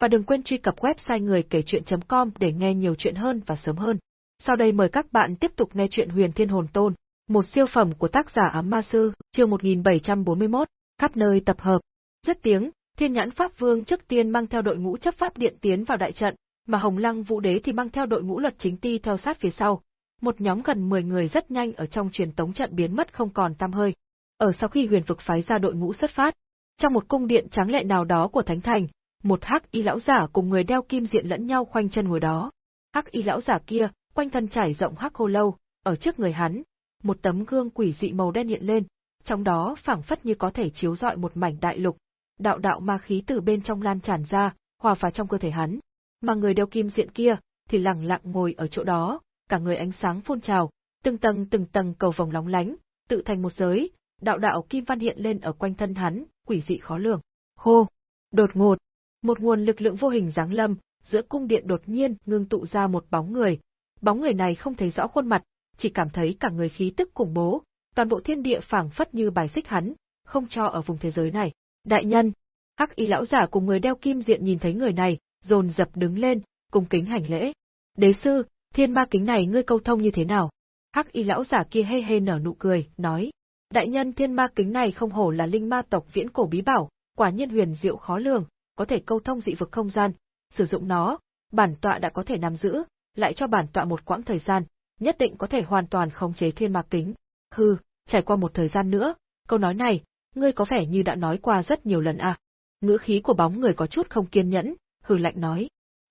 Và đừng quên truy cập website người kể chuyện.com để nghe nhiều chuyện hơn và sớm hơn. Sau đây mời các bạn tiếp tục nghe chuyện Huyền Thiên Hồn Tôn, một siêu phẩm của tác giả Ám Ma Sư, chương 1741, khắp nơi tập hợp. Rất tiếng, Thiên Nhãn Pháp Vương trước tiên mang theo đội ngũ chấp pháp điện tiến vào đại trận, mà Hồng Lăng Vũ Đế thì mang theo đội ngũ luật chính ti theo sát phía sau. Một nhóm gần 10 người rất nhanh ở trong truyền tống trận biến mất không còn tăm hơi. Ở sau khi Huyền Vực phái ra đội ngũ xuất phát, trong một cung điện trắng lệ nào đó của Thánh Thành, một hắc y lão giả cùng người đeo kim diện lẫn nhau khoanh chân ngồi đó. Hắc y lão giả kia, quanh thân trải rộng hắc khô lâu, ở trước người hắn, một tấm gương quỷ dị màu đen hiện lên, trong đó phảng phất như có thể chiếu rọi một mảnh đại lục. Đạo đạo ma khí từ bên trong lan tràn ra, hòa vào trong cơ thể hắn. Mà người đeo kim diện kia thì lặng lặng ngồi ở chỗ đó, cả người ánh sáng phun trào, từng tầng từng tầng cầu vòng lóng lánh, tự thành một giới, đạo đạo kim văn hiện lên ở quanh thân hắn, quỷ dị khó lường. Hô! Đột ngột, một nguồn lực lượng vô hình giáng lâm, giữa cung điện đột nhiên ngưng tụ ra một bóng người. Bóng người này không thấy rõ khuôn mặt, chỉ cảm thấy cả người khí tức khủng bố, toàn bộ thiên địa phảng phất như bài xích hắn, không cho ở vùng thế giới này. Đại nhân, Hắc Y lão giả cùng người đeo kim diện nhìn thấy người này, dồn dập đứng lên, cung kính hành lễ. Đế sư, thiên ma kính này ngươi câu thông như thế nào? Hắc Y lão giả kia hê hê nở nụ cười, nói: Đại nhân thiên ma kính này không hổ là linh ma tộc viễn cổ bí bảo, quả nhiên huyền diệu khó lường, có thể câu thông dị vực không gian, sử dụng nó, bản tọa đã có thể nắm giữ, lại cho bản tọa một quãng thời gian, nhất định có thể hoàn toàn khống chế thiên ma kính. Hừ, trải qua một thời gian nữa, câu nói này, ngươi có vẻ như đã nói qua rất nhiều lần à. Ngữ khí của bóng người có chút không kiên nhẫn, hừ lạnh nói.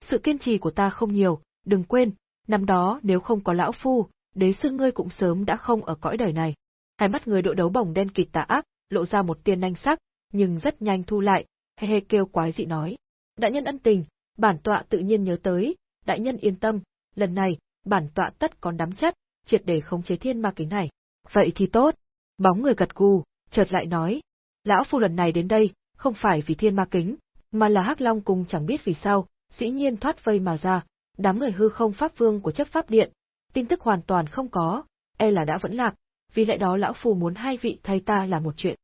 Sự kiên trì của ta không nhiều, đừng quên, năm đó nếu không có lão phu, đế sư ngươi cũng sớm đã không ở cõi đời này. Hai mắt người đội đấu bổng đen kịt tà ác, lộ ra một tia nanh sắc, nhưng rất nhanh thu lại, hê hê kêu quái dị nói. Đại nhân ân tình, bản tọa tự nhiên nhớ tới, đại nhân yên tâm, lần này, bản tọa tất còn đắm chất, triệt để khống chế thiên ma kính này. Vậy thì tốt. Bóng người gật gù, chợt lại nói. Lão phu lần này đến đây, không phải vì thiên ma kính, mà là hắc long cùng chẳng biết vì sao, dĩ nhiên thoát vây mà ra, đám người hư không pháp vương của chấp pháp điện, tin tức hoàn toàn không có, e là đã vẫn lạc, vì lẽ đó lão phu muốn hai vị thay ta là một chuyện.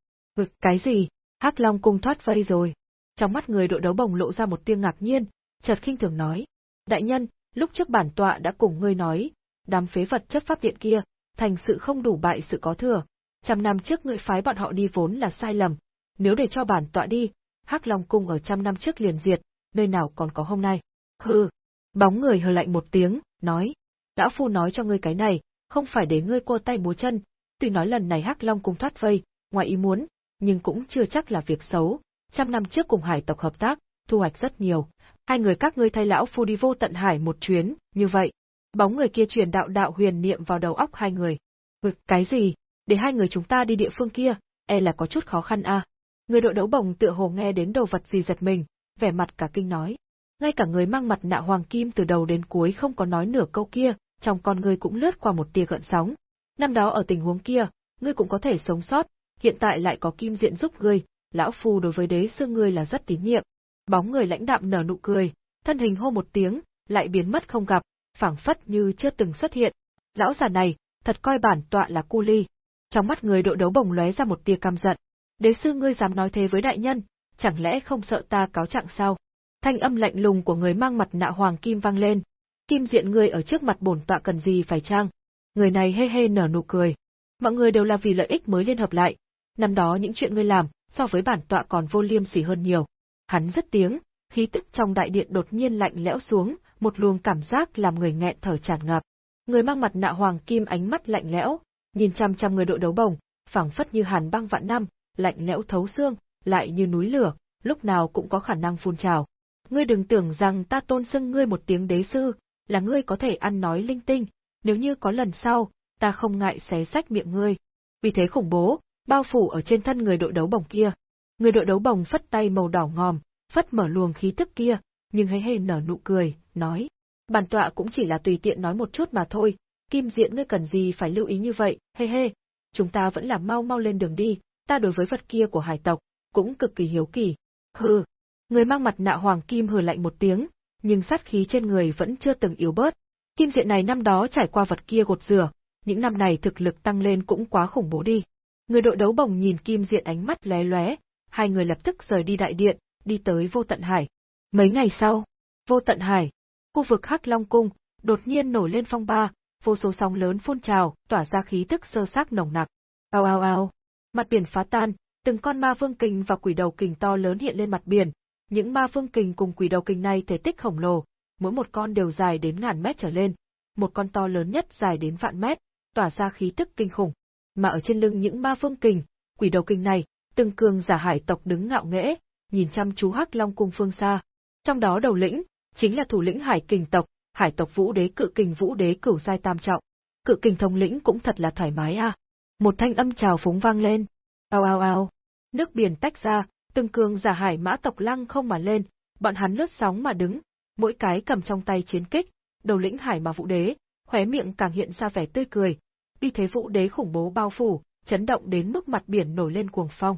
Cái gì? Hắc Long cung thoát vây rồi. Trong mắt người đội đấu bồng lộ ra một tia ngạc nhiên, chợt khinh thường nói: "Đại nhân, lúc trước bản tọa đã cùng ngươi nói, đám phế vật chấp pháp điện kia, thành sự không đủ bại sự có thừa. Trăm năm trước ngươi phái bọn họ đi vốn là sai lầm, nếu để cho bản tọa đi, Hắc Long cung ở trăm năm trước liền diệt, nơi nào còn có hôm nay." Hừ. Bóng người hờ lạnh một tiếng, nói: "Lão phu nói cho ngươi cái này, không phải để ngươi cô tay múa chân, Tuy nói lần này Hắc Long cung thoát vây, ngoài ý muốn, nhưng cũng chưa chắc là việc xấu. Trăm năm trước cùng hải tộc hợp tác, thu hoạch rất nhiều. Hai người các ngươi thay lão phu đi vô tận hải một chuyến, như vậy. Bóng người kia truyền đạo đạo huyền niệm vào đầu óc hai người. Ừ, cái gì? Để hai người chúng ta đi địa phương kia, e là có chút khó khăn a. Người đội đấu bồng tựa hồ nghe đến đồ vật gì giật mình, vẻ mặt cả kinh nói. Ngay cả người mang mặt nạ hoàng kim từ đầu đến cuối không có nói nửa câu kia, trong con người cũng lướt qua một tia gợn sóng. Năm đó ở tình huống kia, ngươi cũng có thể sống sót, hiện tại lại có kim diện giúp ngươi, lão phu đối với đế sư ngươi là rất tín nhiệm. Bóng người lãnh đạm nở nụ cười, thân hình hô một tiếng, lại biến mất không gặp, phảng phất như chưa từng xuất hiện. Lão già này, thật coi bản tọa là cu ly. Trong mắt người đội đấu bồng lóe ra một tia căm giận. Đế sư ngươi dám nói thế với đại nhân, chẳng lẽ không sợ ta cáo trạng sao? Thanh âm lạnh lùng của người mang mặt nạ hoàng kim vang lên. Kim diện ngươi ở trước mặt bổn tọa cần gì phải trang? Người này hê hê nở nụ cười. Mọi người đều là vì lợi ích mới liên hợp lại. Năm đó những chuyện ngươi làm, so với bản tọa còn vô liêm sỉ hơn nhiều. Hắn rất tiếng, khí tức trong đại điện đột nhiên lạnh lẽo xuống, một luồng cảm giác làm người nghẹn thở tràn ngập. Người mang mặt nạ hoàng kim ánh mắt lạnh lẽo, nhìn chăm chăm người đội đấu bồng, phảng phất như hàn băng vạn năm, lạnh lẽo thấu xương, lại như núi lửa, lúc nào cũng có khả năng phun trào. Ngươi đừng tưởng rằng ta tôn xưng ngươi một tiếng đế sư, là ngươi có thể ăn nói linh tinh, nếu như có lần sau, ta không ngại xé sách miệng ngươi. Vì thế khủng bố, bao phủ ở trên thân người đội đấu bồng kia. Người đội đấu bồng phất tay màu đỏ ngòm, phất mở luồng khí tức kia, nhưng hê hề nở nụ cười, nói. Bản tọa cũng chỉ là tùy tiện nói một chút mà thôi, kim diện ngươi cần gì phải lưu ý như vậy, hê hê. Chúng ta vẫn là mau mau lên đường đi, ta đối với vật kia của hải tộc, cũng cực kỳ hiếu kỳ. Hừ. Người mang mặt nạ hoàng kim hừ lạnh một tiếng, nhưng sát khí trên người vẫn chưa từng yếu bớt, Kim diện này năm đó trải qua vật kia gột rửa, những năm này thực lực tăng lên cũng quá khủng bố đi. Người đội đấu bồng nhìn kim diện ánh mắt lé lóe, hai người lập tức rời đi đại điện, đi tới vô tận hải. Mấy ngày sau, vô tận hải, khu vực Hắc Long Cung, đột nhiên nổi lên phong ba, vô số sóng lớn phun trào, tỏa ra khí tức sơ xác nồng nặc. Ao ao ao, mặt biển phá tan, từng con ma vương kình và quỷ đầu kình to lớn hiện lên mặt biển. Những ma vương kình cùng quỷ đầu kình này thể tích khổng lồ, mỗi một con đều dài đến ngàn mét trở lên, một con to lớn nhất dài đến vạn mét, tỏa ra khí tức kinh khủng. Mà ở trên lưng những ma vương kình, quỷ đầu kình này, từng cường giả hải tộc đứng ngạo nghễ, nhìn chăm chú Hắc Long cung phương xa. Trong đó đầu lĩnh chính là thủ lĩnh Hải Kình tộc, Hải tộc Vũ Đế Cự Kình Vũ Đế cửu giai tam trọng. Cự Kình thống lĩnh cũng thật là thoải mái a. Một thanh âm chào phúng vang lên. Ao ao ao. Nước biển tách ra, từng cường giả hải mã tộc lăng không mà lên, bọn hắn lướt sóng mà đứng, mỗi cái cầm trong tay chiến kích, đầu lĩnh hải mà vũ đế, khóe miệng càng hiện ra vẻ tươi cười. Đi thế vũ đế khủng bố bao phủ, chấn động đến mức mặt biển nổi lên cuồng phong.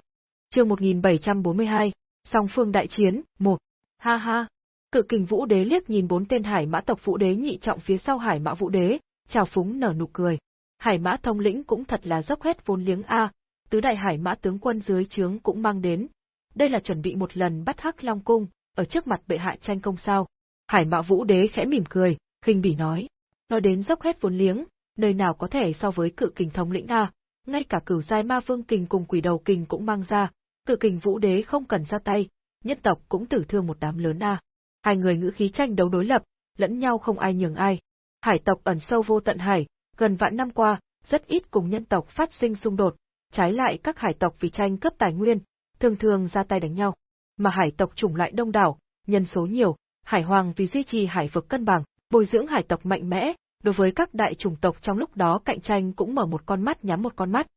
Chương 1742, Song phương đại chiến, 1. Ha ha. Cự kình vũ đế liếc nhìn bốn tên hải mã tộc vũ đế nhị trọng phía sau hải mã vũ đế, chào phúng nở nụ cười. Hải mã thông lĩnh cũng thật là dốc hết vốn liếng a, tứ đại hải mã tướng quân dưới trướng cũng mang đến. Đây là chuẩn bị một lần bắt Hắc Long cung, ở trước mặt bệ hạ tranh công sao? Hải mã vũ đế khẽ mỉm cười, khinh bỉ nói. Nói đến dốc hết vốn liếng, nơi nào có thể so với cự kình thống lĩnh a? Ngay cả cửu giai ma vương kình cùng quỷ đầu kình cũng mang ra, cự kình vũ đế không cần ra tay, nhân tộc cũng tử thương một đám lớn a. Hai người ngữ khí tranh đấu đối lập, lẫn nhau không ai nhường ai. Hải tộc ẩn sâu vô tận hải, gần vạn năm qua, rất ít cùng nhân tộc phát sinh xung đột, trái lại các hải tộc vì tranh cướp tài nguyên, thường thường ra tay đánh nhau. Mà hải tộc chủng loại đông đảo, nhân số nhiều, hải hoàng vì duy trì hải vực cân bằng, bồi dưỡng hải tộc mạnh mẽ, đối với các đại chủng tộc trong lúc đó cạnh tranh cũng mở một con mắt nhắm một con mắt.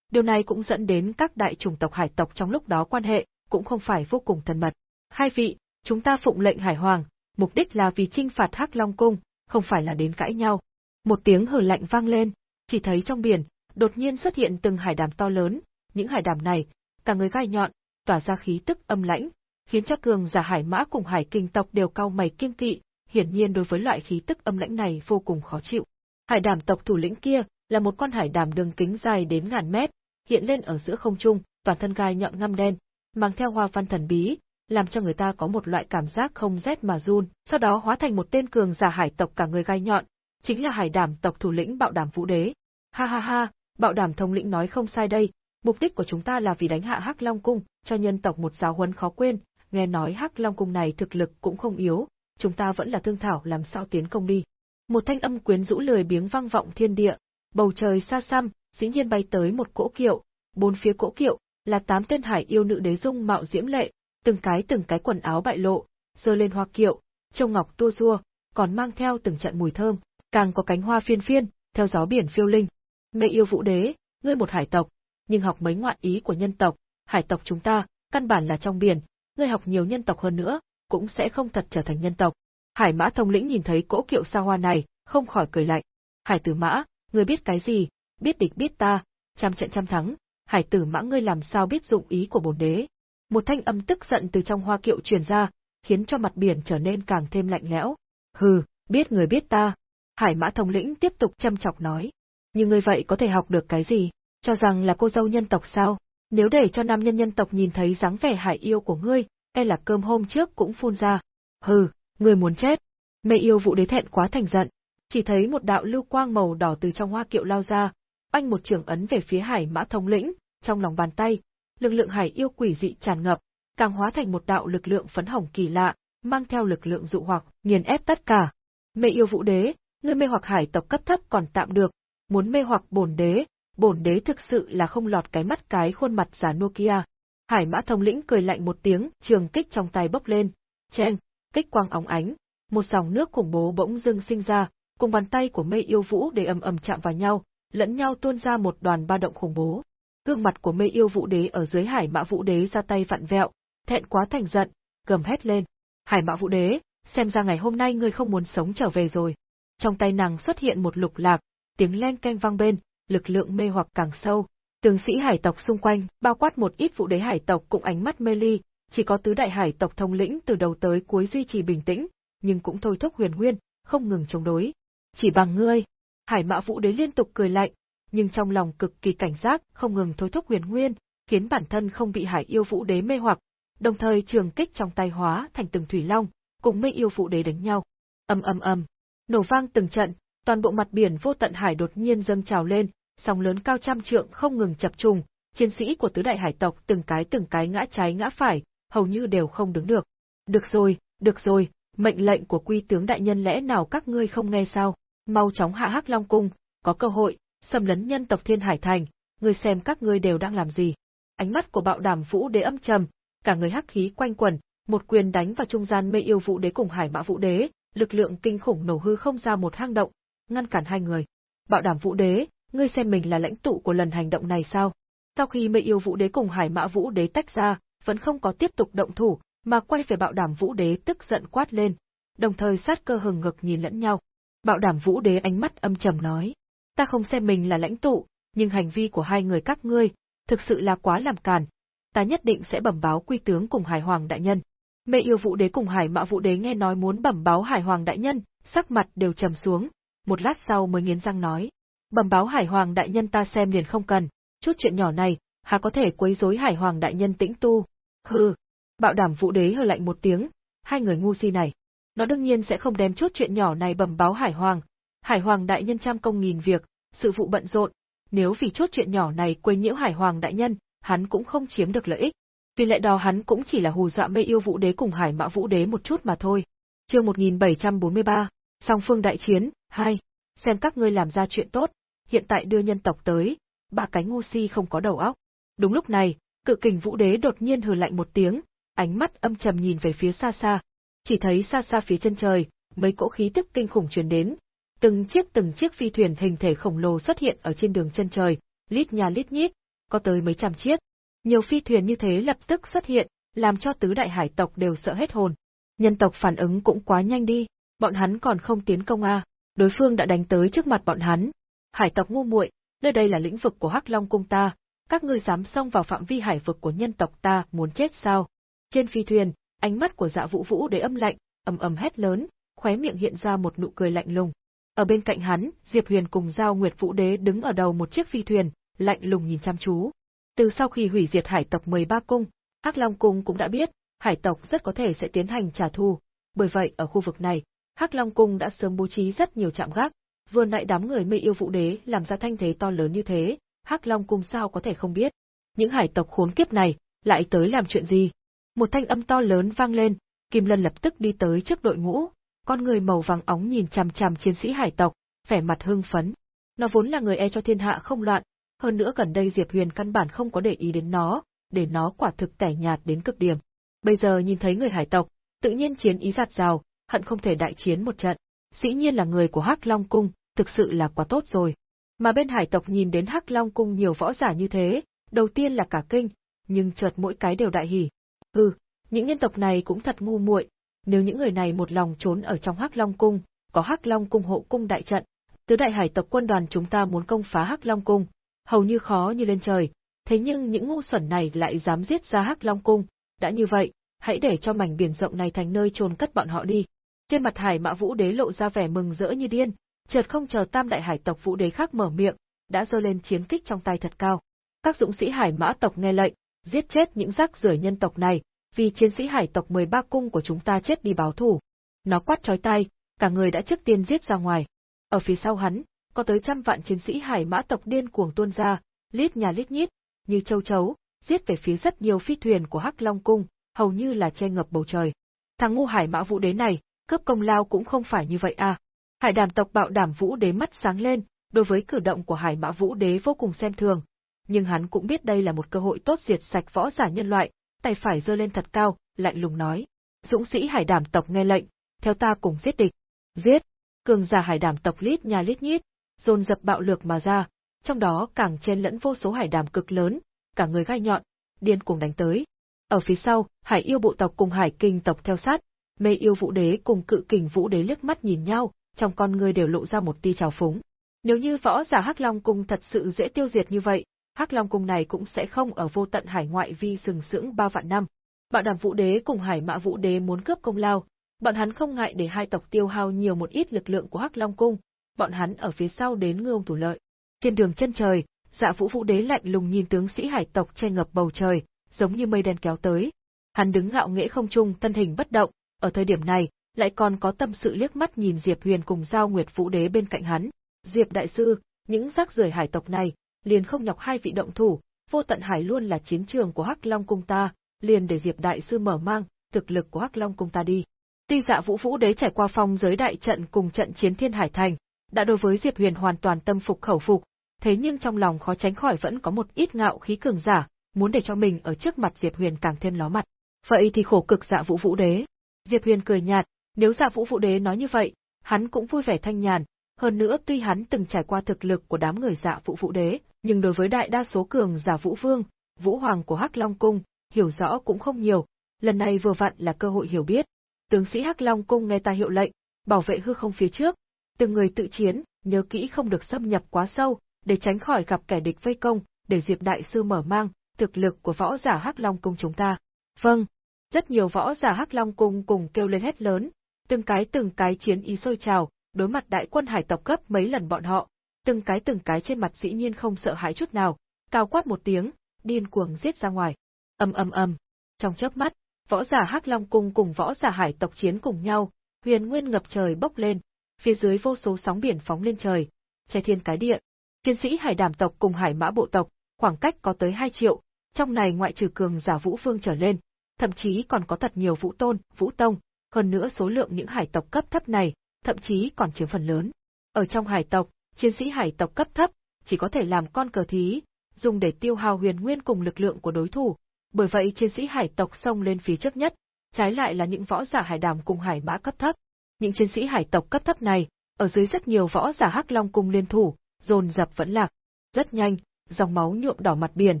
Điều này cũng dẫn đến các đại chủng tộc hải tộc trong lúc đó quan hệ cũng không phải vô cùng thân mật. Hai vị, chúng ta phụng lệnh hải hoàng, mục đích là vì trinh phạt Hắc Long cung, không phải là đến cãi nhau. Một tiếng hừ lạnh vang lên, chỉ thấy trong biển, đột nhiên xuất hiện từng hải đàm to lớn, những hải đàm này, cả người gai nhọn, tỏa ra khí tức âm lãnh, khiến cho cường giả hải mã cùng hải kinh tộc đều cao mày kiêng kỵ, hiển nhiên đối với loại khí tức âm lãnh này vô cùng khó chịu. Hải đảm tộc thủ lĩnh kia là một con hải đảm đường kính dài đến ngàn mét, hiện lên ở giữa không trung, toàn thân gai nhọn ngăm đen, mang theo hoa văn thần bí, làm cho người ta có một loại cảm giác không rét mà run, sau đó hóa thành một tên cường giả hải tộc cả người gai nhọn, chính là hải đảm tộc thủ lĩnh bạo đảm vũ đế. Ha ha ha, bạo đảm thống lĩnh nói không sai đây, mục đích của chúng ta là vì đánh hạ Hắc Long cung, cho nhân tộc một giáo huấn khó quên, nghe nói Hắc Long cung này thực lực cũng không yếu, chúng ta vẫn là thương thảo làm sao tiến công đi. Một thanh âm quyến rũ lười biếng vang vọng thiên địa, bầu trời xa xăm, dĩ nhiên bay tới một cỗ kiệu, bốn phía cỗ kiệu là tám tên hải yêu nữ đế dung mạo diễm lệ, từng cái từng cái quần áo bại lộ, giơ lên hoa kiệu, châu ngọc tua rua, còn mang theo từng trận mùi thơm, càng có cánh hoa phiên phiên, theo gió biển phiêu linh. Mẹ yêu vũ đế, ngươi một hải tộc, nhưng học mấy ngoạn ý của nhân tộc, hải tộc chúng ta, căn bản là trong biển, ngươi học nhiều nhân tộc hơn nữa, cũng sẽ không thật trở thành nhân tộc. Hải mã thông lĩnh nhìn thấy cỗ kiệu xa hoa này, không khỏi cười lạnh. Hải tử mã, ngươi biết cái gì, biết địch biết ta, trăm trận trăm thắng, hải tử mã ngươi làm sao biết dụng ý của bổn đế. Một thanh âm tức giận từ trong hoa kiệu truyền ra, khiến cho mặt biển trở nên càng thêm lạnh lẽo. Hừ, biết người biết ta. Hải mã thông lĩnh tiếp tục châm chọc nói. Nhưng ngươi vậy có thể học được cái gì? Cho rằng là cô dâu nhân tộc sao? Nếu để cho nam nhân nhân tộc nhìn thấy dáng vẻ hải yêu của ngươi, e là cơm hôm trước cũng phun ra. Hừ, người muốn chết. Mẹ yêu vụ đế thẹn quá thành giận. Chỉ thấy một đạo lưu quang màu đỏ từ trong hoa kiệu lao ra, anh một trường ấn về phía hải mã thông lĩnh, trong lòng bàn tay, lực lượng hải yêu quỷ dị tràn ngập, càng hóa thành một đạo lực lượng phấn hồng kỳ lạ, mang theo lực lượng dụ hoặc, nghiền ép tất cả. Mê yêu vũ đế, ngươi mê hoặc hải tộc cấp thấp còn tạm được, muốn mê hoặc bổn đế, bổn đế thực sự là không lọt cái mắt cái khuôn mặt giả Nokia. Hải mã thông lĩnh cười lạnh một tiếng, trường kích trong tay bốc lên, chen, kích quang óng ánh, một dòng nước khủng bố bỗng dưng sinh ra, cùng bàn tay của mê yêu vũ để ầm ầm chạm vào nhau, lẫn nhau tuôn ra một đoàn ba động khủng bố. Gương mặt của mê yêu vũ đế ở dưới hải mã vũ đế ra tay vặn vẹo, thẹn quá thành giận, gầm hét lên. Hải mã vũ đế, xem ra ngày hôm nay ngươi không muốn sống trở về rồi. Trong tay nàng xuất hiện một lục lạc, tiếng len canh vang bên, lực lượng mê hoặc càng sâu. Tướng sĩ hải tộc xung quanh, bao quát một ít vụ đế hải tộc cũng ánh mắt mê ly, chỉ có tứ đại hải tộc thông lĩnh từ đầu tới cuối duy trì bình tĩnh, nhưng cũng thôi thúc huyền nguyên, không ngừng chống đối. Chỉ bằng ngươi, hải mã vũ đế liên tục cười lạnh, nhưng trong lòng cực kỳ cảnh giác, không ngừng thôi thúc huyền nguyên, khiến bản thân không bị hải yêu vũ đế mê hoặc, đồng thời trường kích trong tay hóa thành từng thủy long, cùng mê Yêu Vũ Đế đánh nhau. Ầm ầm ầm, nổ vang từng trận, toàn bộ mặt biển vô tận hải đột nhiên dâng trào lên, sóng lớn cao trăm trượng không ngừng chập trùng, chiến sĩ của tứ đại hải tộc từng cái từng cái ngã trái ngã phải, hầu như đều không đứng được. Được rồi, được rồi, mệnh lệnh của quy tướng đại nhân lẽ nào các ngươi không nghe sao? Mau chóng hạ Hắc Long cung, có cơ hội, xâm lấn nhân tộc Thiên Hải thành, ngươi xem các ngươi đều đang làm gì? Ánh mắt của Bạo Đàm Vũ Đế âm trầm, cả người hắc khí quanh quẩn, một quyền đánh vào trung gian Mê Yêu Vũ Đế cùng Hải Mã Vũ Đế, lực lượng kinh khủng nổ hư không ra một hang động, ngăn cản hai người. Bạo Đàm Vũ Đế, ngươi xem mình là lãnh tụ của lần hành động này sao? Sau khi Mây Yêu Vũ Đế cùng Hải Mã Vũ Đế tách ra, vẫn không có tiếp tục động thủ, mà quay về Bạo đảm Vũ Đế tức giận quát lên, đồng thời sát cơ hừng ngực nhìn lẫn nhau. Bạo đảm Vũ Đế ánh mắt âm trầm nói: "Ta không xem mình là lãnh tụ, nhưng hành vi của hai người các ngươi, thực sự là quá làm càn. Ta nhất định sẽ bẩm báo quy tướng cùng Hải Hoàng đại nhân." Mê yêu vũ đế cùng Hải Mã Vũ đế nghe nói muốn bẩm báo Hải Hoàng đại nhân, sắc mặt đều trầm xuống, một lát sau mới nghiến răng nói: "Bẩm báo Hải Hoàng đại nhân ta xem liền không cần, chút chuyện nhỏ này, hà có thể quấy rối Hải Hoàng đại nhân tĩnh tu?" Hừ. Bạo đảm Vũ đế hừ lạnh một tiếng, hai người ngu si này, nó đương nhiên sẽ không đem chút chuyện nhỏ này bẩm báo Hải Hoàng. Hải Hoàng đại nhân trăm công nghìn việc, sự vụ bận rộn, nếu vì chút chuyện nhỏ này quấy nhiễu Hải Hoàng đại nhân, hắn cũng không chiếm được lợi ích. Vì lẽ đó hắn cũng chỉ là hù dọa mê yêu vũ đế cùng hải mã vũ đế một chút mà thôi. Chương 1743, song phương đại chiến, 2. Xem các ngươi làm ra chuyện tốt, hiện tại đưa nhân tộc tới, ba cái ngu si không có đầu óc. Đúng lúc này, cự kình vũ đế đột nhiên hừ lạnh một tiếng, ánh mắt âm trầm nhìn về phía xa xa. Chỉ thấy xa xa phía chân trời, mấy cỗ khí tức kinh khủng truyền đến. Từng chiếc từng chiếc phi thuyền hình thể khổng lồ xuất hiện ở trên đường chân trời, lít nhà lít nhít, có tới mấy trăm chiếc, nhiều phi thuyền như thế lập tức xuất hiện, làm cho tứ đại hải tộc đều sợ hết hồn. Nhân tộc phản ứng cũng quá nhanh đi, bọn hắn còn không tiến công à? Đối phương đã đánh tới trước mặt bọn hắn. Hải tộc ngu muội, nơi đây là lĩnh vực của Hắc Long cung ta, các ngươi dám xông vào phạm vi hải vực của nhân tộc ta, muốn chết sao? Trên phi thuyền, ánh mắt của Dạ Vũ Vũ đầy âm lạnh, ầm ầm hét lớn, khóe miệng hiện ra một nụ cười lạnh lùng. Ở bên cạnh hắn, Diệp Huyền cùng Giao Nguyệt Vũ Đế đứng ở đầu một chiếc phi thuyền, lạnh lùng nhìn chăm chú. Từ sau khi hủy diệt hải tộc 13 cung, Hắc Long cung cũng đã biết, hải tộc rất có thể sẽ tiến hành trả thù, bởi vậy ở khu vực này, Hắc Long cung đã sớm bố trí rất nhiều trạm gác, vừa nãy đám người mê yêu vũ đế làm ra thanh thế to lớn như thế, Hắc Long cung sao có thể không biết. Những hải tộc khốn kiếp này, lại tới làm chuyện gì? Một thanh âm to lớn vang lên, Kim Lân lập tức đi tới trước đội ngũ, con người màu vàng óng nhìn chằm chằm chiến sĩ hải tộc, vẻ mặt hưng phấn. Nó vốn là người e cho thiên hạ không loạn, hơn nữa gần đây Diệp Huyền căn bản không có để ý đến nó, để nó quả thực tẻ nhạt đến cực điểm. Bây giờ nhìn thấy người hải tộc, tự nhiên chiến ý giạt rào, hận không thể đại chiến một trận. Dĩ nhiên là người của Hắc Long cung, thực sự là quá tốt rồi. Mà bên hải tộc nhìn đến Hắc Long cung nhiều võ giả như thế, đầu tiên là cả kinh, nhưng chợt mỗi cái đều đại hỉ. ừ, những nhân tộc này cũng thật ngu muội, nếu những người này một lòng trốn ở trong Hắc Long cung, có Hắc Long cung hộ cung đại trận, tứ đại hải tộc quân đoàn chúng ta muốn công phá Hắc Long cung, hầu như khó như lên trời, thế nhưng những ngu xuẩn này lại dám giết ra Hắc Long cung, đã như vậy, hãy để cho mảnh biển rộng này thành nơi chôn cất bọn họ đi. Trên mặt Hải Mã Vũ Đế lộ ra vẻ mừng rỡ như điên, chợt không chờ Tam đại hải tộc Vũ Đế khác mở miệng, đã giơ lên chiến kích trong tay thật cao. Các dũng sĩ Hải Mã tộc nghe lệnh, giết chết những rác rưởi nhân tộc này, vì chiến sĩ Hải tộc 13 cung của chúng ta chết đi báo thù. Nó quát chói tai, cả người đã trước tiên giết ra ngoài. Ở phía sau hắn, có tới trăm vạn chiến sĩ hải mã tộc điên cuồng tuôn ra, lít nhà lít nhít, như châu chấu, giết về phía rất nhiều phi thuyền của Hắc Long cung, hầu như là che ngập bầu trời. Thằng ngu hải mã vũ đế này, cướp công lao cũng không phải như vậy à. Hải đàm tộc bạo đảm vũ đế mắt sáng lên, đối với cử động của hải mã vũ đế vô cùng xem thường. Nhưng hắn cũng biết đây là một cơ hội tốt diệt sạch võ giả nhân loại, tay phải giơ lên thật cao, lạnh lùng nói. Dũng sĩ hải đàm tộc nghe lệnh, theo ta cùng giết địch. Giết! Cường giả hải đàm tộc lít nhà lít nhít, dồn dập bạo lược mà ra, trong đó càng chen lẫn vô số hải đàm cực lớn, cả người gai nhọn, điên cuồng đánh tới. Ở phía sau, hải yêu bộ tộc cùng hải kinh tộc theo sát, mê yêu vũ đế cùng cự kình vũ đế liếc mắt nhìn nhau, trong con người đều lộ ra một tia trào phúng. Nếu như võ giả Hắc Long cung thật sự dễ tiêu diệt như vậy, Hắc Long cung này cũng sẽ không ở vô tận hải ngoại vi sừng sững bao vạn năm. Bạo đàm vũ đế cùng hải mã vũ đế muốn cướp công lao, bọn hắn không ngại để hai tộc tiêu hao nhiều một ít lực lượng của Hắc Long cung, bọn hắn ở phía sau đến ngư ông thủ lợi. Trên đường chân trời, dạ vũ vũ đế lạnh lùng nhìn tướng sĩ hải tộc che ngập bầu trời, giống như mây đen kéo tới. Hắn đứng ngạo nghễ không trung, thân hình bất động, ở thời điểm này, lại còn có tâm sự liếc mắt nhìn Diệp Huyền cùng Giao Nguyệt Vũ Đế bên cạnh hắn. Diệp đại sư, những rác rưởi hải tộc này, liền không nhọc hai vị động thủ, vô tận hải luôn là chiến trường của Hắc Long cung ta, liền để Diệp đại sư mở mang thực lực của Hắc Long cung ta đi. Tuy Dạ Vũ Vũ Đế trải qua phong giới đại trận cùng trận chiến Thiên Hải Thành, đã đối với Diệp Huyền hoàn toàn tâm phục khẩu phục, thế nhưng trong lòng khó tránh khỏi vẫn có một ít ngạo khí cường giả, muốn để cho mình ở trước mặt Diệp Huyền càng thêm ló mặt. Vậy thì khổ cực Dạ Vũ Vũ Đế. Diệp Huyền cười nhạt, nếu Dạ Vũ Vũ Đế nói như vậy, hắn cũng vui vẻ thanh nhàn, hơn nữa tuy hắn từng trải qua thực lực của đám người Dạ Vũ Vũ Đế, nhưng đối với đại đa số cường giả Vũ Vương, Vũ Hoàng của Hắc Long cung, hiểu rõ cũng không nhiều, lần này vừa vặn là cơ hội hiểu biết. Tướng sĩ Hắc Long cung nghe ta hiệu lệnh, bảo vệ hư không phía trước, từng người tự chiến, nhớ kỹ không được xâm nhập quá sâu, để tránh khỏi gặp kẻ địch vây công, để Diệp đại sư mở mang thực lực của võ giả Hắc Long cung chúng ta. Vâng. Rất nhiều võ giả Hắc Long cung cùng kêu lên hét lớn, từng cái từng cái chiến ý sôi trào, đối mặt đại quân hải tộc cấp mấy lần bọn họ, từng cái từng cái trên mặt dĩ nhiên không sợ hãi chút nào, cao quát một tiếng, điên cuồng giết ra ngoài. Ầm ầm ầm. Trong chớp mắt, võ giả Hắc Long cung cùng võ giả hải tộc chiến cùng nhau, huyền nguyên ngập trời bốc lên, phía dưới vô số sóng biển phóng lên trời, che thiên cái địa. Chiến sĩ hải đảm tộc cùng hải mã bộ tộc, khoảng cách có tới 2 triệu, trong này ngoại trừ cường giả vũ vương trở lên, thậm chí còn có thật nhiều vũ tôn, vũ tông, hơn nữa số lượng những hải tộc cấp thấp này, thậm chí còn chiếm phần lớn. Ở trong hải tộc, chiến sĩ hải tộc cấp thấp chỉ có thể làm con cờ thí, dùng để tiêu hao huyền nguyên cùng lực lượng của đối thủ. Bởi vậy chiến sĩ hải tộc xông lên phía trước nhất, trái lại là những võ giả hải đàm cùng hải mã cấp thấp. Những chiến sĩ hải tộc cấp thấp này, ở dưới rất nhiều võ giả hắc long cùng liên thủ, dồn dập vẫn lạc. Rất nhanh, dòng máu nhuộm đỏ mặt biển,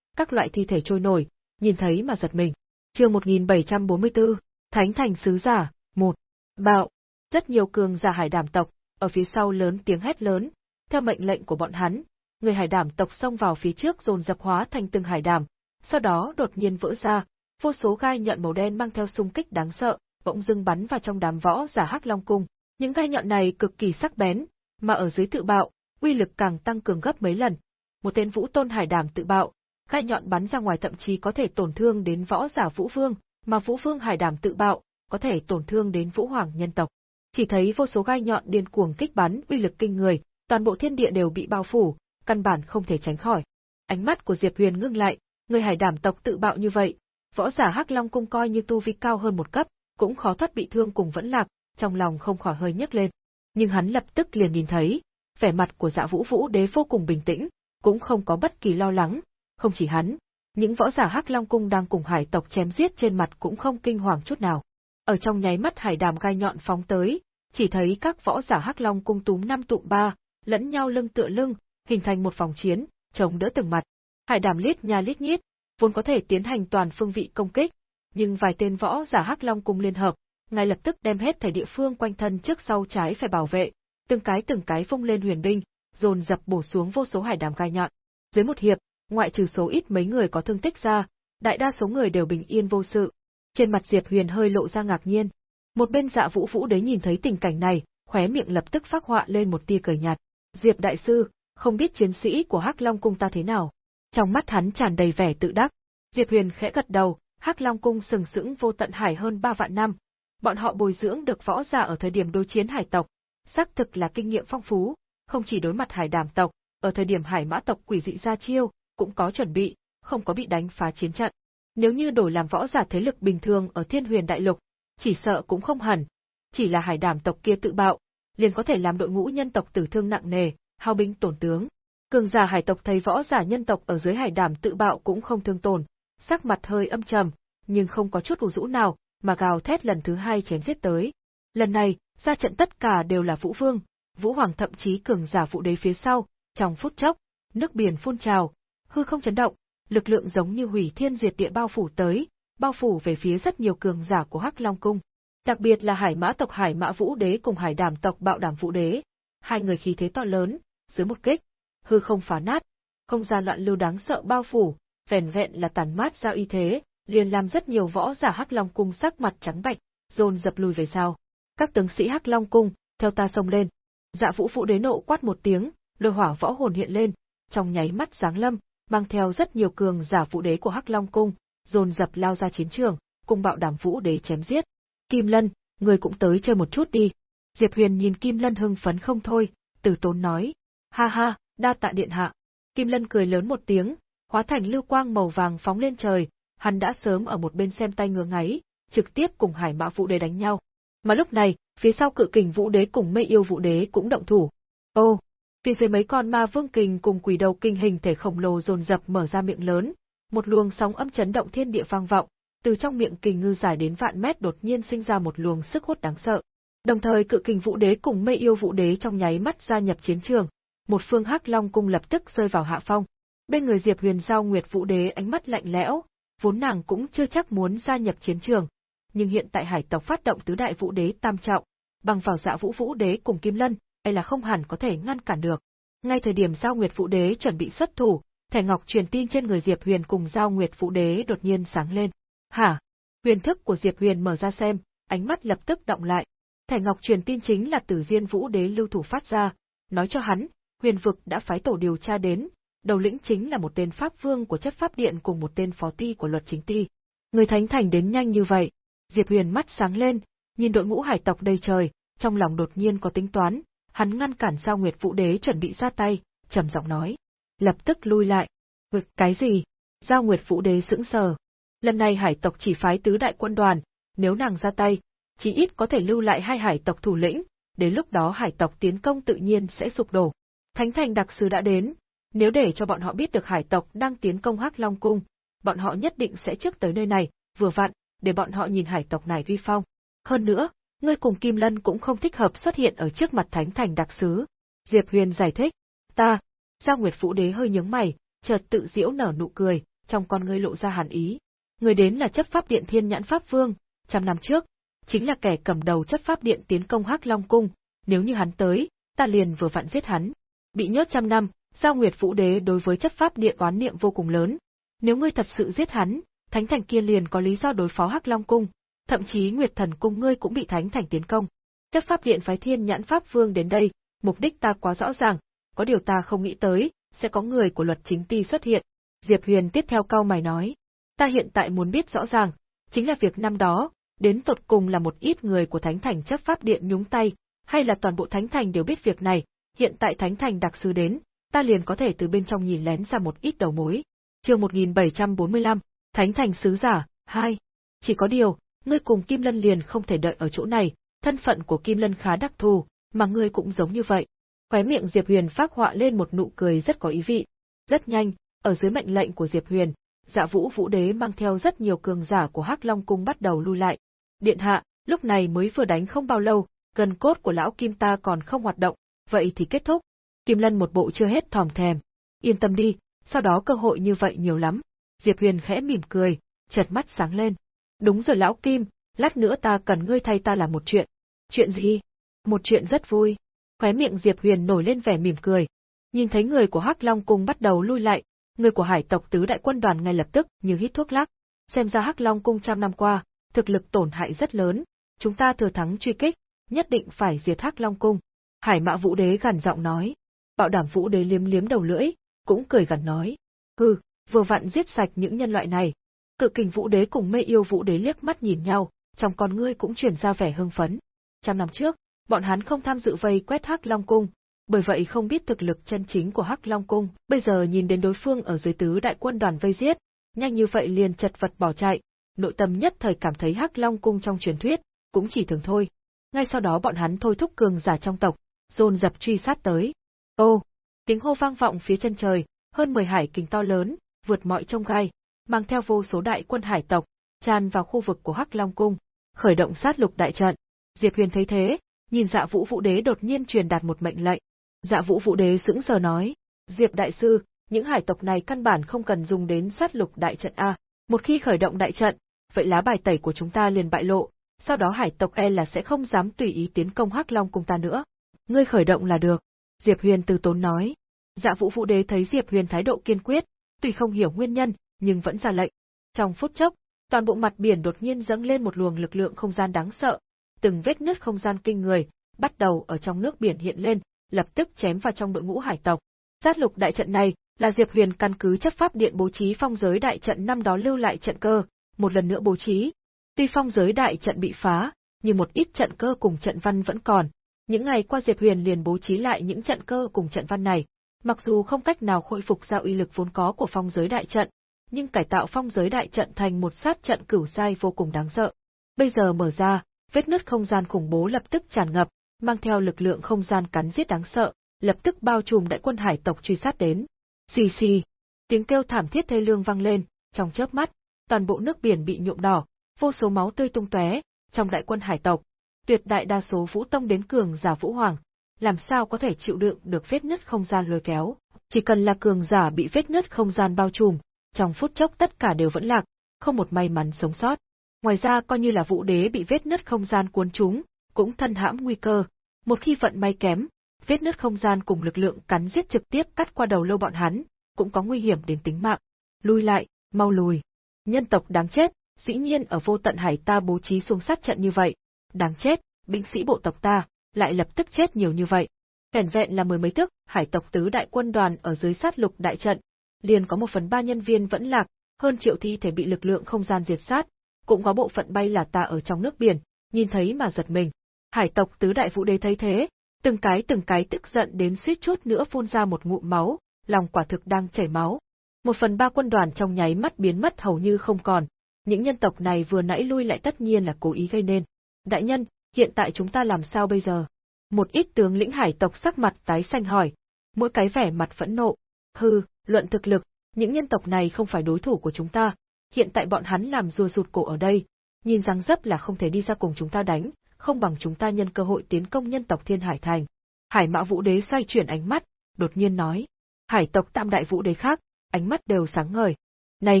các loại thi thể trôi nổi, nhìn thấy mà giật mình. Chương 1744, Thánh thành sứ giả, 1, Bạo. Rất nhiều cường giả hải đảm tộc, ở phía sau lớn tiếng hét lớn, theo mệnh lệnh của bọn hắn, người hải đảm tộc xông vào phía trước dồn dập hóa thành từng hải đảm, sau đó đột nhiên vỡ ra, vô số gai nhọn màu đen mang theo xung kích đáng sợ, bỗng dưng bắn vào trong đám võ giả Hắc Long cung. Những gai nhọn này cực kỳ sắc bén, mà ở dưới tự bạo, uy lực càng tăng cường gấp mấy lần. Một tên vũ tôn hải đảm tự bạo, gai nhọn bắn ra ngoài thậm chí có thể tổn thương đến võ giả Vũ Vương, mà Vũ Vương hải đảm tự bạo, có thể tổn thương đến Vũ Hoàng nhân tộc. Chỉ thấy vô số gai nhọn điên cuồng kích bắn, uy lực kinh người, toàn bộ thiên địa đều bị bao phủ, căn bản không thể tránh khỏi. Ánh mắt của Diệp Huyền ngưng lại, người hải đảm tộc tự bạo như vậy, võ giả Hắc Long cung coi như tu vi cao hơn một cấp, cũng khó thoát bị thương cùng vẫn lạc, trong lòng không khỏi hơi nhấc lên. Nhưng hắn lập tức liền nhìn thấy, vẻ mặt của Dạ Vũ Vũ Đế vô cùng bình tĩnh, cũng không có bất kỳ lo lắng, không chỉ hắn, những võ giả Hắc Long cung đang cùng hải tộc chém giết trên mặt cũng không kinh hoàng chút nào. Ở trong nháy mắt hải đàm gai nhọn phóng tới, chỉ thấy các võ giả Hắc Long cung túm năm tụ ba, lẫn nhau lưng tựa lưng, hình thành một vòng chiến, chống đỡ từng mặt. Hải đàm lít nha lít nhít, vốn có thể tiến hành toàn phương vị công kích, nhưng vài tên võ giả Hắc Long cung liên hợp, ngay lập tức đem hết thể địa phương quanh thân trước sau trái phải bảo vệ, từng cái từng cái phông lên huyền binh, dồn dập bổ xuống vô số hải đàm gai nhọn. Dưới một hiệp, ngoại trừ số ít mấy người có thương tích ra, đại đa số người đều bình yên vô sự. Trên mặt Diệp Huyền hơi lộ ra ngạc nhiên. Một bên dạ vũ vũ đấy nhìn thấy tình cảnh này, khóe miệng lập tức phát họa lên một tia cười nhạt. Diệp đại sư, không biết chiến sĩ của Hắc Long cung ta thế nào. Trong mắt hắn tràn đầy vẻ tự đắc. Diệp Huyền khẽ gật đầu, Hắc Long cung sừng sững vô tận hải hơn ba vạn năm. Bọn họ bồi dưỡng được võ giả ở thời điểm đối chiến hải tộc, xác thực là kinh nghiệm phong phú, không chỉ đối mặt hải đàm tộc, ở thời điểm hải mã tộc quỷ dị ra chiêu, cũng có chuẩn bị, không có bị đánh phá chiến trận. Nếu như đổi làm võ giả thế lực bình thường ở Thiên Huyền Đại Lục, chỉ sợ cũng không hẳn, chỉ là hải đàm tộc kia tự bạo, liền có thể làm đội ngũ nhân tộc tử thương nặng nề, hao binh tổn tướng. Cường giả hải tộc thấy võ giả nhân tộc ở dưới hải đàm tự bạo cũng không thương tổn, sắc mặt hơi âm trầm, nhưng không có chút ủ rũ nào, mà gào thét lần thứ hai chém giết tới. Lần này, ra trận tất cả đều là Vũ Vương, Vũ Hoàng thậm chí cường giả phụ đế phía sau, trong phút chốc, nước biển phun trào, hư không chấn động, lực lượng giống như hủy thiên diệt địa bao phủ tới, bao phủ về phía rất nhiều cường giả của Hắc Long cung. Đặc biệt là Hải Mã tộc Hải Mã Vũ Đế cùng Hải Đàm tộc Bạo Đàm Vũ Đế, hai người khí thế to lớn, dưới một kích, hư không phá nát, không gian loạn lưu đáng sợ bao phủ, vẻn vẹn là tàn mát giao y thế, liền làm rất nhiều võ giả Hắc Long cung sắc mặt trắng bệch, dồn dập lùi về sau. Các tướng sĩ Hắc Long cung, theo ta xông lên. Dạ Vũ Vũ Đế nộ quát một tiếng, lôi hỏa võ hồn hiện lên, trong nháy mắt giáng lâm, mang theo rất nhiều cường giả Vũ Đế của Hắc Long cung, dồn dập lao ra chiến trường, cùng bạo đàm Vũ Đế chém giết. Kim Lân, người cũng tới chơi một chút đi. Diệp Huyền nhìn Kim Lân hưng phấn không thôi, từ tốn nói. Ha ha, đa tạ điện hạ. Kim Lân cười lớn một tiếng, hóa thành lưu quang màu vàng phóng lên trời, hắn đã sớm ở một bên xem tay ngứa ngáy, trực tiếp cùng Hải Mã Vũ Đế đánh nhau. Mà lúc này, phía sau cự kình Vũ Đế cùng Mây Yêu Vũ Đế cũng động thủ. Ô, phía dưới mấy con ma vương kình cùng quỷ đầu kinh hình thể khổng lồ dồn dập mở ra miệng lớn, một luồng sóng âm chấn động thiên địa vang vọng, từ trong miệng kình ngư dài đến vạn mét đột nhiên sinh ra một luồng sức hút đáng sợ. Đồng thời cự kình vũ đế cùng mây yêu vũ đế trong nháy mắt gia nhập chiến trường, một phương hắc long cung lập tức rơi vào hạ phong. Bên người Diệp Huyền giao Nguyệt vũ đế ánh mắt lạnh lẽo, vốn nàng cũng chưa chắc muốn gia nhập chiến trường, nhưng hiện tại hải tộc phát động tứ đại vũ đế tam trọng, bằng vào dạ vũ vũ đế cùng kim lân, đây là không hẳn có thể ngăn cản được. Ngay thời điểm giao Nguyệt vũ đế chuẩn bị xuất thủ, thẻ ngọc truyền tin trên người Diệp Huyền cùng giao Nguyệt vũ đế đột nhiên sáng lên. Hả? Huyền thức của Diệp Huyền mở ra xem, ánh mắt lập tức động lại. Thẻ ngọc truyền tin chính là Tử Diên Vũ Đế lưu thủ phát ra, nói cho hắn, Huyền vực đã phái tổ điều tra đến, đầu lĩnh chính là một tên pháp vương của chất pháp điện cùng một tên phó ti của luật chính ti. Người thánh thành đến nhanh như vậy, Diệp Huyền mắt sáng lên, nhìn đội ngũ hải tộc đầy trời, trong lòng đột nhiên có tính toán, hắn ngăn cản Giao Nguyệt Vũ Đế chuẩn bị ra tay, trầm giọng nói, lập tức lui lại. Vực cái gì? Giao Nguyệt Vũ Đế sững sờ, Lần này hải tộc chỉ phái tứ đại quân đoàn, nếu nàng ra tay, chỉ ít có thể lưu lại hai hải tộc thủ lĩnh, đến lúc đó hải tộc tiến công tự nhiên sẽ sụp đổ. Thánh thành đặc sứ đã đến, nếu để cho bọn họ biết được hải tộc đang tiến công Hắc Long cung, bọn họ nhất định sẽ trước tới nơi này, vừa vặn, để bọn họ nhìn hải tộc này vi phong. Hơn nữa, ngươi cùng Kim Lân cũng không thích hợp xuất hiện ở trước mặt thánh thành đặc sứ. Diệp Huyền giải thích, ta, Giao Nguyệt Vũ Đế hơi nhướng mày, chợt tự diễu nở nụ cười, trong con ngươi lộ ra hàn ý người đến là chấp pháp điện Thiên Nhãn Pháp Vương, trăm năm trước, chính là kẻ cầm đầu chấp pháp điện tiến công Hắc Long cung, nếu như hắn tới, ta liền vừa vặn giết hắn. Bị nhốt trăm năm, Giao Nguyệt Vũ Đế đối với chấp pháp điện oán niệm vô cùng lớn. Nếu ngươi thật sự giết hắn, Thánh Thành kia liền có lý do đối phó Hắc Long cung, thậm chí Nguyệt Thần cung ngươi cũng bị Thánh Thành tiến công. Chấp pháp điện phái Thiên Nhãn Pháp Vương đến đây, mục đích ta quá rõ ràng, có điều ta không nghĩ tới, sẽ có người của luật chính ti xuất hiện. Diệp Huyền tiếp theo cao mày nói ta hiện tại muốn biết rõ ràng, chính là việc năm đó, đến tột cùng là một ít người của Thánh Thành chấp pháp điện nhúng tay, hay là toàn bộ Thánh Thành đều biết việc này, hiện tại Thánh Thành đặc sứ đến, ta liền có thể từ bên trong nhìn lén ra một ít đầu mối. Chương 1745, Thánh Thành sứ giả 2. Chỉ có điều, ngươi cùng Kim Lân liền không thể đợi ở chỗ này, thân phận của Kim Lân khá đặc thù, mà ngươi cũng giống như vậy. Khóe miệng Diệp Huyền phát họa lên một nụ cười rất có ý vị. Rất nhanh, ở dưới mệnh lệnh của Diệp Huyền, Dạ Vũ Vũ Đế mang theo rất nhiều cường giả của Hắc Long cung bắt đầu lui lại. Điện hạ, lúc này mới vừa đánh không bao lâu, gần cốt của lão Kim ta còn không hoạt động, vậy thì kết thúc. Kim Lân một bộ chưa hết thòm thèm. Yên tâm đi, sau đó cơ hội như vậy nhiều lắm. Diệp Huyền khẽ mỉm cười, chợt mắt sáng lên. Đúng rồi lão Kim, lát nữa ta cần ngươi thay ta làm một chuyện. Chuyện gì? Một chuyện rất vui. Khóe miệng Diệp Huyền nổi lên vẻ mỉm cười. Nhìn thấy người của Hắc Long cung bắt đầu lui lại, người của hải tộc tứ đại quân đoàn ngay lập tức như hít thuốc lắc. Xem ra Hắc Long cung trăm năm qua, thực lực tổn hại rất lớn, chúng ta thừa thắng truy kích, nhất định phải diệt Hắc Long cung. Hải Mã Vũ Đế gằn giọng nói. Bạo đảm Vũ Đế liếm liếm đầu lưỡi, cũng cười gằn nói. Hừ, vừa vặn giết sạch những nhân loại này. Cự kình Vũ Đế cùng mê yêu Vũ Đế liếc mắt nhìn nhau, trong con ngươi cũng truyền ra vẻ hưng phấn. Trăm năm trước, bọn hắn không tham dự vây quét Hắc Long cung, bởi vậy không biết thực lực chân chính của Hắc Long Cung, bây giờ nhìn đến đối phương ở dưới tứ đại quân đoàn vây giết, nhanh như vậy liền chật vật bỏ chạy, nội tâm nhất thời cảm thấy Hắc Long Cung trong truyền thuyết, cũng chỉ thường thôi. Ngay sau đó bọn hắn thôi thúc cường giả trong tộc, dồn dập truy sát tới. Ô, tiếng hô vang vọng phía chân trời, hơn 10 hải kình to lớn, vượt mọi trông gai, mang theo vô số đại quân hải tộc, tràn vào khu vực của Hắc Long Cung, khởi động sát lục đại trận. Diệp Huyền thấy thế, nhìn Dạ Vũ Vũ Đế đột nhiên truyền đạt một mệnh lệnh, Dạ Vũ Vũ Đế sững sờ nói, Diệp Đại Sư, những hải tộc này căn bản không cần dùng đến sát lục đại trận A, một khi khởi động đại trận, vậy lá bài tẩy của chúng ta liền bại lộ, sau đó hải tộc e là sẽ không dám tùy ý tiến công Hắc Long Cung ta nữa. Ngươi khởi động là được. Diệp Huyền từ tốn nói. Dạ Vũ Vũ Đế thấy Diệp Huyền thái độ kiên quyết, tuy không hiểu nguyên nhân, nhưng vẫn ra lệnh. Trong phút chốc, toàn bộ mặt biển đột nhiên dâng lên một luồng lực lượng không gian đáng sợ, từng vết nứt không gian kinh người, bắt đầu ở trong nước biển hiện lên, lập tức chém vào trong đội ngũ hải tộc. Sát lục đại trận này là Diệp Huyền căn cứ chấp pháp điện bố trí phong giới đại trận năm đó lưu lại trận cơ, một lần nữa bố trí. Tuy phong giới đại trận bị phá, nhưng một ít trận cơ cùng trận văn vẫn còn. Những ngày qua Diệp Huyền liền bố trí lại những trận cơ cùng trận văn này, mặc dù không cách nào khôi phục ra uy lực vốn có của phong giới đại trận, nhưng cải tạo phong giới đại trận thành một sát trận cửu sai vô cùng đáng sợ. Bây giờ mở ra, vết nứt không gian khủng bố lập tức tràn ngập, mang theo lực lượng không gian cắn giết đáng sợ, lập tức bao trùm đại quân hải tộc truy sát đến. Xì xì, tiếng kêu thảm thiết thê lương vang lên, trong chớp mắt, toàn bộ nước biển bị nhuộm đỏ, vô số máu tươi tung tóe, trong đại quân hải tộc, tuyệt đại đa số vũ tông đến cường giả vũ hoàng, làm sao có thể chịu đựng được vết nứt không gian lôi kéo, chỉ cần là cường giả bị vết nứt không gian bao trùm, trong phút chốc tất cả đều vẫn lạc, không một may mắn sống sót. Ngoài ra coi như là vũ đế bị vết nứt không gian cuốn trúng, cũng thân hãm nguy cơ, một khi vận may kém, vết nứt không gian cùng lực lượng cắn giết trực tiếp cắt qua đầu lâu bọn hắn, cũng có nguy hiểm đến tính mạng. Lui lại, mau lùi. Nhân tộc đáng chết, dĩ nhiên ở vô tận hải ta bố trí xuống sát trận như vậy. Đáng chết, binh sĩ bộ tộc ta, lại lập tức chết nhiều như vậy. Vẻn vẹn là mười mấy tức, hải tộc tứ đại quân đoàn ở dưới sát lục đại trận, liền có một phần ba nhân viên vẫn lạc, hơn triệu thi thể bị lực lượng không gian diệt sát, cũng có bộ phận bay là ta ở trong nước biển, nhìn thấy mà giật mình. Hải tộc tứ đại vũ đế thấy thế, từng cái từng cái tức giận đến suýt chút nữa phun ra một ngụm máu, lòng quả thực đang chảy máu. Một phần ba quân đoàn trong nháy mắt biến mất hầu như không còn, những nhân tộc này vừa nãy lui lại tất nhiên là cố ý gây nên. Đại nhân, hiện tại chúng ta làm sao bây giờ? Một ít tướng lĩnh hải tộc sắc mặt tái xanh hỏi, mỗi cái vẻ mặt phẫn nộ. Hừ, luận thực lực, những nhân tộc này không phải đối thủ của chúng ta, hiện tại bọn hắn làm rùa rụt cổ ở đây, nhìn dáng dấp là không thể đi ra cùng chúng ta đánh, không bằng chúng ta nhân cơ hội tiến công nhân tộc Thiên Hải Thành. Hải Mã Vũ Đế xoay chuyển ánh mắt, đột nhiên nói. Hải tộc Tam Đại Vũ Đế khác, ánh mắt đều sáng ngời. Này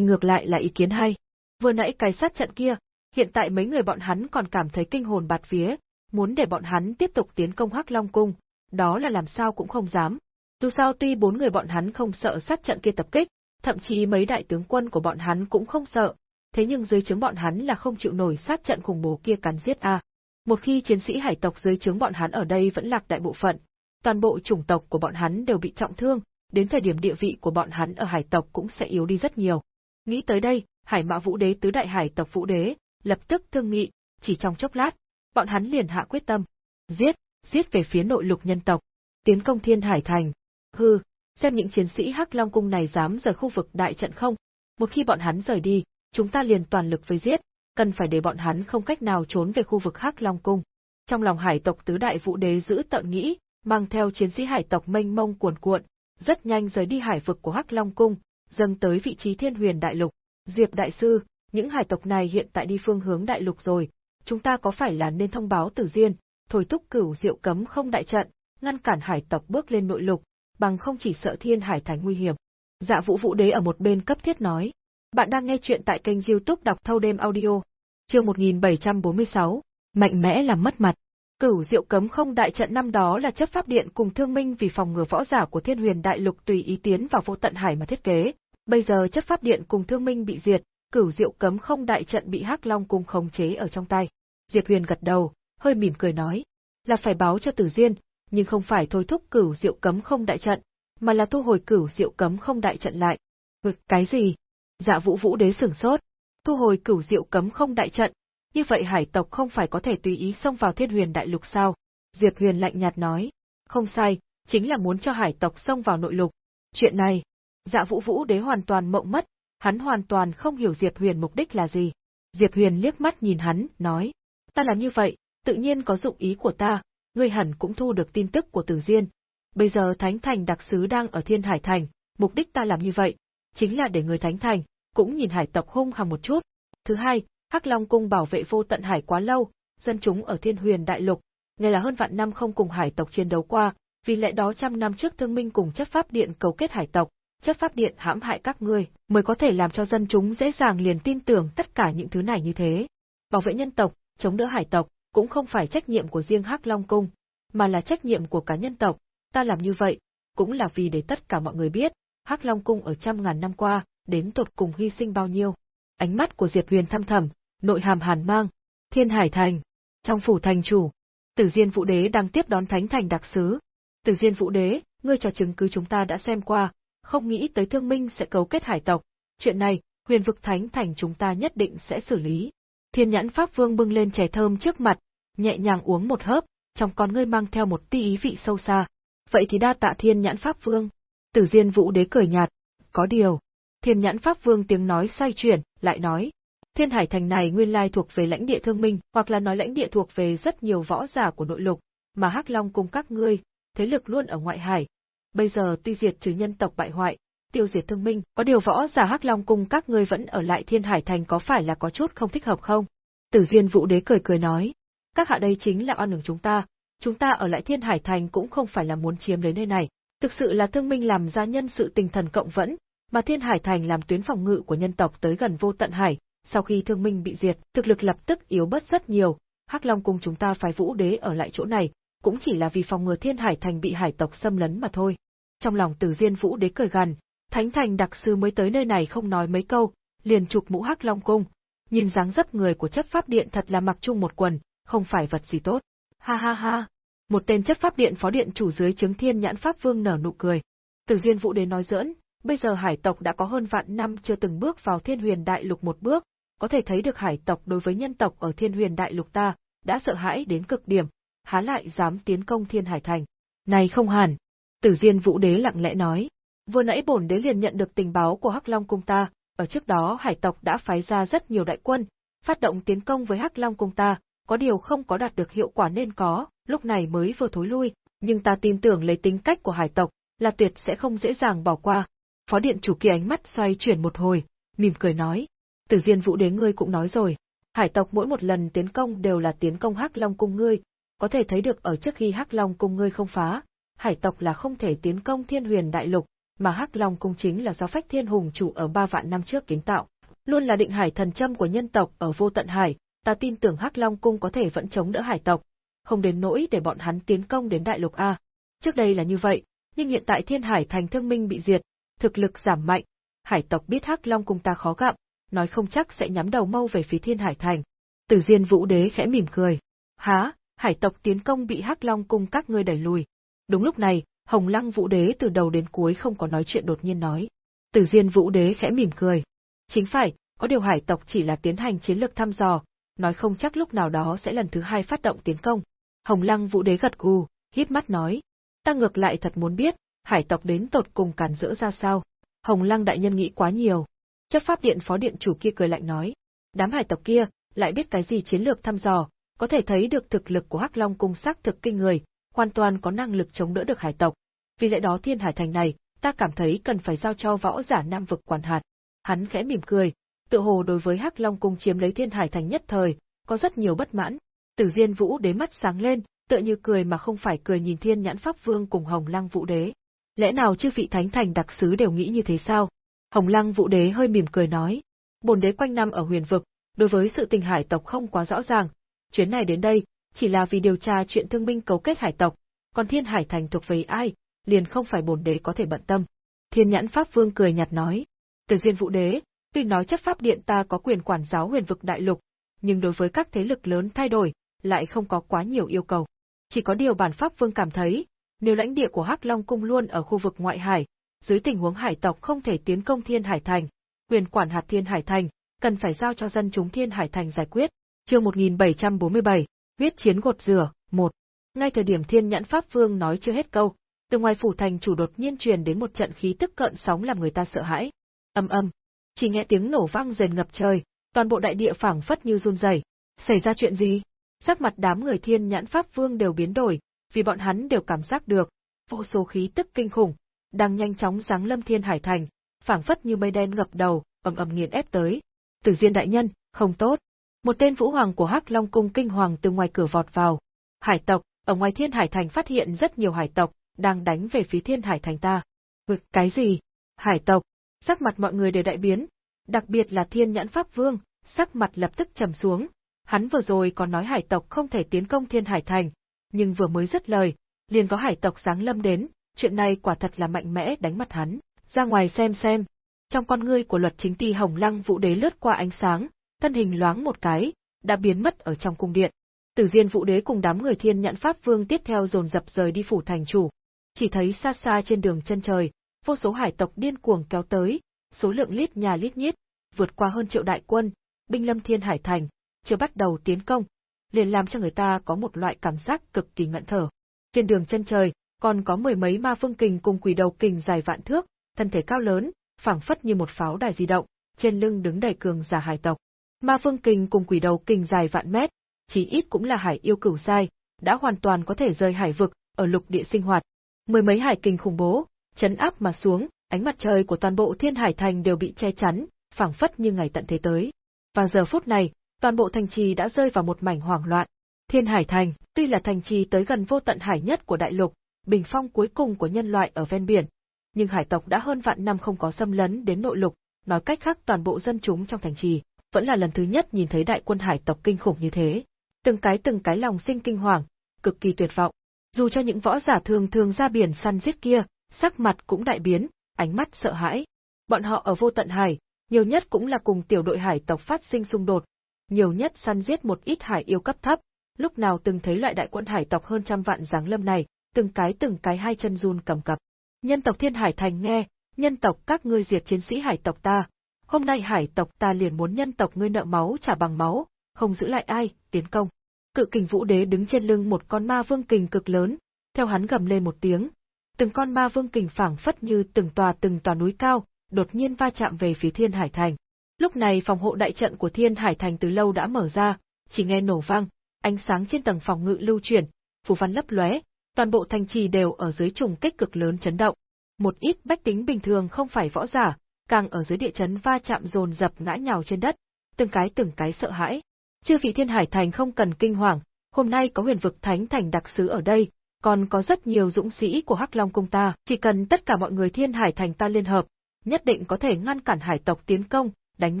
ngược lại là ý kiến hay. Vừa nãy cái sát trận kia, hiện tại mấy người bọn hắn còn cảm thấy kinh hồn bạt vía, muốn để bọn hắn tiếp tục tiến công Hắc Long Cung, đó là làm sao cũng không dám. Dù sao tuy bốn người bọn hắn không sợ sát trận kia tập kích, thậm chí mấy đại tướng quân của bọn hắn cũng không sợ, thế nhưng dưới trướng bọn hắn là không chịu nổi sát trận khủng bố kia cắn giết a. Một khi chiến sĩ hải tộc dưới trướng bọn hắn ở đây vẫn lạc đại bộ phận, toàn bộ chủng tộc của bọn hắn đều bị trọng thương, đến thời điểm địa vị của bọn hắn ở hải tộc cũng sẽ yếu đi rất nhiều. Nghĩ tới đây, Hải Mã Vũ Đế tứ đại hải tộc Vũ Đế, lập tức thương nghị, chỉ trong chốc lát, bọn hắn liền hạ quyết tâm, giết, giết về phía nội lục nhân tộc, tiến công Thiên Hải thành. Hừ, xem những chiến sĩ Hắc Long cung này dám rời khu vực đại trận không? Một khi bọn hắn rời đi, chúng ta liền toàn lực với giết, cần phải để bọn hắn không cách nào trốn về khu vực Hắc Long cung. Trong lòng hải tộc tứ đại vũ đế giữ tận nghĩ, mang theo chiến sĩ hải tộc mênh mông cuồn cuộn, rất nhanh rời đi hải vực của Hắc Long cung, dâng tới vị trí Thiên Huyền đại lục. Diệp đại sư, những hải tộc này hiện tại đi phương hướng đại lục rồi, chúng ta có phải là nên thông báo Tử Diên, thổi thúc cửu diệu cấm không đại trận, ngăn cản hải tộc bước lên nội lục, bằng không chỉ sợ Thiên Hải thành nguy hiểm. Dạ Vũ Vũ Đế ở một bên cấp thiết nói. Bạn đang nghe chuyện tại kênh youtube đọc thâu đêm audio. Chương 1746, mạnh mẽ làm mất mặt. Cửu Diệu cấm không đại trận năm đó là chấp pháp điện cùng thương minh vì phòng ngừa võ giả của Thiên Huyền Đại Lục tùy ý tiến vào vô tận hải mà thiết kế. Bây giờ chấp pháp điện cùng thương minh bị diệt, Cửu Diệu cấm không đại trận bị Hắc Long cùng khống chế ở trong tay. Diệp Huyền gật đầu, hơi mỉm cười nói, là phải báo cho Tử Diên, nhưng không phải thôi thúc Cửu Diệu cấm không đại trận, mà là thu hồi Cửu Diệu cấm không đại trận lại. Ừ, cái gì? Dạ Vũ Vũ Đế sửng sốt, thu hồi cửu diệu cấm không đại trận, như vậy hải tộc không phải có thể tùy ý xông vào thiên huyền đại lục sao? Diệp Huyền lạnh nhạt nói, không sai, chính là muốn cho hải tộc xông vào nội lục. Chuyện này, dạ vũ vũ đế hoàn toàn mộng mất, hắn hoàn toàn không hiểu Diệp Huyền mục đích là gì. Diệp Huyền liếc mắt nhìn hắn, nói, ta làm như vậy, tự nhiên có dụng ý của ta, ngươi hẳn cũng thu được tin tức của Tử Diên. Bây giờ Thánh Thành đặc sứ đang ở Thiên Hải Thành, mục đích ta làm như vậy, chính là để người Thánh Thành, cũng nhìn hải tộc hung hăng một chút. Thứ hai, Hắc Long cung bảo vệ vô tận hải quá lâu, dân chúng ở Thiên Huyền đại lục, ngay là hơn vạn năm không cùng hải tộc chiến đấu qua, vì lẽ đó trăm năm trước Thương Minh cùng chấp pháp điện cấu kết hải tộc, chấp pháp điện hãm hại các ngươi, mới có thể làm cho dân chúng dễ dàng liền tin tưởng tất cả những thứ này như thế. Bảo vệ nhân tộc, chống đỡ hải tộc, cũng không phải trách nhiệm của riêng Hắc Long cung, mà là trách nhiệm của cả nhân tộc. Ta làm như vậy, cũng là vì để tất cả mọi người biết, Hắc Long cung ở trăm ngàn năm qua, đến tột cùng hy sinh bao nhiêu. Ánh mắt của Diệp Huyền thăm thẳm, nội hàm hàn mang. Thiên Hải Thành, trong phủ thành chủ, Tử Diên Vũ Đế đang tiếp đón Thánh Thành đặc sứ. Tử Diên Vũ Đế, ngươi cho chứng cứ chúng ta đã xem qua, không nghĩ tới Thương Minh sẽ cấu kết hải tộc. Chuyện này, Huyền vực Thánh Thành chúng ta nhất định sẽ xử lý. Thiên Nhãn Pháp Vương bưng lên chè thơm trước mặt, nhẹ nhàng uống một hớp, trong con ngươi mang theo một tia ý vị sâu xa. Vậy thì đa tạ thiên nhãn pháp vương. Tử Diên Vũ Đế cười nhạt, có điều. Thiên nhãn pháp vương tiếng nói xoay chuyển, lại nói. Thiên Hải Thành này nguyên lai thuộc về lãnh địa thương minh, hoặc là nói lãnh địa thuộc về rất nhiều võ giả của nội lục, mà Hắc Long cùng các ngươi, thế lực luôn ở ngoại hải. Bây giờ tuy diệt trừ nhân tộc bại hoại, tiêu diệt thương minh, có điều võ giả Hắc Long cung các ngươi vẫn ở lại Thiên Hải Thành có phải là có chút không thích hợp không? Tử Diên Vũ Đế cười cười nói, các hạ đây chính là oan uổng chúng ta, chúng ta ở lại Thiên Hải Thành cũng không phải là muốn chiếm lấy nơi này, thực sự là thương minh làm ra nhân sự tình thần cộng vẫn, mà Thiên Hải Thành làm tuyến phòng ngự của nhân tộc tới gần vô tận hải, sau khi thương minh bị diệt, thực lực lập tức yếu bớt rất nhiều, Hắc Long cung chúng ta phải Vũ Đế ở lại chỗ này, cũng chỉ là vì phòng ngừa Thiên Hải Thành bị hải tộc xâm lấn mà thôi. Trong lòng Tử Diên Vũ Đế cười gằn, Thánh Thành đặc sư mới tới nơi này không nói mấy câu, liền chụp mũ Hắc Long cung, nhìn dáng dấp người của chấp pháp điện thật là mặc chung một quần, không phải vật gì tốt. Ha ha ha. Một tên chấp pháp điện phó điện chủ dưới chứng thiên nhãn pháp vương nở nụ cười. Tử Diên Vũ Đế nói giỡn, bây giờ hải tộc đã có hơn vạn năm chưa từng bước vào thiên huyền đại lục một bước, có thể thấy được hải tộc đối với nhân tộc ở thiên huyền đại lục ta, đã sợ hãi đến cực điểm, há lại dám tiến công thiên hải thành. Này không hẳn. Tử Diên Vũ Đế lặng lẽ nói. Vừa nãy bổn đế liền nhận được tình báo của Hắc Long cung ta, ở trước đó hải tộc đã phái ra rất nhiều đại quân, phát động tiến công với Hắc Long cung ta, có điều không có đạt được hiệu quả nên có, lúc này mới vừa thối lui, nhưng ta tin tưởng lấy tính cách của hải tộc, là tuyệt sẽ không dễ dàng bỏ qua. Phó điện chủ kia ánh mắt xoay chuyển một hồi, mỉm cười nói, Tử Diên Vũ Đế ngươi cũng nói rồi, hải tộc mỗi một lần tiến công đều là tiến công Hắc Long cung ngươi, có thể thấy được ở trước khi Hắc Long cung ngươi không phá, hải tộc là không thể tiến công Thiên Huyền Đại Lục, mà Hắc Long cung chính là do Phách Thiên Hùng chủ ở ba vạn năm trước kiến tạo, luôn là định hải thần châm của nhân tộc ở vô tận hải, ta tin tưởng Hắc Long cung có thể vẫn chống đỡ hải tộc, không đến nỗi để bọn hắn tiến công đến Đại Lục a. Trước đây là như vậy, nhưng hiện tại Thiên Hải thành thương minh bị diệt, thực lực giảm mạnh, hải tộc biết Hắc Long cung ta khó gặm, nói không chắc sẽ nhắm đầu mâu về phía Thiên Hải thành. Tử Diên Vũ Đế khẽ mỉm cười. Há, hải tộc tiến công bị Hắc Long cung các ngươi đẩy lùi. Đúng lúc này, Hồng Lăng Vũ Đế từ đầu đến cuối không có nói chuyện đột nhiên nói. Tử Diên Vũ Đế khẽ mỉm cười. Chính phải, có điều hải tộc chỉ là tiến hành chiến lược thăm dò, nói không chắc lúc nào đó sẽ lần thứ hai phát động tiến công. Hồng Lăng Vũ Đế gật gù, híp mắt nói. Ta ngược lại thật muốn biết, hải tộc đến tột cùng cản rỡ ra sao. Hồng Lăng đại nhân nghĩ quá nhiều. Chấp pháp điện phó điện chủ kia cười lạnh nói. Đám hải tộc kia, lại biết cái gì chiến lược thăm dò, có thể thấy được thực lực của Hắc Long cung xác thực kinh người, hoàn toàn có năng lực chống đỡ được hải tộc. Vì lẽ đó Thiên Hải Thành này, ta cảm thấy cần phải giao cho võ giả Nam vực quản hạt. Hắn khẽ mỉm cười, tự hồ đối với Hắc Long cung chiếm lấy Thiên Hải Thành nhất thời, có rất nhiều bất mãn. Tử Diên Vũ Đế mắt sáng lên, tựa như cười mà không phải cười nhìn Thiên Nhãn Pháp Vương cùng Hồng Lăng Vũ Đế. Lẽ nào chư vị thánh thành đặc sứ đều nghĩ như thế sao? Hồng Lăng Vũ Đế hơi mỉm cười nói, bồn đế quanh năm ở huyền vực, đối với sự tình hải tộc không quá rõ ràng, chuyến này đến đây, chỉ là vì điều tra chuyện thương binh cấu kết hải tộc, còn Thiên Hải Thành thuộc về ai, liền không phải bổn đế có thể bận tâm. Thiên Nhãn Pháp Vương cười nhạt nói, từ Diên Vũ Đế, tuy nói chấp pháp điện ta có quyền quản giáo huyền vực đại lục, nhưng đối với các thế lực lớn thay đổi, lại không có quá nhiều yêu cầu. Chỉ có điều bản Pháp Vương cảm thấy, nếu lãnh địa của Hắc Long cung luôn ở khu vực ngoại hải, dưới tình huống hải tộc không thể tiến công Thiên Hải Thành, quyền quản hạt Thiên Hải Thành, cần phải giao cho dân chúng Thiên Hải Thành giải quyết. Chương 1747, huyết chiến gột rửa, một Ngay thời điểm Thiên Nhãn Pháp Vương nói chưa hết câu, từ ngoài phủ thành chủ đột nhiên truyền đến một trận khí tức cận sóng làm người ta sợ hãi. Âm âm, chỉ nghe tiếng nổ vang rền ngập trời, toàn bộ đại địa phảng phất như run rẩy. Xảy ra chuyện gì? Sắc mặt đám người Thiên Nhãn Pháp Vương đều biến đổi, vì bọn hắn đều cảm giác được vô số khí tức kinh khủng đang nhanh chóng giáng lâm Thiên Hải thành, phảng phất như mây đen ngập đầu, ầm ầm nghiền ép tới. Tử Diên đại nhân, không tốt. Một tên vũ hoàng của Hắc Long cung kinh hoàng từ ngoài cửa vọt vào. Hải tộc, ở ngoài Thiên Hải thành phát hiện rất nhiều hải tộc đang đánh về phía Thiên Hải thành ta. Ngực cái gì? Hải tộc? Sắc mặt mọi người đều đại biến, đặc biệt là Thiên Nhãn Pháp Vương, sắc mặt lập tức trầm xuống. Hắn vừa rồi còn nói hải tộc không thể tiến công Thiên Hải thành, nhưng vừa mới dứt lời, liền có hải tộc sáng lâm đến, chuyện này quả thật là mạnh mẽ đánh mặt hắn. Ra ngoài xem xem. Trong con ngươi của luật chính ti hồng lăng vũ đế lướt qua ánh sáng, thân hình loáng một cái, đã biến mất ở trong cung điện. Tử Diên Vũ Đế cùng đám người Thiên Nhãn Pháp Vương tiếp theo dồn dập rời đi phủ thành chủ. Chỉ thấy xa xa trên đường chân trời, vô số hải tộc điên cuồng kéo tới, số lượng lít nhà lít nhít, vượt qua hơn triệu đại quân, binh lâm Thiên Hải thành, chưa bắt đầu tiến công. liền làm cho người ta có một loại cảm giác cực kỳ ngẩn thở. Trên đường chân trời, còn có mười mấy ma phương kình cùng quỷ đầu kình dài vạn thước, thân thể cao lớn, phảng phất như một pháo đài di động, trên lưng đứng đầy cường giả hải tộc. Ma phương kình cùng quỷ đầu kình dài vạn mét, chỉ ít cũng là hải yêu cửu sai, đã hoàn toàn có thể rời hải vực, ở lục địa sinh hoạt. Mười mấy hải kình khủng bố, chấn áp mà xuống, ánh mặt trời của toàn bộ thiên hải thành đều bị che chắn, phảng phất như ngày tận thế tới. Và giờ phút này, toàn bộ thành trì đã rơi vào một mảnh hoảng loạn. Thiên Hải Thành, tuy là thành trì tới gần vô tận hải nhất của đại lục, bình phong cuối cùng của nhân loại ở ven biển, nhưng hải tộc đã hơn vạn năm không có xâm lấn đến nội lục, nói cách khác toàn bộ dân chúng trong thành trì, vẫn là lần thứ nhất nhìn thấy đại quân hải tộc kinh khủng như thế. Từng cái từng cái lòng sinh kinh hoàng, cực kỳ tuyệt vọng. Dù cho những võ giả thường thường ra biển săn giết kia, sắc mặt cũng đại biến, ánh mắt sợ hãi. Bọn họ ở vô tận hải, nhiều nhất cũng là cùng tiểu đội hải tộc phát sinh xung đột, nhiều nhất săn giết một ít hải yêu cấp thấp, lúc nào từng thấy loại đại quân hải tộc hơn trăm vạn dáng lâm này, từng cái từng cái hai chân run cầm cập. Nhân tộc Thiên Hải Thành nghe, nhân tộc các ngươi diệt chiến sĩ hải tộc ta, hôm nay hải tộc ta liền muốn nhân tộc ngươi nợ máu trả bằng máu, không giữ lại ai, tiến công. Cự kình vũ đế đứng trên lưng một con ma vương kình cực lớn, theo hắn gầm lên một tiếng. Từng con ma vương kình phảng phất như từng tòa từng tòa núi cao, đột nhiên va chạm về phía Thiên Hải Thành. Lúc này phòng hộ đại trận của Thiên Hải Thành từ lâu đã mở ra, chỉ nghe nổ vang, ánh sáng trên tầng phòng ngự lưu chuyển, phù văn lấp lóe, toàn bộ thành trì đều ở dưới trùng kích cực lớn chấn động. Một ít bách tính bình thường không phải võ giả, càng ở dưới địa chấn va chạm dồn dập ngã nhào trên đất, từng cái từng cái sợ hãi. Chư vị Thiên Hải Thành không cần kinh hoàng, hôm nay có huyền vực thánh thành đặc sứ ở đây, còn có rất nhiều dũng sĩ của Hắc Long cung ta, chỉ cần tất cả mọi người Thiên Hải Thành ta liên hợp, nhất định có thể ngăn cản hải tộc tiến công, đánh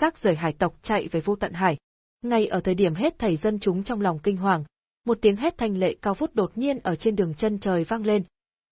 rác rời hải tộc chạy về vô tận hải. Ngay ở thời điểm hết thầy dân chúng trong lòng kinh hoàng, một tiếng hét thanh lệ cao vút đột nhiên ở trên đường chân trời vang lên.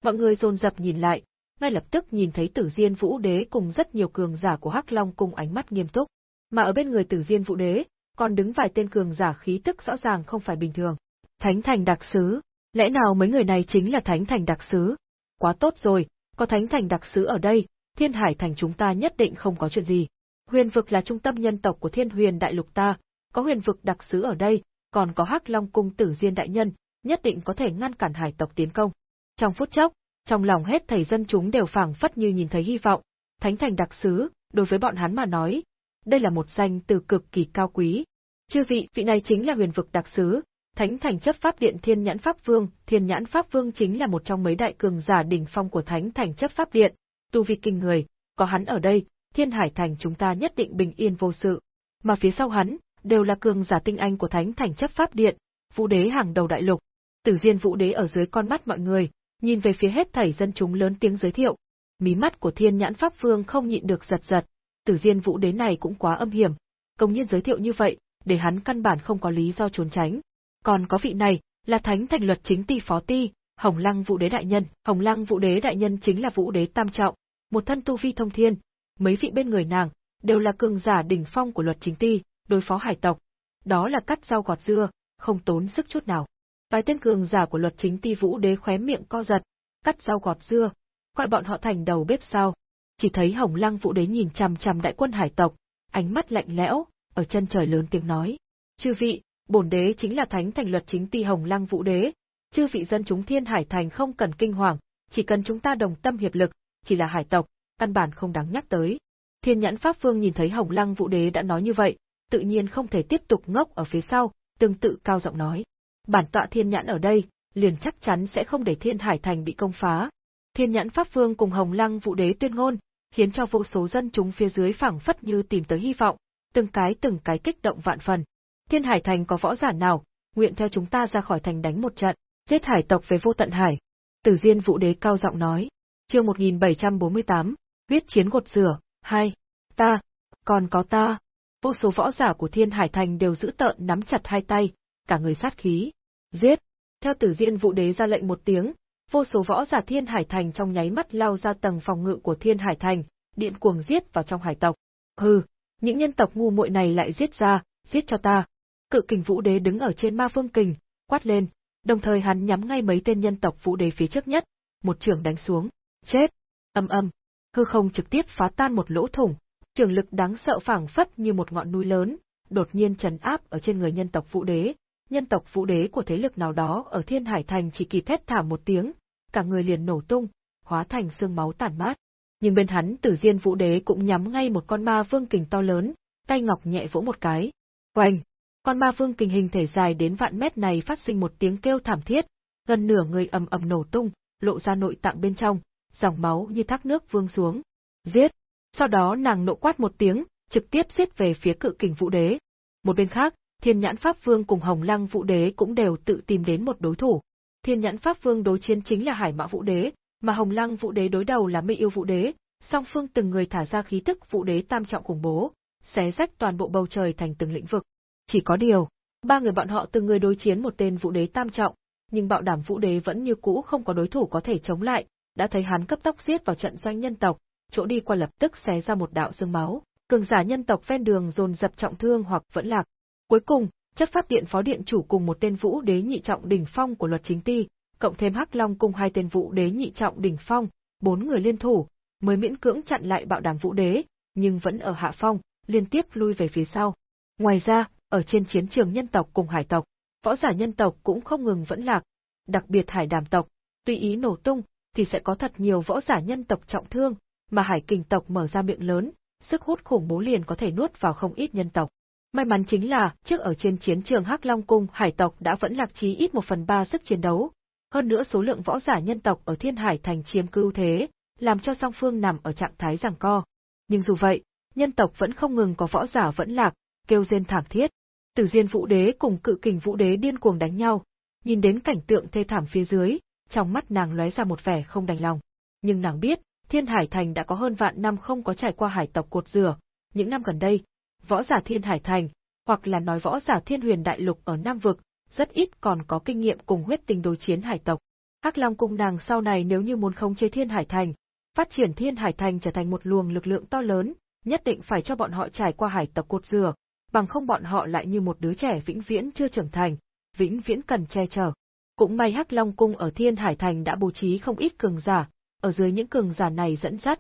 Mọi người dồn dập nhìn lại, ngay lập tức nhìn thấy Tử Diên Vũ Đế cùng rất nhiều cường giả của Hắc Long cùng ánh mắt nghiêm túc, mà ở bên người Tử Diên Vũ Đế, còn đứng vài tên cường giả khí tức rõ ràng không phải bình thường. Thánh Thành Đặc Sứ, lẽ nào mấy người này chính là Thánh Thành Đặc Sứ? Quá tốt rồi, có Thánh Thành Đặc Sứ ở đây, Thiên Hải Thành chúng ta nhất định không có chuyện gì. Huyền vực là trung tâm nhân tộc của Thiên Huyền Đại Lục ta, có huyền vực đặc sứ ở đây, còn có Hắc Long cung Tử Diên đại nhân, nhất định có thể ngăn cản hải tộc tiến công. Trong phút chốc, trong lòng hết thầy dân chúng đều phảng phất như nhìn thấy hy vọng, thánh thành đặc sứ, đối với bọn hắn mà nói, đây là một danh từ cực kỳ cao quý. Chư vị, vị này chính là huyền vực đặc sứ, Thánh Thành chấp pháp điện Thiên Nhãn Pháp Vương, Thiên Nhãn Pháp Vương chính là một trong mấy đại cường giả đỉnh phong của Thánh Thành chấp pháp điện, tu vi kinh người, có hắn ở đây, Thiên Hải Thành chúng ta nhất định bình yên vô sự. Mà phía sau hắn, đều là cường giả tinh anh của Thánh Thành chấp pháp điện, Vũ Đế hàng đầu đại lục. Tử Diên Vũ Đế ở dưới con mắt mọi người, nhìn về phía hết thảy dân chúng lớn tiếng giới thiệu. Mí mắt của Thiên Nhãn Pháp Vương không nhịn được giật giật, Tử Diên Vũ Đế này cũng quá âm hiểm, công nhiên giới thiệu như vậy, để hắn căn bản không có lý do trốn tránh. Còn có vị này, là Thánh Thành luật chính ti phó ti, Hồng Lăng Vũ Đế đại nhân, Hồng Lăng Vũ Đế đại nhân chính là Vũ Đế tam trọng, một thân tu vi thông thiên, mấy vị bên người nàng đều là cường giả đỉnh phong của luật chính ti, đối phó hải tộc. Đó là cắt rau gọt dưa, không tốn sức chút nào. Vài tên cường giả của luật chính ti Vũ Đế khóe miệng co giật, cắt rau gọt dưa, gọi bọn họ thành đầu bếp sao? Chỉ thấy Hồng Lăng Vũ Đế nhìn chằm chằm đại quân hải tộc, ánh mắt lạnh lẽo, ở chân trời lớn tiếng nói: "Chư vị, bổn đế chính là thánh thành luật chính ti Hồng Lăng Vũ Đế, chư vị dân chúng Thiên Hải thành không cần kinh hoàng, chỉ cần chúng ta đồng tâm hiệp lực, chỉ là hải tộc, căn bản không đáng nhắc tới. Thiên nhãn Pháp Phương nhìn thấy Hồng Lăng Vũ Đế đã nói như vậy, tự nhiên không thể tiếp tục ngốc ở phía sau, tương tự cao giọng nói. Bản tọa thiên nhãn ở đây, liền chắc chắn sẽ không để thiên hải thành bị công phá. Thiên nhãn Pháp Phương cùng Hồng Lăng Vũ Đế tuyên ngôn, khiến cho vô số dân chúng phía dưới phảng phất như tìm tới hy vọng, từng cái từng cái kích động vạn phần. Thiên hải thành có võ giả nào, nguyện theo chúng ta ra khỏi thành đánh một trận, giết hải tộc về vô tận hải. Tử Diên Vũ Đế cao giọng nói. Chương 1748, huyết chiến gột rửa, hai, ta, còn có ta. Vô số võ giả của Thiên Hải Thành đều giữ tợn nắm chặt hai tay, cả người sát khí. Giết! Theo tử diện vụ đế ra lệnh một tiếng, vô số võ giả Thiên Hải Thành trong nháy mắt lao ra tầng phòng ngự của Thiên Hải Thành, điện cuồng giết vào trong hải tộc. Hừ, những nhân tộc ngu muội này lại giết ra, giết cho ta. Cự kình vũ đế đứng ở trên ma phương kình, quát lên, đồng thời hắn nhắm ngay mấy tên nhân tộc vũ đế phía trước nhất, một trường đánh xuống. Chết! Âm âm, hư không trực tiếp phá tan một lỗ thủng, trường lực đáng sợ phảng phất như một ngọn núi lớn, đột nhiên trấn áp ở trên người nhân tộc Vũ Đế, nhân tộc vũ đế của thế lực nào đó ở Thiên Hải Thành chỉ kịp thét thảm một tiếng, cả người liền nổ tung, hóa thành xương máu tàn mát. Nhưng bên hắn Tử Diên Vũ Đế cũng nhắm ngay một con ma vương kình to lớn, tay ngọc nhẹ vỗ một cái. Oanh! Con ma vương kình hình thể dài đến vạn mét này phát sinh một tiếng kêu thảm thiết, gần nửa người ầm ầm nổ tung, lộ ra nội tạng bên trong, dòng máu như thác nước vương xuống. Giết! Sau đó nàng nộ quát một tiếng, trực tiếp giết về phía cự kình vũ đế. Một bên khác, Thiên Nhãn Pháp Vương cùng Hồng Lăng Vũ Đế cũng đều tự tìm đến một đối thủ. Thiên Nhãn Pháp Vương đối chiến chính là Hải Mã Vũ Đế, mà Hồng Lăng Vũ Đế đối đầu là Mây Yêu Vũ Đế, song phương từng người thả ra khí tức Vũ Đế tam trọng khủng bố, xé rách toàn bộ bầu trời thành từng lĩnh vực. Chỉ có điều, ba người bọn họ từng người đối chiến một tên Vũ Đế tam trọng, nhưng bạo đảm Vũ Đế vẫn như cũ không có đối thủ có thể chống lại, đã thấy hắn cấp tốc giết vào trận doanh nhân tộc, chỗ đi qua lập tức xé ra một đạo dương máu, cường giả nhân tộc ven đường dồn dập trọng thương hoặc vẫn lạc. Cuối cùng, chấp pháp điện phó điện chủ cùng một tên Vũ Đế nhị trọng đỉnh phong của luật chính ti, cộng thêm Hắc Long cùng hai tên Vũ Đế nhị trọng đỉnh phong, bốn người liên thủ, mới miễn cưỡng chặn lại bạo đàm Vũ Đế, nhưng vẫn ở hạ phong, liên tiếp lui về phía sau. Ngoài ra, ở trên chiến trường nhân tộc cùng hải tộc, võ giả nhân tộc cũng không ngừng vẫn lạc, đặc biệt hải đàm tộc, tùy ý nổ tung, thì sẽ có thật nhiều võ giả nhân tộc trọng thương, mà hải kình tộc mở ra miệng lớn, sức hút khủng bố liền có thể nuốt vào không ít nhân tộc. May mắn chính là, trước ở trên chiến trường Hắc Long Cung hải tộc đã vẫn lạc chí ít một phần ba sức chiến đấu. Hơn nữa số lượng võ giả nhân tộc ở Thiên Hải thành chiếm cưu thế, làm cho song phương nằm ở trạng thái giằng co. Nhưng dù vậy, nhân tộc vẫn không ngừng có võ giả vẫn lạc, kêu rên thảm thiết. Tử Diên Vũ Đế cùng Cự Kình Vũ Đế điên cuồng đánh nhau, nhìn đến cảnh tượng thê thảm phía dưới, trong mắt nàng lóe ra một vẻ không đành lòng. Nhưng nàng biết, Thiên Hải Thành đã có hơn vạn năm không có trải qua hải tộc cột rửa, những năm gần đây, võ giả Thiên Hải Thành, hoặc là nói võ giả Thiên Huyền Đại Lục ở Nam Vực, rất ít còn có kinh nghiệm cùng huyết tình đối chiến hải tộc. Hắc Long cung nàng sau này nếu như muốn khống chế Thiên Hải Thành, phát triển Thiên Hải Thành trở thành một luồng lực lượng to lớn, nhất định phải cho bọn họ trải qua hải tộc cột dừa. bằng không bọn họ lại như một đứa trẻ vĩnh viễn chưa trưởng thành, vĩnh viễn cần che chở. Cũng may Hắc Long cung ở Thiên Hải Thành đã bố trí không ít cường giả, ở dưới những cường giả này dẫn dắt,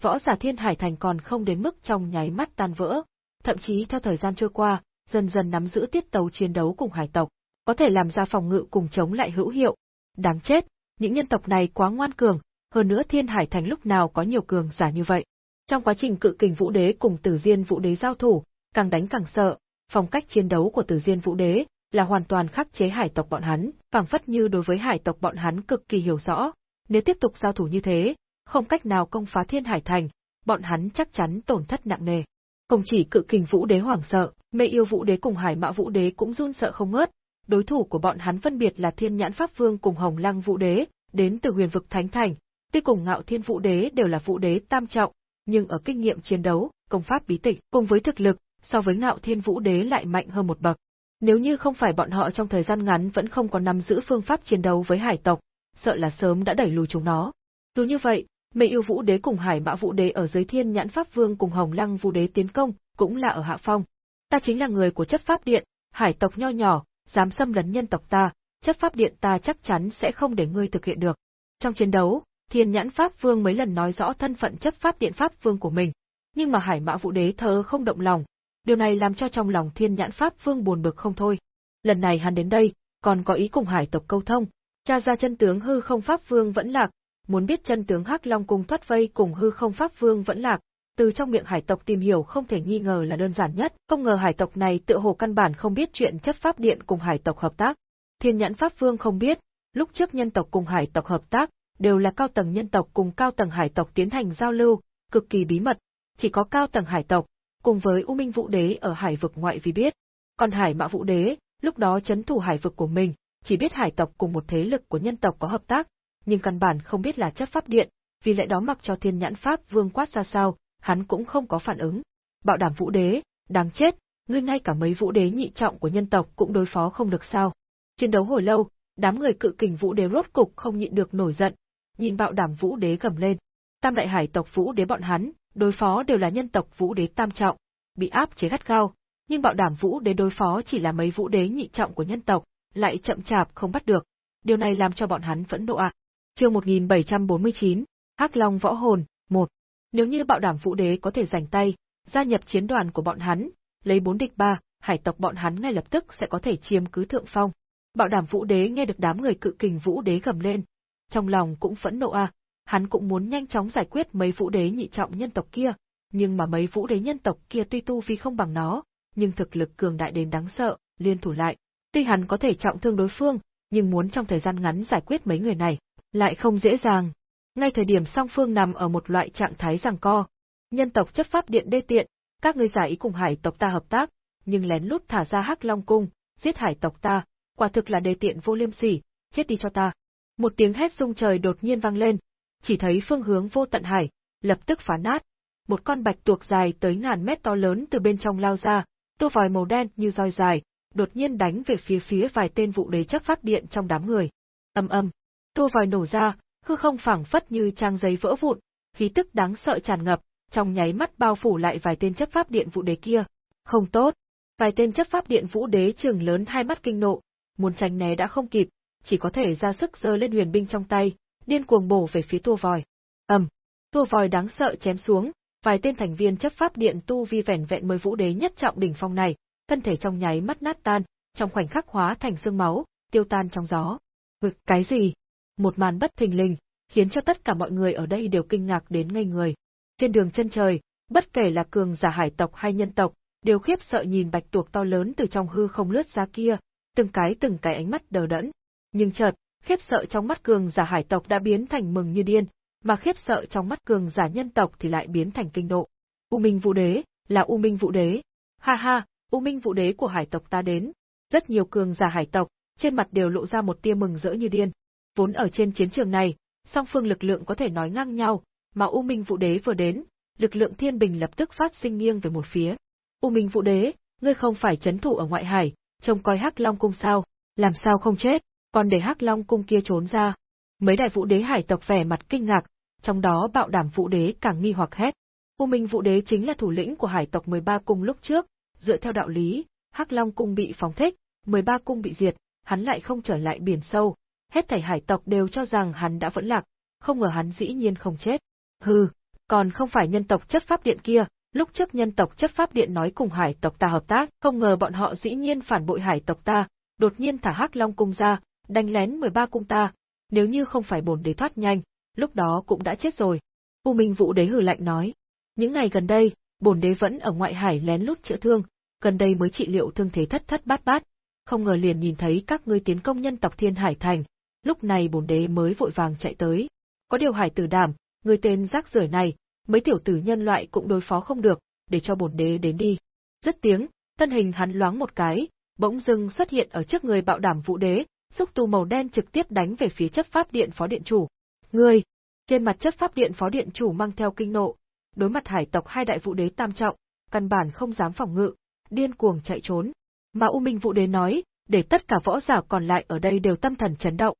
võ giả Thiên Hải Thành còn không đến mức trong nháy mắt tan vỡ, thậm chí theo thời gian trôi qua, dần dần nắm giữ tiết tấu chiến đấu cùng hải tộc, có thể làm ra phòng ngự cùng chống lại hữu hiệu. Đáng chết, những nhân tộc này quá ngoan cường, hơn nữa Thiên Hải Thành lúc nào có nhiều cường giả như vậy. Trong quá trình cự kình Vũ Đế cùng Tử Diên Vũ Đế giao thủ, càng đánh càng sợ, phong cách chiến đấu của Tử Diên Vũ Đế là hoàn toàn khắc chế hải tộc bọn hắn, phảng phất như đối với hải tộc bọn hắn cực kỳ hiểu rõ, nếu tiếp tục giao thủ như thế, không cách nào công phá Thiên Hải Thành, bọn hắn chắc chắn tổn thất nặng nề. Không chỉ cự kình Vũ Đế hoảng sợ, mê yêu Vũ Đế cùng Hải Mã Vũ Đế cũng run sợ không ngớt, đối thủ của bọn hắn phân biệt là Thiên Nhãn Pháp Vương cùng Hồng Lăng Vũ Đế, đến từ huyền vực Thánh Thành, tuy cùng Ngạo Thiên Vũ Đế đều là Vũ Đế tam trọng, nhưng ở kinh nghiệm chiến đấu, công pháp bí tịch cùng với thực lực, so với Ngạo Thiên Vũ Đế lại mạnh hơn một bậc. Nếu như không phải bọn họ trong thời gian ngắn vẫn không có nắm giữ phương pháp chiến đấu với hải tộc, sợ là sớm đã đẩy lùi chúng nó. Dù như vậy, Mây Yêu Vũ Đế cùng Hải Mã Vũ Đế ở dưới Thiên Nhãn Pháp Vương cùng Hồng Lăng Vũ Đế tiến công, cũng là ở hạ phong. Ta chính là người của chấp pháp điện, hải tộc nho nhỏ, dám xâm lấn nhân tộc ta, chấp pháp điện ta chắc chắn sẽ không để ngươi thực hiện được. Trong chiến đấu, Thiên Nhãn Pháp Vương mấy lần nói rõ thân phận chấp pháp điện Pháp Vương của mình, nhưng mà Hải Mã Vũ Đế thờ không động lòng, điều này làm cho trong lòng Thiên Nhãn Pháp Vương buồn bực không thôi. Lần này hắn đến đây, còn có ý cùng hải tộc câu thông, tra ra chân tướng hư không Pháp Vương vẫn lạc, muốn biết chân tướng Hắc Long cung thoát vây cùng hư không Pháp Vương vẫn lạc, từ trong miệng hải tộc tìm hiểu không thể nghi ngờ là đơn giản nhất, không ngờ hải tộc này tựa hồ căn bản không biết chuyện chấp pháp điện cùng hải tộc hợp tác. Thiên nhãn Pháp Vương không biết, lúc trước nhân tộc cùng hải tộc hợp tác, đều là cao tầng nhân tộc cùng cao tầng hải tộc tiến hành giao lưu, cực kỳ bí mật, chỉ có cao tầng hải tộc, cùng với U Minh Vũ Đế ở hải vực ngoại vì biết. Còn Hải Mã Vũ Đế, lúc đó chấn thủ hải vực của mình, chỉ biết hải tộc cùng một thế lực của nhân tộc có hợp tác, nhưng căn bản không biết là chấp pháp điện, vì lẽ đó mặc cho thiên nhãn pháp vương quát ra sao, hắn cũng không có phản ứng. Bạo đảm vũ đế, đáng chết, ngươi ngay cả mấy vũ đế nhị trọng của nhân tộc cũng đối phó không được sao. Chiến đấu hồi lâu, đám người cự kình vũ đế rốt cục không nhịn được nổi giận, nhìn bạo đảm vũ đế gầm lên. Tam đại hải tộc vũ đế bọn hắn, đối phó đều là nhân tộc vũ đế tam trọng, bị áp chế gắt gao, nhưng bạo đảm vũ đế đối phó chỉ là mấy vũ đế nhị trọng của nhân tộc, lại chậm chạp không bắt được. Điều này làm cho bọn hắn vẫn nộ ạ. À. Chương 1749, Hắc Long võ hồn, 1. Nếu như bạo đảm vũ đế có thể giành tay, gia nhập chiến đoàn của bọn hắn, lấy bốn địch ba, hải tộc bọn hắn ngay lập tức sẽ có thể chiếm cứ thượng phong. Bạo đảm vũ đế nghe được đám người cự kình vũ đế gầm lên. Trong lòng cũng phẫn nộ à, hắn cũng muốn nhanh chóng giải quyết mấy vũ đế nhị trọng nhân tộc kia, nhưng mà mấy vũ đế nhân tộc kia tuy tu vi không bằng nó, nhưng thực lực cường đại đến đáng sợ, liên thủ lại. Tuy hắn có thể trọng thương đối phương, nhưng muốn trong thời gian ngắn giải quyết mấy người này, lại không dễ dàng. Ngay thời điểm song phương nằm ở một loại trạng thái giằng co, nhân tộc chấp pháp điện đê tiện, các ngươi giả ý cùng hải tộc ta hợp tác, nhưng lén lút thả ra hắc long cung, giết hải tộc ta, quả thực là đê tiện vô liêm sỉ, chết đi cho ta. Một tiếng hét rung trời đột nhiên vang lên, chỉ thấy phương hướng vô tận hải, lập tức phá nát. Một con bạch tuộc dài tới ngàn mét to lớn từ bên trong lao ra, tua vòi màu đen như roi dài, đột nhiên đánh về phía phía vài tên vụ đế chấp pháp điện trong đám người. Âm âm, tua vòi nổ ra, hư không phẳng phất như trang giấy vỡ vụn, khí tức đáng sợ tràn ngập, trong nháy mắt bao phủ lại vài tên chấp pháp điện vũ đế kia. Không tốt, vài tên chấp pháp điện vũ đế trường lớn hai mắt kinh nộ, muốn tránh né đã không kịp, chỉ có thể ra sức giơ lên huyền binh trong tay, điên cuồng bổ về phía tua vòi. ầm, tua vòi đáng sợ chém xuống, vài tên thành viên chấp pháp điện tu vi vẻn vẹn mới vũ đế nhất trọng đỉnh phong này, thân thể trong nháy mắt nát tan, trong khoảnh khắc hóa thành xương máu, tiêu tan trong gió. Vực cái gì? Một màn bất thình lình, khiến cho tất cả mọi người ở đây đều kinh ngạc đến ngây người. Trên đường chân trời, bất kể là cường giả hải tộc hay nhân tộc, đều khiếp sợ nhìn bạch tuộc to lớn từ trong hư không lướt ra kia, từng cái từng cái ánh mắt đờ đẫn. Nhưng chợt, khiếp sợ trong mắt cường giả hải tộc đã biến thành mừng như điên, mà khiếp sợ trong mắt cường giả nhân tộc thì lại biến thành kinh nộ. U Minh Vũ Đế, là U Minh Vũ Đế. Ha ha, U Minh Vũ Đế của hải tộc ta đến. Rất nhiều cường giả hải tộc, trên mặt đều lộ ra một tia mừng rỡ như điên. Vốn ở trên chiến trường này, song phương lực lượng có thể nói ngang nhau, mà U Minh Vũ Đế vừa đến, lực lượng thiên bình lập tức phát sinh nghiêng về một phía. U Minh Vũ Đế, ngươi không phải chấn thủ ở ngoại hải, trông coi Hắc Long cung sao, làm sao không chết, còn để Hắc Long cung kia trốn ra. Mấy đại vũ đế hải tộc vẻ mặt kinh ngạc, trong đó bạo đảm vũ đế càng nghi hoặc hét. U Minh vũ đế chính là thủ lĩnh của hải tộc 13 cung lúc trước, dựa theo đạo lý, Hắc Long cung bị phóng thích, 13 cung bị diệt, hắn lại không trở lại biển sâu, hết thảy hải tộc đều cho rằng hắn đã vẫn lạc, không ngờ hắn dĩ nhiên không chết. Hừ, còn không phải nhân tộc chấp pháp điện kia, lúc trước nhân tộc chấp pháp điện nói cùng hải tộc ta hợp tác, không ngờ bọn họ dĩ nhiên phản bội hải tộc ta, đột nhiên thả Hắc Long cung ra, đánh lén 13 cung ta, nếu như không phải bổn đế thoát nhanh, lúc đó cũng đã chết rồi. U Minh Vũ Đế hừ lạnh nói, những ngày gần đây, bổn đế vẫn ở ngoại hải lén lút chữa thương, gần đây mới trị liệu thương thế thất thất bát bát, không ngờ liền nhìn thấy các ngươi tiến công nhân tộc Thiên Hải Thành, lúc này bổn đế mới vội vàng chạy tới. Có điều hải tử đảm, người tên rác rưởi này, mấy tiểu tử nhân loại cũng đối phó không được, để cho bổn đế đến đi. Rất tiếng, thân hình hắn loáng một cái, bỗng dưng xuất hiện ở trước người bạo đảm vũ đế, xúc tu màu đen trực tiếp đánh về phía chấp pháp điện phó điện chủ. Ngươi! Trên mặt chấp pháp điện phó điện chủ mang theo kinh nộ, đối mặt hải tộc hai đại vũ đế tam trọng, căn bản không dám phòng ngự, điên cuồng chạy trốn. Mà U Minh vũ đế nói, để tất cả võ giả còn lại ở đây đều tâm thần chấn động.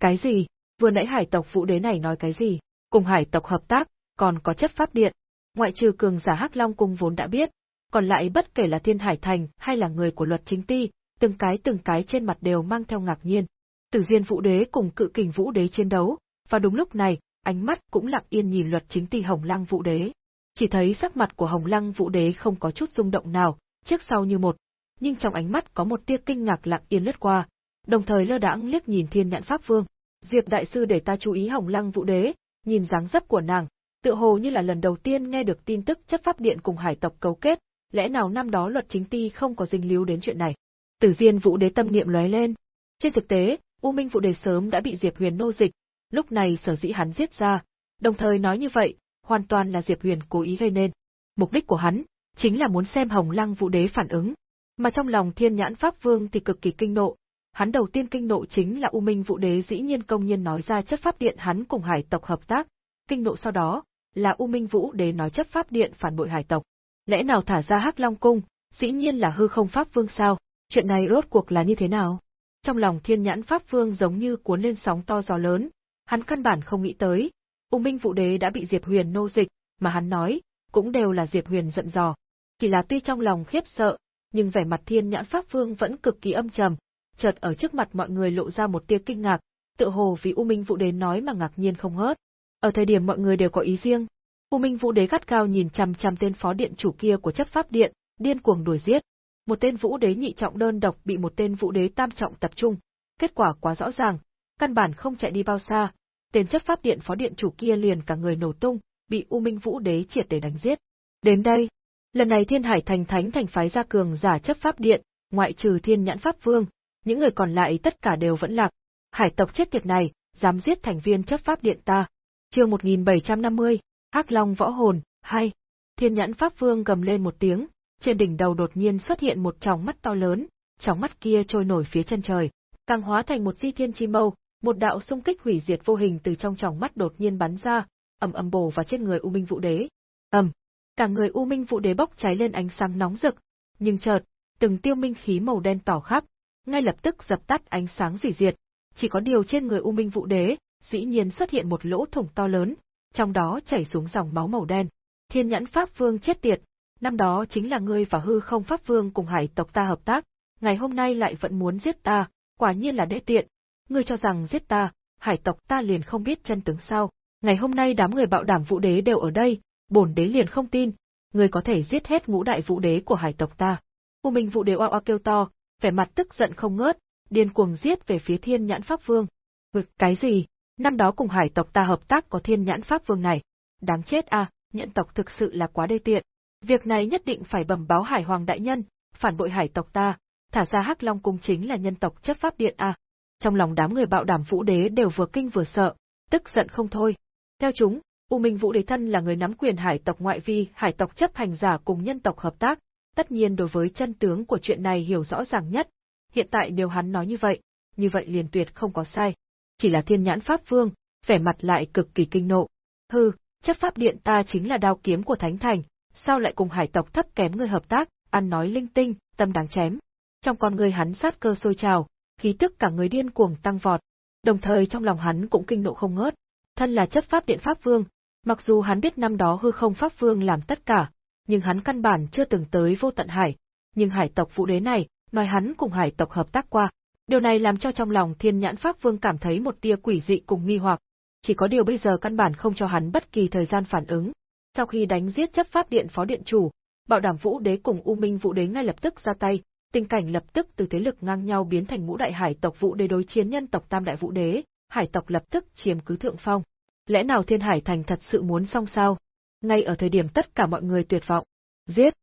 Cái gì? Vừa nãy hải tộc vũ đế này nói cái gì? Cùng hải tộc hợp tác, còn có chấp pháp điện. Ngoại trừ cường giả Hắc Long cung vốn đã biết, còn lại bất kể là Thiên Hải Thành hay là người của luật chính ti, từng cái từng cái trên mặt đều mang theo ngạc nhiên. Tử Diên Vũ Đế cùng Cự Kình Vũ Đế chiến đấu, và đúng lúc này, ánh mắt cũng lặng yên nhìn luật chính ti Hồng Lăng Vũ Đế. Chỉ thấy sắc mặt của Hồng Lăng Vũ Đế không có chút rung động nào, trước sau như một, nhưng trong ánh mắt có một tia kinh ngạc lặng yên lướt qua, đồng thời lơ đãng liếc nhìn Thiên Nhãn Pháp Vương. Diệp đại sư để ta chú ý Hồng Lăng Vũ Đế, nhìn dáng dấp của nàng, tựa hồ như là lần đầu tiên nghe được tin tức chấp pháp điện cùng hải tộc cấu kết, lẽ nào năm đó luật chính ti không có dinh líu đến chuyện này. Tử Diên Vũ Đế tâm niệm lóe lên. Trên thực tế, U Minh Vũ Đế sớm đã bị Diệp Huyền nô dịch, lúc này sở dĩ hắn giết ra, đồng thời nói như vậy, hoàn toàn là Diệp Huyền cố ý gây nên. Mục đích của hắn chính là muốn xem Hồng Lăng Vũ Đế phản ứng, mà trong lòng Thiên Nhãn Pháp Vương thì cực kỳ kinh nộ. Hắn đầu tiên kinh nộ chính là U Minh Vũ Đế dĩ nhiên công nhiên nói ra chất pháp điện hắn cùng hải tộc hợp tác, kinh nộ sau đó là U Minh Vũ Đế nói chất pháp điện phản bội hải tộc. Lẽ nào thả ra Hắc Long cung, dĩ nhiên là hư không pháp vương sao? Chuyện này rốt cuộc là như thế nào? Trong lòng thiên nhãn pháp vương giống như cuốn lên sóng to gió lớn, hắn căn bản không nghĩ tới. U Minh Vũ Đế đã bị Diệp Huyền nô dịch, mà hắn nói, cũng đều là Diệp Huyền giận dò. Chỉ là tuy trong lòng khiếp sợ, nhưng vẻ mặt thiên nhãn pháp vương vẫn cực kỳ âm trầm, chợt ở trước mặt mọi người lộ ra một tia kinh ngạc, tự hồ vì U Minh Vũ Đế nói mà ngạc nhiên không hớt. Ở thời điểm mọi người đều có ý riêng, U Minh Vũ Đế gắt cao nhìn chằm chằm tên phó điện chủ kia của chấp pháp điện, điên cuồng đuổi giết. Một tên vũ đế nhị trọng đơn độc bị một tên vũ đế tam trọng tập trung, kết quả quá rõ ràng, căn bản không chạy đi bao xa, tên chấp pháp điện phó điện chủ kia liền cả người nổ tung, bị U Minh Vũ Đế triệt để đánh giết. Đến đây, lần này Thiên Hải Thành Thánh thành phái ra cường giả chấp pháp điện, ngoại trừ Thiên Nhãn Pháp Vương, những người còn lại tất cả đều vẫn lạc. Hải tộc chết tiệt này, dám giết thành viên chấp pháp điện ta. Chương 1750, Hắc Long võ hồn, hay. Thiên Nhãn Pháp Vương gầm lên một tiếng, trên đỉnh đầu đột nhiên xuất hiện một tròng mắt to lớn, tròng mắt kia trôi nổi phía chân trời, càng hóa thành một di thiên chi mâu, một đạo xung kích hủy diệt vô hình từ trong tròng mắt đột nhiên bắn ra, ầm ầm bổ vào trên người U Minh Vũ Đế. Ầm, cả người U Minh Vũ Đế bốc cháy lên ánh sáng nóng rực, nhưng chợt, từng tiêu minh khí màu đen tỏ khắp, ngay lập tức dập tắt ánh sáng hủy diệt, chỉ có điều trên người U Minh Vũ Đế, dĩ nhiên xuất hiện một lỗ thủng to lớn, trong đó chảy xuống dòng máu màu đen. Thiên Nhãn Pháp Vương chết tiệt, năm đó chính là ngươi và hư không Pháp Vương cùng hải tộc ta hợp tác, ngày hôm nay lại vẫn muốn giết ta, quả nhiên là đê tiện, ngươi cho rằng giết ta, hải tộc ta liền không biết chân tướng sao? Ngày hôm nay đám người bạo đảm vũ đế đều ở đây, bổn đế liền không tin, ngươi có thể giết hết ngũ đại vũ đế của hải tộc ta. U Minh vũ đế oa oa kêu to, vẻ mặt tức giận không ngớt, điên cuồng giết về phía Thiên Nhãn Pháp Vương. Vực cái gì? Năm đó cùng hải tộc ta hợp tác có Thiên Nhãn Pháp Vương này. Đáng chết à, nhẫn tộc thực sự là quá đê tiện. Việc này nhất định phải bẩm báo Hải Hoàng đại nhân, phản bội hải tộc ta, thả ra Hắc Long cung chính là nhân tộc chấp pháp điện à trong lòng đám người bạo đảm vũ đế đều vừa kinh vừa sợ, tức giận không thôi. Theo chúng, U Minh Vũ Đế thân là người nắm quyền hải tộc ngoại vi, hải tộc chấp hành giả cùng nhân tộc hợp tác, tất nhiên đối với chân tướng của chuyện này hiểu rõ ràng nhất. Hiện tại nếu hắn nói như vậy, như vậy liền tuyệt không có sai. Chỉ là thiên nhãn pháp vương, vẻ mặt lại cực kỳ kinh nộ. Hừ, chấp pháp điện ta chính là đao kiếm của Thánh Thành, sao lại cùng hải tộc thấp kém người hợp tác, ăn nói linh tinh, tâm đáng chém. Trong con người hắn sát cơ sôi trào, khí tức cả người điên cuồng tăng vọt, đồng thời trong lòng hắn cũng kinh nộ không ngớt. Thân là chấp pháp điện pháp vương, mặc dù hắn biết năm đó hư không pháp vương làm tất cả, nhưng hắn căn bản chưa từng tới vô tận hải, nhưng hải tộc vũ đế này, nói hắn cùng hải tộc hợp tác qua. Điều này làm cho trong lòng thiên nhãn pháp vương cảm thấy một tia quỷ dị cùng nghi hoặc, chỉ có điều bây giờ căn bản không cho hắn bất kỳ thời gian phản ứng. Sau khi đánh giết chấp pháp điện phó điện chủ, bảo đảm vũ đế cùng U Minh vũ đế ngay lập tức ra tay, tình cảnh lập tức từ thế lực ngang nhau biến thành ngũ đại hải tộc vũ đế đối chiến nhân tộc tam đại vũ đế, hải tộc lập tức chiếm cứ thượng phong. Lẽ nào Thiên Hải Thành thật sự muốn xong sao? Ngay ở thời điểm tất cả mọi người tuyệt vọng. Giết!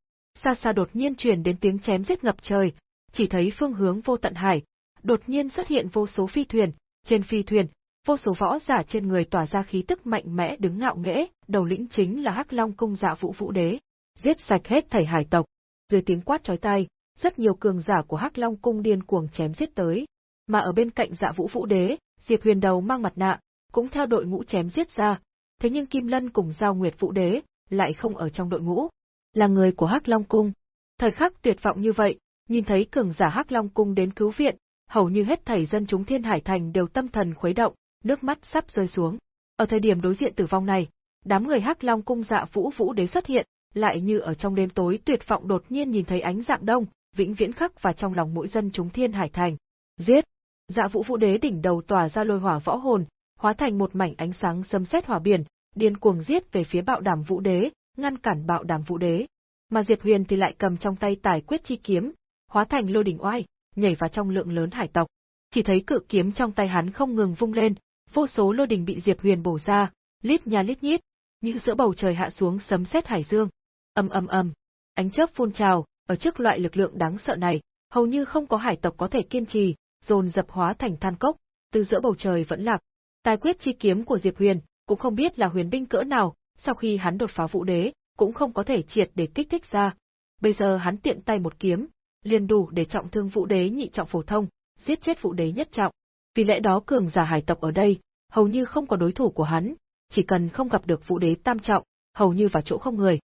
Xa xa đột nhiên truyền đến tiếng chém giết ngập trời, chỉ thấy phương hướng vô tận hải, đột nhiên xuất hiện vô số phi thuyền, trên phi thuyền, vô số võ giả trên người tỏa ra khí tức mạnh mẽ đứng ngạo nghễ, đầu lĩnh chính là Hắc Long cung dạ vũ vũ đế. Giết sạch hết thảy hải tộc. Dưới tiếng quát chói tai, rất nhiều cường giả của Hắc Long cung điên cuồng chém giết tới, mà ở bên cạnh Dạ Vũ Vũ Đế, Diệp Huyền đầu mang mặt nạ, cũng theo đội ngũ chém giết ra, thế nhưng Kim Lân cùng Giao Nguyệt Vũ Đế lại không ở trong đội ngũ, là người của Hắc Long cung. Thời khắc tuyệt vọng như vậy, nhìn thấy cường giả Hắc Long cung đến cứu viện, hầu như hết thảy dân chúng Thiên Hải thành đều tâm thần khuấy động, nước mắt sắp rơi xuống. Ở thời điểm đối diện tử vong này, đám người Hắc Long cung Dạ Vũ Vũ Đế xuất hiện, lại như ở trong đêm tối tuyệt vọng đột nhiên nhìn thấy ánh dạng đông, vĩnh viễn khắc và trong lòng mỗi dân chúng Thiên Hải Thành. Giết! Dạ Vũ Vũ Đế đỉnh đầu tỏa ra lôi hỏa võ hồn, hóa thành một mảnh ánh sáng sấm sét hỏa biển, điên cuồng giết về phía Bạo Đàm Vũ Đế, ngăn cản Bạo Đàm Vũ Đế. Mà Diệp Huyền thì lại cầm trong tay tài quyết chi kiếm, hóa thành lôi đỉnh oai, nhảy vào trong lượng lớn hải tộc. Chỉ thấy cự kiếm trong tay hắn không ngừng vung lên, vô số lôi đỉnh bị Diệp Huyền bổ ra, lít nha lít nhít, như giữa bầu trời hạ xuống sấm sét hải dương. Ầm ầm ầm, ánh chớp phun trào, ở trước loại lực lượng đáng sợ này, hầu như không có hải tộc có thể kiên trì, dồn dập hóa thành than cốc, từ giữa bầu trời vẫn lạc. Tài quyết chi kiếm của Diệp Huyền, cũng không biết là huyền binh cỡ nào, sau khi hắn đột phá vũ đế, cũng không có thể triệt để kích thích ra. Bây giờ hắn tiện tay một kiếm, liền đủ để trọng thương vũ đế nhị trọng phổ thông, giết chết vũ đế nhất trọng. Vì lẽ đó cường giả hải tộc ở đây, hầu như không có đối thủ của hắn, chỉ cần không gặp được vũ đế tam trọng, hầu như vào chỗ không người.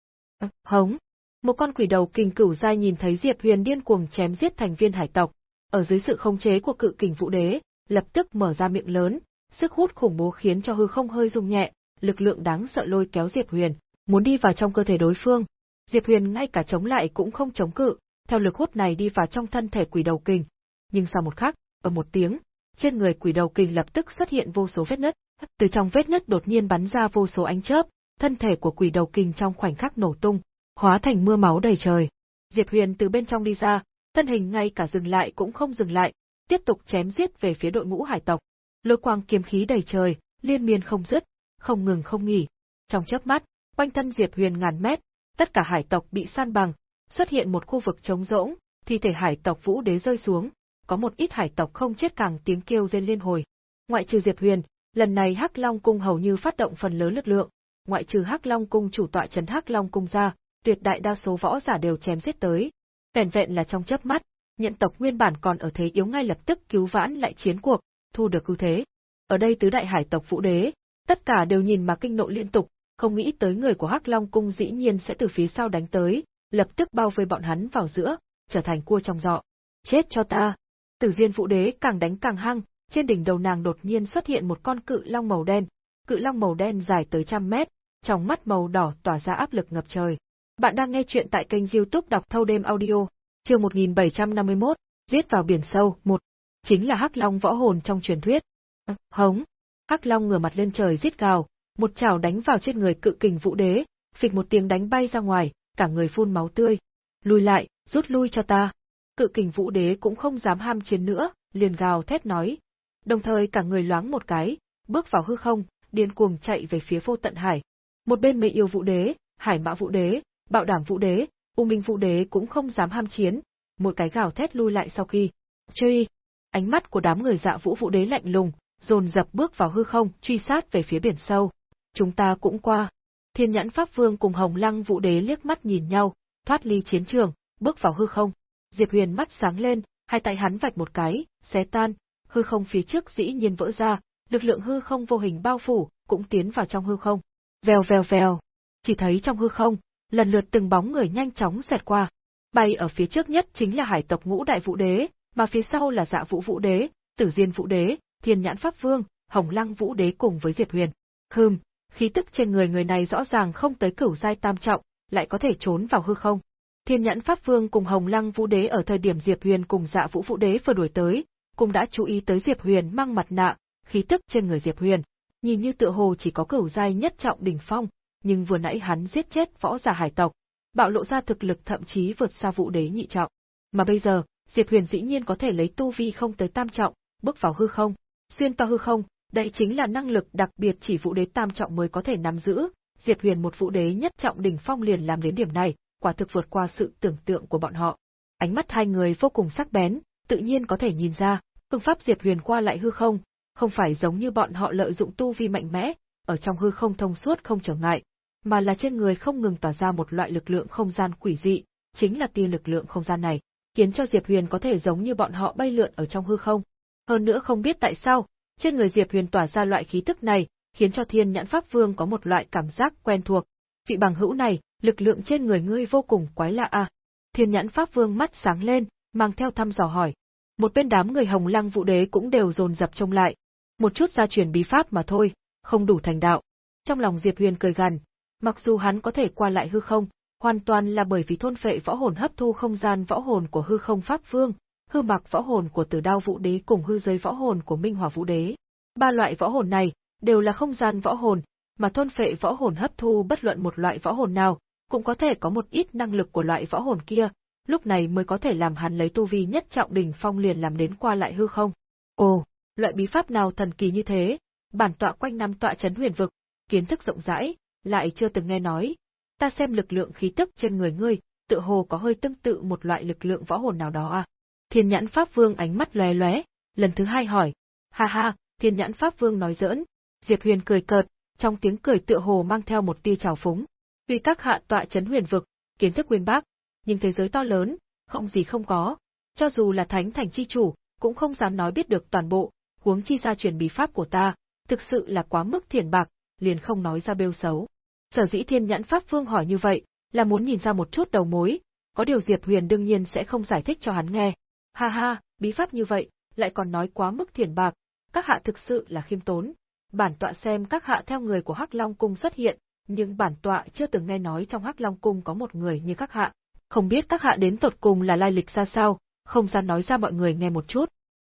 hống, một con quỷ đầu kình cửu giai nhìn thấy Diệp Huyền điên cuồng chém giết thành viên hải tộc, ở dưới sự khống chế của cự kình vũ đế, lập tức mở ra miệng lớn, sức hút khủng bố khiến cho hư không hơi rung nhẹ, lực lượng đáng sợ lôi kéo Diệp Huyền, muốn đi vào trong cơ thể đối phương. Diệp Huyền ngay cả chống lại cũng không chống cự, theo lực hút này đi vào trong thân thể quỷ đầu kình. Nhưng sau một khắc, ở một tiếng, trên người quỷ đầu kình lập tức xuất hiện vô số vết nứt, từ trong vết nứt đột nhiên bắn ra vô số ánh chớp, thân thể của quỷ đầu kình trong khoảnh khắc nổ tung, hóa thành mưa máu đầy trời. Diệp Huyền từ bên trong đi ra, thân hình ngay cả dừng lại cũng không dừng lại, tiếp tục chém giết về phía đội ngũ hải tộc. Lôi quang kiếm khí đầy trời, liên miên không dứt, không ngừng không nghỉ. Trong chớp mắt, quanh thân Diệp Huyền ngàn mét, tất cả hải tộc bị san bằng, xuất hiện một khu vực trống rỗng, thi thể hải tộc Vũ Đế rơi xuống, có một ít hải tộc không chết càng tiếng kêu rên liên hồi. Ngoại trừ Diệp Huyền, lần này Hắc Long cung hầu như phát động phần lớn lực lượng, ngoại trừ Hắc Long cung chủ tọa trấn Hắc Long cung ra, tuyệt đại đa số võ giả đều chém giết tới. Vẻn vẹn là trong chớp mắt, nhận tộc nguyên bản còn ở thế yếu ngay lập tức cứu vãn lại chiến cuộc, thu được ưu thế. Ở đây tứ đại hải tộc Vũ Đế, tất cả đều nhìn mà kinh nộ liên tục, không nghĩ tới người của Hắc Long cung dĩ nhiên sẽ từ phía sau đánh tới, lập tức bao vây bọn hắn vào giữa, trở thành cua trong giọ. Chết cho ta! Tử Diên Vũ Đế càng đánh càng hăng, trên đỉnh đầu nàng đột nhiên xuất hiện một con cự long màu đen, cự long màu đen dài tới trăm mét, trong mắt màu đỏ tỏa ra áp lực ngập trời. Bạn đang nghe chuyện tại kênh youtube đọc thâu đêm audio, chương 1751, giết vào biển sâu, một Chính là Hắc Long võ hồn trong truyền thuyết. hống! Hắc Long ngửa mặt lên trời giết gào, một chảo đánh vào trên người cự kình vũ đế, phịch một tiếng đánh bay ra ngoài, cả người phun máu tươi. Lùi lại, rút lui cho ta. Cự kình vũ đế cũng không dám ham chiến nữa, liền gào thét nói. Đồng thời cả người loáng một cái, bước vào hư không, điên cuồng chạy về phía vô tận hải. Một bên mê yêu vũ đế, hải mã vũ đế, bạo đảm vũ đế, u minh vũ đế cũng không dám ham chiến, một cái gào thét lui lại sau khi. Truy! Ánh mắt của đám người dạ vũ vũ đế lạnh lùng, dồn dập bước vào hư không, truy sát về phía biển sâu. Chúng ta cũng qua. Thiên nhãn Pháp Vương cùng Hồng Lăng Vũ Đế liếc mắt nhìn nhau, thoát ly chiến trường, bước vào hư không. Diệp Huyền mắt sáng lên, hai tay hắn vạch một cái, xé tan, hư không phía trước dĩ nhiên vỡ ra, lực lượng hư không vô hình bao phủ, cũng tiến vào trong hư không. Vèo vèo vèo, chỉ thấy trong hư không, lần lượt từng bóng người nhanh chóng xẹt qua. Bay ở phía trước nhất chính là hải tộc ngũ đại vũ đế, mà phía sau là dạ vũ vũ đế, tử diên vũ đế, thiên nhãn pháp vương, hồng lăng vũ đế cùng với Diệp Huyền. Hừm, khí tức trên người người này rõ ràng không tới cửu giai tam trọng, lại có thể trốn vào hư không. Thiên nhãn Pháp Vương cùng Hồng Lăng Vũ Đế ở thời điểm Diệp Huyền cùng Dạ Vũ Vũ Đế vừa đuổi tới, cũng đã chú ý tới Diệp Huyền mang mặt nạ, khí tức trên người Diệp Huyền, nhìn như tựa hồ chỉ có cửu giai nhất trọng đỉnh phong, nhưng vừa nãy hắn giết chết võ giả hải tộc, bạo lộ ra thực lực thậm chí vượt xa Vũ Đế nhị trọng. Mà bây giờ, Diệp Huyền dĩ nhiên có thể lấy tu vi không tới tam trọng, bước vào hư không, xuyên toa hư không, đây chính là năng lực đặc biệt chỉ Vũ Đế tam trọng mới có thể nắm giữ, Diệp Huyền một Vũ Đế nhất trọng đỉnh phong liền làm đến điểm này, quả thực vượt qua sự tưởng tượng của bọn họ. Ánh mắt hai người vô cùng sắc bén, tự nhiên có thể nhìn ra, phương pháp Diệp Huyền qua lại hư không, không phải giống như bọn họ lợi dụng tu vi mạnh mẽ, ở trong hư không thông suốt không trở ngại, mà là trên người không ngừng tỏa ra một loại lực lượng không gian quỷ dị, chính là tia lực lượng không gian này, khiến cho Diệp Huyền có thể giống như bọn họ bay lượn ở trong hư không. Hơn nữa không biết tại sao, trên người Diệp Huyền tỏa ra loại khí tức này, khiến cho Thiên Nhãn Pháp Vương có một loại cảm giác quen thuộc. Vị bằng hữu này, lực lượng trên người ngươi vô cùng quái lạ à. Thiên nhãn Pháp Vương mắt sáng lên, mang theo thăm dò hỏi. Một bên đám người hồng lăng vũ đế cũng đều dồn dập trông lại. Một chút gia truyền bí pháp mà thôi, không đủ thành đạo. Trong lòng Diệp Huyền cười gằn, mặc dù hắn có thể qua lại hư không, hoàn toàn là bởi vì thôn phệ võ hồn hấp thu không gian võ hồn của hư không Pháp Vương, hư mặc võ hồn của tử đao vũ đế cùng hư giới võ hồn của minh hỏa vũ đế. Ba loại võ hồn này, đều là không gian võ hồn, mà thôn phệ võ hồn hấp thu bất luận một loại võ hồn nào, cũng có thể có một ít năng lực của loại võ hồn kia, lúc này mới có thể làm hắn lấy tu vi nhất trọng đỉnh phong liền làm đến qua lại hư không. Ồ, loại bí pháp nào thần kỳ như thế, bản tọa quanh năm tọa chấn huyền vực, kiến thức rộng rãi, lại chưa từng nghe nói. Ta xem lực lượng khí tức trên người ngươi, tự hồ có hơi tương tự một loại lực lượng võ hồn nào đó à. Thiên nhãn Pháp Vương ánh mắt lóe lóe, lần thứ hai hỏi. Ha ha, thiên nhãn Pháp Vương nói giỡn. Diệp Huyền cười cợt, trong tiếng cười tựa hồ mang theo một tia trào phúng. Tuy các hạ tọa chấn huyền vực, kiến thức uyên bác, nhưng thế giới to lớn, không gì không có, cho dù là thánh thành chi chủ, cũng không dám nói biết được toàn bộ, huống chi ra truyền bí pháp của ta, thực sự là quá mức thiển bạc, liền không nói ra bêu xấu. Sở dĩ thiên nhãn pháp vương hỏi như vậy, là muốn nhìn ra một chút đầu mối, có điều Diệp Huyền đương nhiên sẽ không giải thích cho hắn nghe. Ha ha, bí pháp như vậy, lại còn nói quá mức thiển bạc, các hạ thực sự là khiêm tốn. Bản tọa xem các hạ theo người của Hắc Long cung xuất hiện, nhưng bản tọa chưa từng nghe nói trong Hắc Long cung có một người như các hạ. Không biết các hạ đến tột cùng là lai lịch ra sao, không ra nói ra mọi người nghe một chút.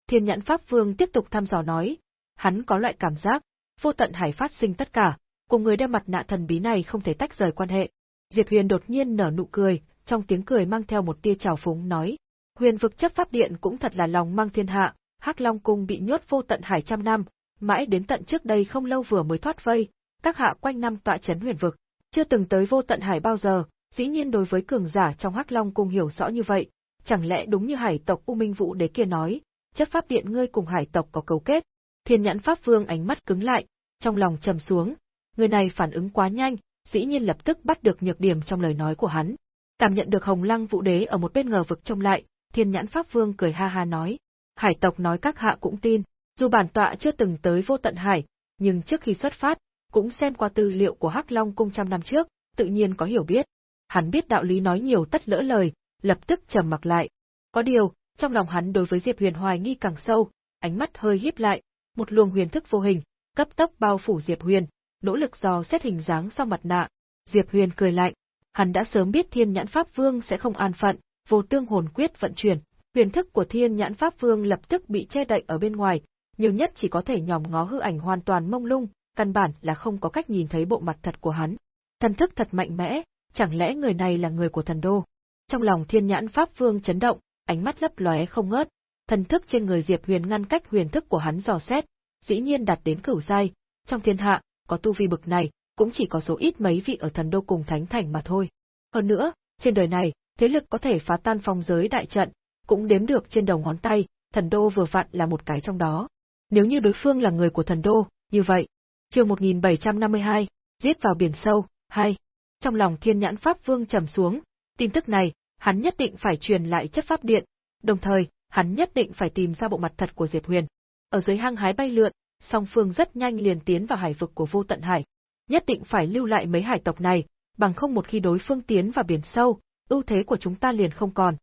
Thiên Nhãn Pháp Vương tiếp tục thăm dò nói, hắn có loại cảm giác, vô tận hải phát sinh tất cả, cùng người đeo mặt nạ thần bí này không thể tách rời quan hệ. Diệp Huyền đột nhiên nở nụ cười, trong tiếng cười mang theo một tia trào phúng nói, Huyền vực chấp pháp điện cũng thật là lòng mang thiên hạ, Hắc Long cung bị nhốt vô tận hải trăm năm, mãi đến tận trước đây không lâu vừa mới thoát vây, các hạ quanh năm tọa chấn huyền vực, chưa từng tới vô tận hải bao giờ, dĩ nhiên đối với cường giả trong Hắc Long cung hiểu rõ như vậy, chẳng lẽ đúng như hải tộc U Minh Vũ Đế kia nói, chấp pháp điện ngươi cùng hải tộc có cấu kết? Thiên Nhãn Pháp Vương ánh mắt cứng lại, trong lòng trầm xuống, người này phản ứng quá nhanh, dĩ nhiên lập tức bắt được nhược điểm trong lời nói của hắn. Cảm nhận được Hồng Lăng Vũ Đế ở một bên ngờ vực trông lại, Thiên Nhãn Pháp Vương cười ha ha nói, hải tộc nói các hạ cũng tin, dù bản tọa chưa từng tới vô tận hải, nhưng trước khi xuất phát, cũng xem qua tư liệu của Hắc Long cung trăm năm trước, tự nhiên có hiểu biết. Hắn biết đạo lý nói nhiều tất lỡ lời, lập tức trầm mặc lại. Có điều, trong lòng hắn đối với Diệp Huyền hoài nghi càng sâu, ánh mắt hơi híp lại, một luồng huyền thức vô hình, cấp tốc bao phủ Diệp Huyền, nỗ lực dò xét hình dáng sau mặt nạ. Diệp Huyền cười lạnh, hắn đã sớm biết Thiên Nhãn Pháp Vương sẽ không an phận, vô tương hồn quyết vận chuyển, huyền thức của Thiên Nhãn Pháp Vương lập tức bị che đậy ở bên ngoài, nhiều nhất chỉ có thể nhòm ngó hư ảnh hoàn toàn mông lung, căn bản là không có cách nhìn thấy bộ mặt thật của hắn. Thần thức thật mạnh mẽ, chẳng lẽ người này là người của thần đô? Trong lòng Thiên Nhãn Pháp Vương chấn động, ánh mắt lấp lóe không ngớt, thần thức trên người Diệp Huyền ngăn cách huyền thức của hắn dò xét, dĩ nhiên đạt đến cửu giai, trong thiên hạ, có tu vi bực này, cũng chỉ có số ít mấy vị ở thần đô cùng thánh thành mà thôi. Hơn nữa, trên đời này, thế lực có thể phá tan phong giới đại trận, cũng đếm được trên đầu ngón tay, thần đô vừa vặn là một cái trong đó. Nếu như đối phương là người của thần đô, như vậy, chương 1752, giết vào biển sâu, hay. Trong lòng thiên nhãn Pháp Vương trầm xuống, tin tức này, hắn nhất định phải truyền lại chất pháp điện, đồng thời, hắn nhất định phải tìm ra bộ mặt thật của Diệp Huyền. Ở dưới hang hái bay lượn, song phương rất nhanh liền tiến vào hải vực của vô tận hải. Nhất định phải lưu lại mấy hải tộc này, bằng không một khi đối phương tiến vào biển sâu, ưu thế của chúng ta liền không còn.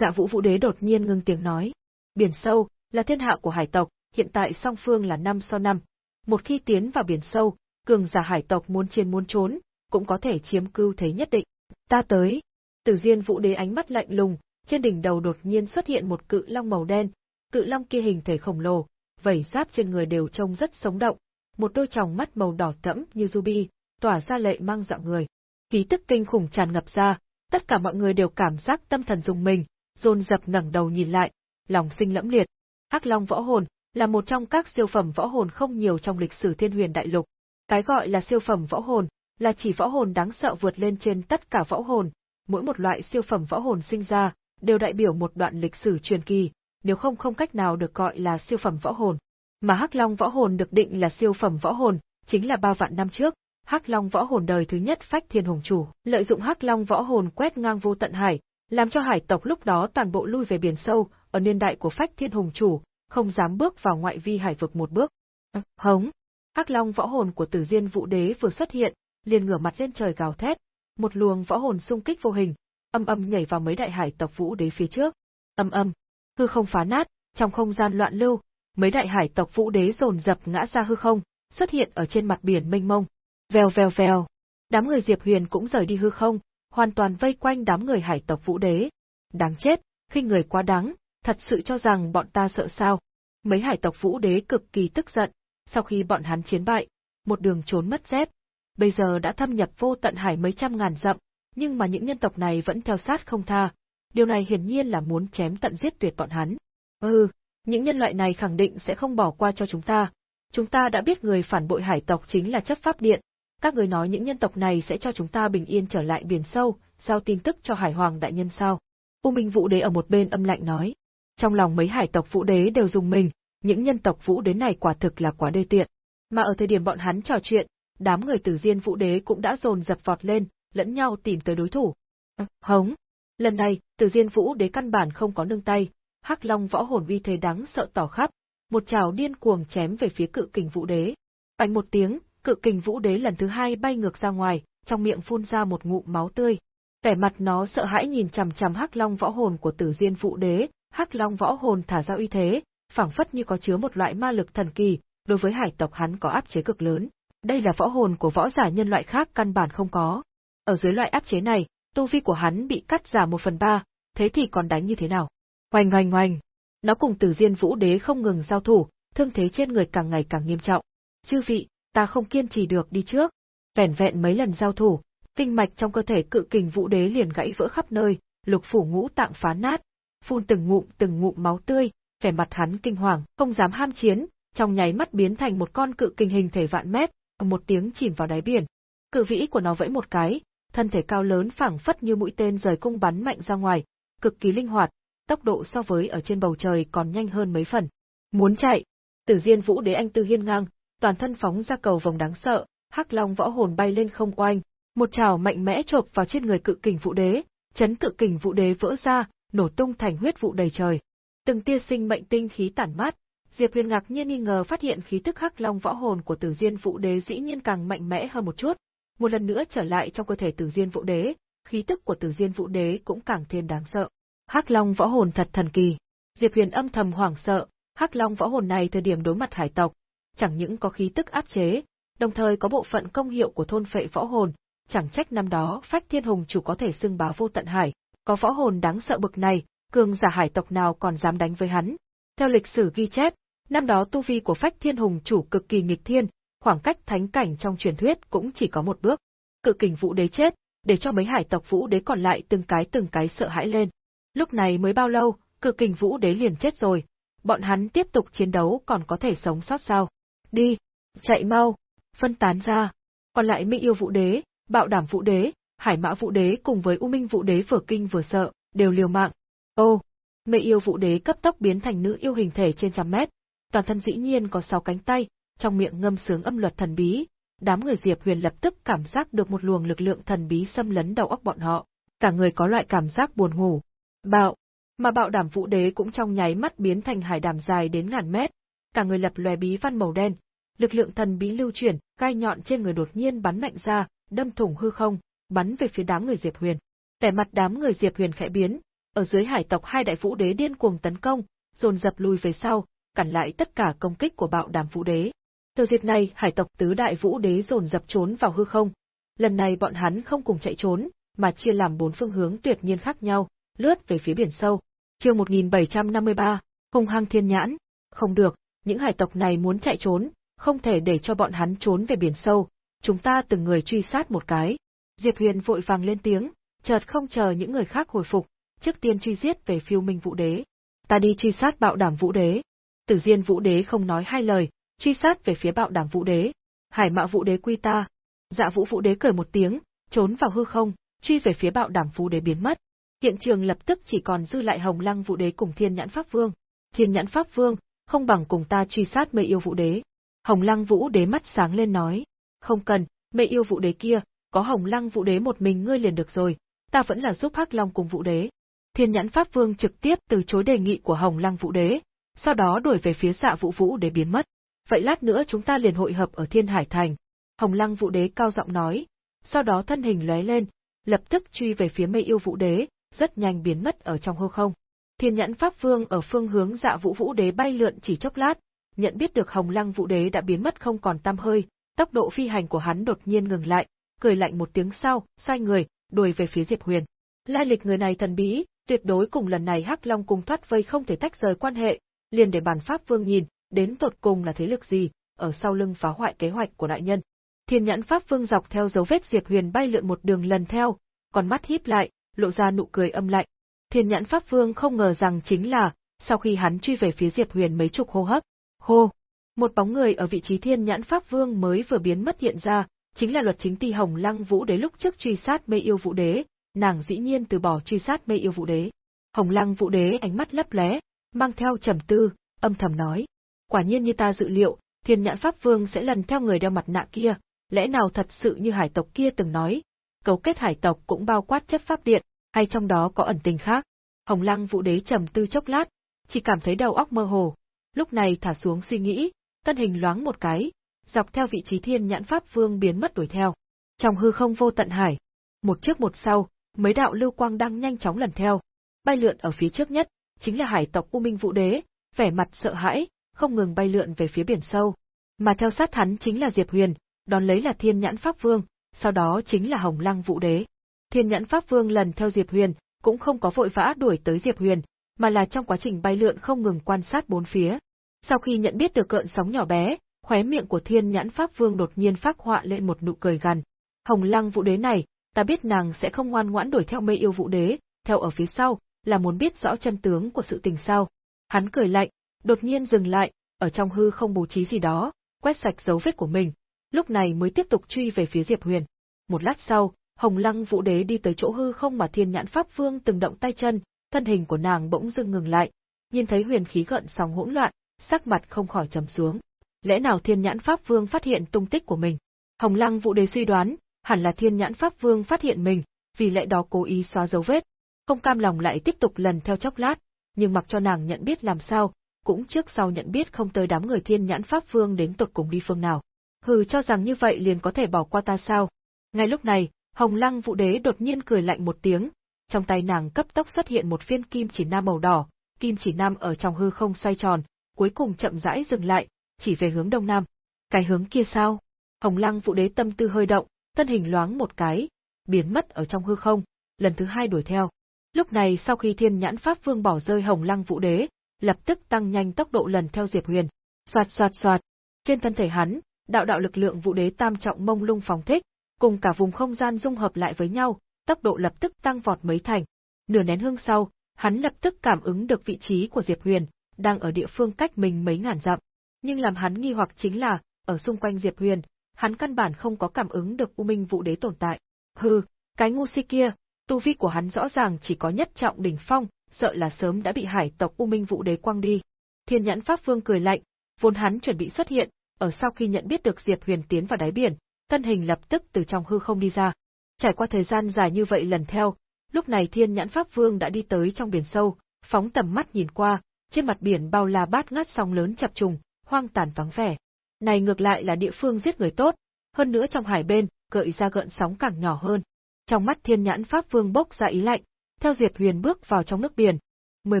Dạ vũ vũ đế đột nhiên ngưng tiếng nói. Biển sâu, là thiên hạ của hải tộc, hiện tại song phương là năm so năm. Một khi tiến vào biển sâu, cường giả hải tộc muốn trên muốn trốn, cũng có thể chiếm cưu thế nhất định. Ta tới. Tử Diên Vũ Đế ánh mắt lạnh lùng, trên đỉnh đầu đột nhiên xuất hiện một cự long màu đen, cự long kia hình thể khổng lồ, vảy giáp trên người đều trông rất sống động, một đôi tròng mắt màu đỏ thẫm như ruby, tỏa ra lệ mang dọa người. Khí tức kinh khủng tràn ngập ra, tất cả mọi người đều cảm giác tâm thần dùng mình, rôn dập ngẩng đầu nhìn lại, lòng sinh lẫm liệt. Hắc Long võ hồn là một trong các siêu phẩm võ hồn không nhiều trong lịch sử Thiên Huyền Đại Lục. Cái gọi là siêu phẩm võ hồn là chỉ võ hồn đáng sợ vượt lên trên tất cả võ hồn, mỗi một loại siêu phẩm võ hồn sinh ra đều đại biểu một đoạn lịch sử truyền kỳ, nếu không không cách nào được gọi là siêu phẩm võ hồn. Mà Hắc Long võ hồn được định là siêu phẩm võ hồn, chính là ba vạn năm trước, Hắc Long võ hồn đời thứ nhất phách thiên hùng chủ, lợi dụng Hắc Long võ hồn quét ngang vô tận hải, làm cho hải tộc lúc đó toàn bộ lui về biển sâu, ở niên đại của phách thiên hùng chủ, không dám bước vào ngoại vi hải vực một bước. Ờ, hống! Hắc Long võ hồn của Tử Diên Vũ Đế vừa xuất hiện, liền ngửa mặt lên trời gào thét, một luồng võ hồn xung kích vô hình, âm âm nhảy vào mấy đại hải tộc Vũ Đế phía trước. Âm âm, hư không phá nát, trong không gian loạn lưu, mấy đại hải tộc Vũ Đế dồn dập ngã ra hư không, xuất hiện ở trên mặt biển mênh mông. Vèo vèo vèo, đám người Diệp Huyền cũng rời đi hư không, hoàn toàn vây quanh đám người hải tộc Vũ Đế. Đáng chết, khi người quá đáng, thật sự cho rằng bọn ta sợ sao? Mấy hải tộc Vũ Đế cực kỳ tức giận, sau khi bọn hắn chiến bại, một đường trốn mất dép, bây giờ đã thâm nhập vô tận hải mấy trăm ngàn dặm, nhưng mà những nhân tộc này vẫn theo sát không tha. Điều này hiển nhiên là muốn chém tận giết tuyệt bọn hắn. Ừ, những nhân loại này khẳng định sẽ không bỏ qua cho chúng ta. Chúng ta đã biết người phản bội hải tộc chính là chấp pháp điện. Các người nói những nhân tộc này sẽ cho chúng ta bình yên trở lại biển sâu, giao tin tức cho hải hoàng đại nhân sao. U Minh Vũ Đế ở một bên âm lạnh nói. Trong lòng mấy hải tộc Vũ Đế đều dùng mình, những nhân tộc Vũ Đế này quả thực là quá đê tiện. Mà ở thời điểm bọn hắn trò chuyện, đám người Tử Diên Vũ Đế cũng đã dồn dập vọt lên, lẫn nhau tìm tới đối thủ. À, hống. Lần này, Tử Diên Vũ Đế căn bản không có nương tay, Hắc Long võ hồn uy thế đáng sợ tỏ khắp, một chảo điên cuồng chém về phía Cự Kình Vũ Đế. Bành một tiếng, Cự Kình Vũ Đế lần thứ hai bay ngược ra ngoài, trong miệng phun ra một ngụm máu tươi. Vẻ mặt nó sợ hãi nhìn chằm chằm Hắc Long võ hồn của Tử Diên Vũ Đế, Hắc Long võ hồn thả ra uy thế, phảng phất như có chứa một loại ma lực thần kỳ, đối với hải tộc hắn có áp chế cực lớn. Đây là võ hồn của võ giả nhân loại khác căn bản không có. Ở dưới loại áp chế này, tu vi của hắn bị cắt giảm một phần ba, thế thì còn đánh như thế nào? Hoành hoành hoành. Nó cùng Tử Diên Vũ Đế không ngừng giao thủ, thương thế trên người càng ngày càng nghiêm trọng. Chư vị, ta không kiên trì được đi trước. Vẻn vẹn mấy lần giao thủ, kinh mạch trong cơ thể cự kình Vũ Đế liền gãy vỡ khắp nơi, lục phủ ngũ tạng phá nát, phun từng ngụm từng ngụm máu tươi, vẻ mặt hắn kinh hoàng, không dám ham chiến, trong nháy mắt biến thành một con cự kình hình thể vạn mét, một tiếng chìm vào đáy biển. Cự vĩ của nó vẫy một cái, thân thể cao lớn phảng phất như mũi tên rời cung bắn mạnh ra ngoài, cực kỳ linh hoạt, tốc độ so với ở trên bầu trời còn nhanh hơn mấy phần. Muốn chạy, Tử Diên Vũ Đế anh tư hiên ngang, toàn thân phóng ra cầu vòng đáng sợ, Hắc Long võ hồn bay lên không oanh, một trảo mạnh mẽ chộp vào trên người cự kình Vũ Đế, chấn cự kình Vũ Đế vỡ ra, nổ tung thành huyết vụ đầy trời. Từng tia sinh mệnh tinh khí tản mát, Diệp Huyền ngạc nhiên nghi ngờ phát hiện khí tức Hắc Long võ hồn của Tử Diên Vũ Đế dĩ nhiên càng mạnh mẽ hơn một chút. Một lần nữa trở lại trong cơ thể Tử Diên Vũ Đế, khí tức của Tử Diên Vũ Đế cũng càng thêm đáng sợ. Hắc Long võ hồn thật thần kỳ. Diệp Huyền âm thầm hoảng sợ, Hắc Long võ hồn này thời điểm đối mặt hải tộc, chẳng những có khí tức áp chế, đồng thời có bộ phận công hiệu của thôn phệ võ hồn, chẳng trách năm đó Phách Thiên Hùng chủ có thể xưng bá vô tận hải, có võ hồn đáng sợ bực này, cường giả hải tộc nào còn dám đánh với hắn. Theo lịch sử ghi chép, năm đó tu vi của Phách Thiên Hùng chủ cực kỳ nghịch thiên, khoảng cách thánh cảnh trong truyền thuyết cũng chỉ có một bước. Cự kình vũ đế chết, để cho mấy hải tộc vũ đế còn lại từng cái từng cái sợ hãi lên. Lúc này mới bao lâu, cự kình vũ đế liền chết rồi, bọn hắn tiếp tục chiến đấu còn có thể sống sót sao? Đi, chạy mau, phân tán ra. Còn lại Mỹ yêu vũ đế, bạo đảm vũ đế, hải mã vũ đế cùng với u minh vũ đế vừa kinh vừa sợ, đều liều mạng. Ô, Mỹ yêu vũ đế cấp tốc biến thành nữ yêu hình thể trên trăm mét, toàn thân dĩ nhiên có sáu cánh tay, trong miệng ngâm sướng âm luật thần bí. Đám người Diệp Huyền lập tức cảm giác được một luồng lực lượng thần bí xâm lấn đầu óc bọn họ, cả người có loại cảm giác buồn ngủ. Bạo, mà bạo đảm vũ đế cũng trong nháy mắt biến thành hải đàm dài đến ngàn mét, cả người lập lòe bí văn màu đen, lực lượng thần bí lưu chuyển, gai nhọn trên người đột nhiên bắn mạnh ra, đâm thủng hư không, bắn về phía đám người Diệp Huyền. Vẻ mặt đám người Diệp Huyền khẽ biến, ở dưới hải tộc hai đại vũ đế điên cuồng tấn công, dồn dập lùi về sau, cản lại tất cả công kích của bạo đàm vũ đế. Từ dịp này, hải tộc tứ đại vũ đế dồn dập trốn vào hư không. Lần này bọn hắn không cùng chạy trốn, mà chia làm bốn phương hướng tuyệt nhiên khác nhau, lướt về phía biển sâu. Chương 1753, Hùng Hăng Thiên Nhãn, không được, những hải tộc này muốn chạy trốn, không thể để cho bọn hắn trốn về biển sâu, chúng ta từng người truy sát một cái. Diệp Huyền vội vàng lên tiếng, chợt không chờ những người khác hồi phục, trước tiên truy giết về phiêu minh vũ đế. Ta đi truy sát bạo đảm vũ đế. Tử Diên vũ đế không nói hai lời, truy sát về phía bạo đảm vũ đế. Hải mã vũ đế quy ta. Dạ vũ vũ đế cười một tiếng, trốn vào hư không, truy về phía bạo đảm vũ đế biến mất. Hiện trường lập tức chỉ còn dư lại Hồng Lăng Vũ Đế cùng Thiên Nhãn Pháp Vương. Thiên Nhãn Pháp Vương, không bằng cùng ta truy sát mê yêu Vũ Đế. Hồng Lăng Vũ Đế mắt sáng lên nói, không cần, mê yêu Vũ Đế kia, có Hồng Lăng Vũ Đế một mình ngươi liền được rồi, ta vẫn là giúp Hắc Long cùng Vũ Đế. Thiên Nhãn Pháp Vương trực tiếp từ chối đề nghị của Hồng Lăng Vũ Đế, sau đó đuổi về phía Dạ Vũ Vũ để biến mất. Vậy lát nữa chúng ta liền hội hợp ở Thiên Hải Thành. Hồng Lăng Vũ Đế cao giọng nói, sau đó thân hình lóe lên, lập tức truy về phía Mây Yêu Vũ Đế, rất nhanh biến mất ở trong hư không. Thiên nhẫn Pháp Vương ở phương hướng dạ vũ vũ đế bay lượn chỉ chốc lát, nhận biết được Hồng Lăng vũ đế đã biến mất không còn tăm hơi, tốc độ phi hành của hắn đột nhiên ngừng lại, cười lạnh một tiếng sau, xoay người, đuổi về phía Diệp Huyền. Lai lịch người này thần bí, tuyệt đối cùng lần này Hắc Long cùng thoát vây không thể tách rời quan hệ, liền để bản Pháp Vương nhìn, đến tột cùng là thế lực gì, ở sau lưng phá hoại kế hoạch của đại nhân. Thiên nhãn Pháp Vương dọc theo dấu vết Diệp Huyền bay lượn một đường lần theo, còn mắt híp lại, lộ ra nụ cười âm lạnh. Thiên nhãn Pháp Vương không ngờ rằng chính là, sau khi hắn truy về phía Diệp Huyền mấy chục hô hấp, hô, một bóng người ở vị trí Thiên nhãn Pháp Vương mới vừa biến mất hiện ra, chính là luật chính ti Hồng Lăng Vũ Đế lúc trước truy sát mê yêu Vũ Đế, nàng dĩ nhiên từ bỏ truy sát mê yêu Vũ Đế. Hồng Lăng Vũ Đế ánh mắt lấp lé, mang theo trầm tư, âm thầm nói, quả nhiên như ta dự liệu, Thiên nhãn Pháp Vương sẽ lần theo người đeo mặt nạ kia, lẽ nào thật sự như hải tộc kia từng nói, cấu kết hải tộc cũng bao quát chấp pháp điện, hay trong đó có ẩn tình khác. Hồng Lăng Vũ Đế trầm tư chốc lát, chỉ cảm thấy đầu óc mơ hồ, lúc này thả xuống suy nghĩ, thân hình loáng một cái, dọc theo vị trí Thiên Nhãn Pháp Vương biến mất đuổi theo. Trong hư không vô tận hải, một trước một sau, mấy đạo lưu quang đang nhanh chóng lần theo, bay lượn ở phía trước nhất, chính là hải tộc U Minh Vũ Đế, vẻ mặt sợ hãi, không ngừng bay lượn về phía biển sâu. Mà theo sát hắn chính là Diệp Huyền, đón lấy là Thiên Nhãn Pháp Vương, sau đó chính là Hồng Lăng Vũ Đế. Thiên Nhãn Pháp Vương lần theo Diệp Huyền, cũng không có vội vã đuổi tới Diệp Huyền, mà là trong quá trình bay lượn không ngừng quan sát bốn phía. Sau khi nhận biết được cợn sóng nhỏ bé, khóe miệng của Thiên Nhãn Pháp Vương đột nhiên phát họa lên một nụ cười gằn. Hồng Lăng Vũ Đế này, ta biết nàng sẽ không ngoan ngoãn đuổi theo mê yêu Vũ Đế, theo ở phía sau, là muốn biết rõ chân tướng của sự tình sao. Hắn cười lạnh, đột nhiên dừng lại, ở trong hư không bố trí gì đó, quét sạch dấu vết của mình, lúc này mới tiếp tục truy về phía Diệp Huyền. Một lát sau, Hồng Lăng Vũ Đế đi tới chỗ hư không mà Thiên Nhãn Pháp Vương từng động tay chân, thân hình của nàng bỗng dưng ngừng lại, nhìn thấy huyền khí gợn sóng hỗn loạn, sắc mặt không khỏi trầm xuống. Lẽ nào Thiên Nhãn Pháp Vương phát hiện tung tích của mình? Hồng Lăng Vũ Đế suy đoán, hẳn là Thiên Nhãn Pháp Vương phát hiện mình, vì lẽ đó cố ý xóa dấu vết. Không cam lòng lại tiếp tục lần theo chốc lát, nhưng mặc cho nàng nhận biết làm sao, cũng trước sau nhận biết không tới đám người Thiên Nhãn Pháp Vương đến tột cùng đi phương nào. Hừ cho rằng như vậy liền có thể bỏ qua ta sao? Ngay lúc này, Hồng Lăng Vũ Đế đột nhiên cười lạnh một tiếng, trong tay nàng cấp tốc xuất hiện một viên kim chỉ nam màu đỏ, kim chỉ nam ở trong hư không xoay tròn, cuối cùng chậm rãi dừng lại, chỉ về hướng đông nam. Cái hướng kia sao? Hồng Lăng Vũ Đế tâm tư hơi động, thân hình loáng một cái, biến mất ở trong hư không, lần thứ hai đuổi theo. Lúc này sau khi Thiên Nhãn Pháp Vương bỏ rơi Hồng Lăng Vũ Đế, lập tức tăng nhanh tốc độ lần theo Diệp Huyền. Soạt soạt soạt, trên thân thể hắn, đạo đạo lực lượng Vũ Đế tam trọng mông lung phóng thích, cùng cả vùng không gian dung hợp lại với nhau, tốc độ lập tức tăng vọt mấy thành. Nửa nén hương sau, hắn lập tức cảm ứng được vị trí của Diệp Huyền, đang ở địa phương cách mình mấy ngàn dặm. Nhưng làm hắn nghi hoặc chính là, ở xung quanh Diệp Huyền, hắn căn bản không có cảm ứng được U Minh Vũ Đế tồn tại. Hừ, cái ngu si kia, tu vi của hắn rõ ràng chỉ có nhất trọng đỉnh phong, sợ là sớm đã bị hải tộc U Minh Vũ Đế quăng đi. Thiên Nhãn Pháp Vương cười lạnh, vốn hắn chuẩn bị xuất hiện, ở sau khi nhận biết được Diệp Huyền tiến vào đáy biển, thân hình lập tức từ trong hư không đi ra. Trải qua thời gian dài như vậy lần theo, lúc này Thiên Nhãn Pháp Vương đã đi tới trong biển sâu, phóng tầm mắt nhìn qua, trên mặt biển bao la bát ngát sóng lớn chập trùng, hoang tàn vắng vẻ. Này ngược lại là địa phương giết người tốt, hơn nữa trong hải bên, gợi ra gợn sóng càng nhỏ hơn. Trong mắt Thiên Nhãn Pháp Vương bốc ra ý lạnh, theo Diệp Huyền bước vào trong nước biển. Mười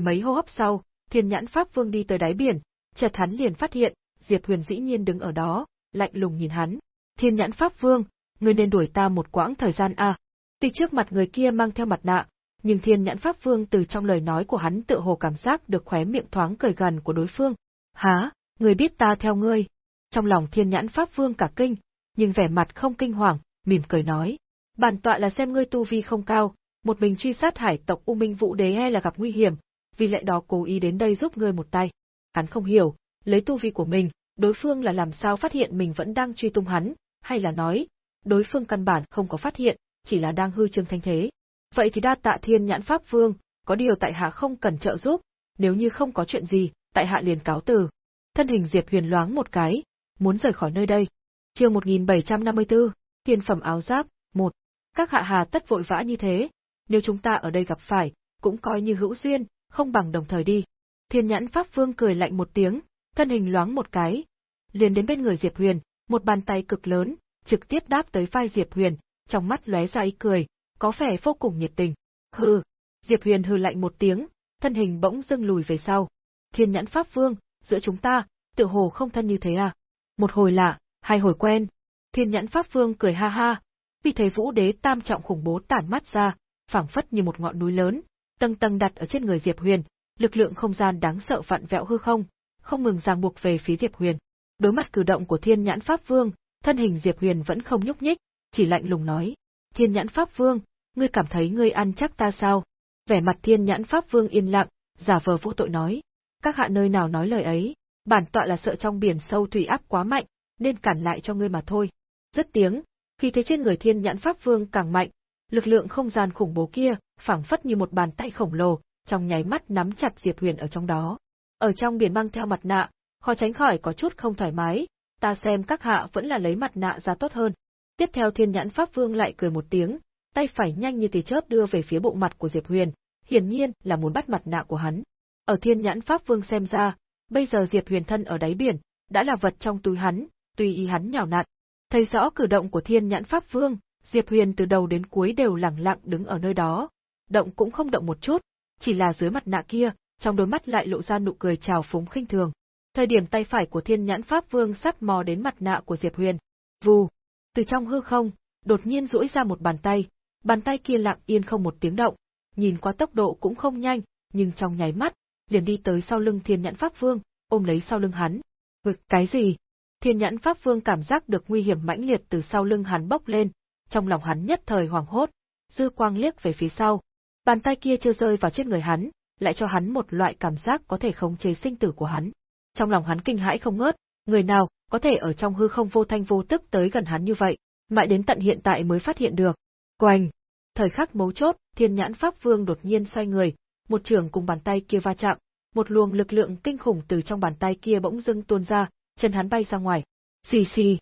mấy hô hấp sau, Thiên Nhãn Pháp Vương đi tới đáy biển, chợt hắn liền phát hiện, Diệp Huyền dĩ nhiên đứng ở đó, lạnh lùng nhìn hắn. Thiên Nhãn Pháp Vương, ngươi nên đuổi ta một quãng thời gian a. À. Tuy trước mặt người kia mang theo mặt nạ, nhưng Thiên Nhãn Pháp Vương từ trong lời nói của hắn tự hồ cảm giác được khóe miệng thoáng cười gần của đối phương. Há, người biết ta theo ngươi. Trong lòng Thiên Nhãn Pháp Vương cả kinh, nhưng vẻ mặt không kinh hoàng, mỉm cười nói. Bản tọa là xem ngươi tu vi không cao, một mình truy sát hải tộc U Minh Vũ Đế e là gặp nguy hiểm, vì lẽ đó cố ý đến đây giúp ngươi một tay. Hắn không hiểu, lấy tu vi của mình, đối phương là làm sao phát hiện mình vẫn đang truy tung hắn, hay là nói, đối phương căn bản không có phát hiện, chỉ là đang hư trương thanh thế. Vậy thì đa tạ thiên nhãn pháp vương, có điều tại hạ không cần trợ giúp, nếu như không có chuyện gì, tại hạ liền cáo từ. Thân hình Diệp Huyền loáng một cái, muốn rời khỏi nơi đây. Chương 1754, Tiên phẩm áo giáp, 1. Các hạ hà tất vội vã như thế, nếu chúng ta ở đây gặp phải, cũng coi như hữu duyên, không bằng đồng thời đi. Thiên nhãn Pháp Vương cười lạnh một tiếng, thân hình loáng một cái, liền đến bên người Diệp Huyền, một bàn tay cực lớn, trực tiếp đáp tới vai Diệp Huyền, trong mắt lóe ra ý cười, có vẻ vô cùng nhiệt tình. Hừ, Diệp Huyền hừ lạnh một tiếng, thân hình bỗng dưng lùi về sau. Thiên nhãn Pháp Vương, giữa chúng ta, tự hồ không thân như thế à? Một hồi lạ, hai hồi quen. Thiên nhãn Pháp Vương cười ha ha, vì thế vũ đế tam trọng khủng bố tản mắt ra, phảng phất như một ngọn núi lớn, tầng tầng đặt ở trên người Diệp Huyền, lực lượng không gian đáng sợ vặn vẹo hư không, không ngừng ràng buộc về phía Diệp Huyền. Đối mặt cử động của Thiên Nhãn Pháp Vương, thân hình Diệp Huyền vẫn không nhúc nhích, chỉ lạnh lùng nói: "Thiên Nhãn Pháp Vương, ngươi cảm thấy ngươi ăn chắc ta sao?" Vẻ mặt Thiên Nhãn Pháp Vương yên lặng, giả vờ vô tội nói: "Các hạ nơi nào nói lời ấy, bản tọa là sợ trong biển sâu thủy áp quá mạnh, nên cản lại cho ngươi mà thôi." Rất tiếng, khi thế trên người Thiên Nhãn Pháp Vương càng mạnh, lực lượng không gian khủng bố kia, phảng phất như một bàn tay khổng lồ, trong nháy mắt nắm chặt Diệp Huyền ở trong đó. Ở trong biển mang theo mặt nạ, khó tránh khỏi có chút không thoải mái, ta xem các hạ vẫn là lấy mặt nạ ra tốt hơn. Tiếp theo Thiên Nhãn Pháp Vương lại cười một tiếng, tay phải nhanh như tia chớp đưa về phía bộ mặt của Diệp Huyền, hiển nhiên là muốn bắt mặt nạ của hắn. Ở Thiên Nhãn Pháp Vương xem ra, bây giờ Diệp Huyền thân ở đáy biển, đã là vật trong túi hắn, tùy ý hắn nhào nặn. Thấy rõ cử động của Thiên Nhãn Pháp Vương, Diệp Huyền từ đầu đến cuối đều lặng lặng đứng ở nơi đó, động cũng không động một chút, chỉ là dưới mặt nạ kia, trong đôi mắt lại lộ ra nụ cười trào phúng khinh thường. Thời điểm tay phải của Thiên Nhãn Pháp Vương sắp mò đến mặt nạ của Diệp Huyền, vù, từ trong hư không, đột nhiên duỗi ra một bàn tay, bàn tay kia lặng yên không một tiếng động, nhìn qua tốc độ cũng không nhanh, nhưng trong nháy mắt, liền đi tới sau lưng Thiên Nhãn Pháp Vương, ôm lấy sau lưng hắn. Vực cái gì? Thiên Nhãn Pháp Vương cảm giác được nguy hiểm mãnh liệt từ sau lưng hắn bốc lên, trong lòng hắn nhất thời hoảng hốt, dư quang liếc về phía sau. Bàn tay kia chưa rơi vào trên người hắn, lại cho hắn một loại cảm giác có thể khống chế sinh tử của hắn. Trong lòng hắn kinh hãi không ngớt, người nào có thể ở trong hư không vô thanh vô tức tới gần hắn như vậy, mãi đến tận hiện tại mới phát hiện được. Quanh! Thời khắc mấu chốt, Thiên Nhãn Pháp Vương đột nhiên xoay người, một trường cùng bàn tay kia va chạm, một luồng lực lượng kinh khủng từ trong bàn tay kia bỗng dưng tuôn ra, chân hắn bay ra ngoài. Xì xì,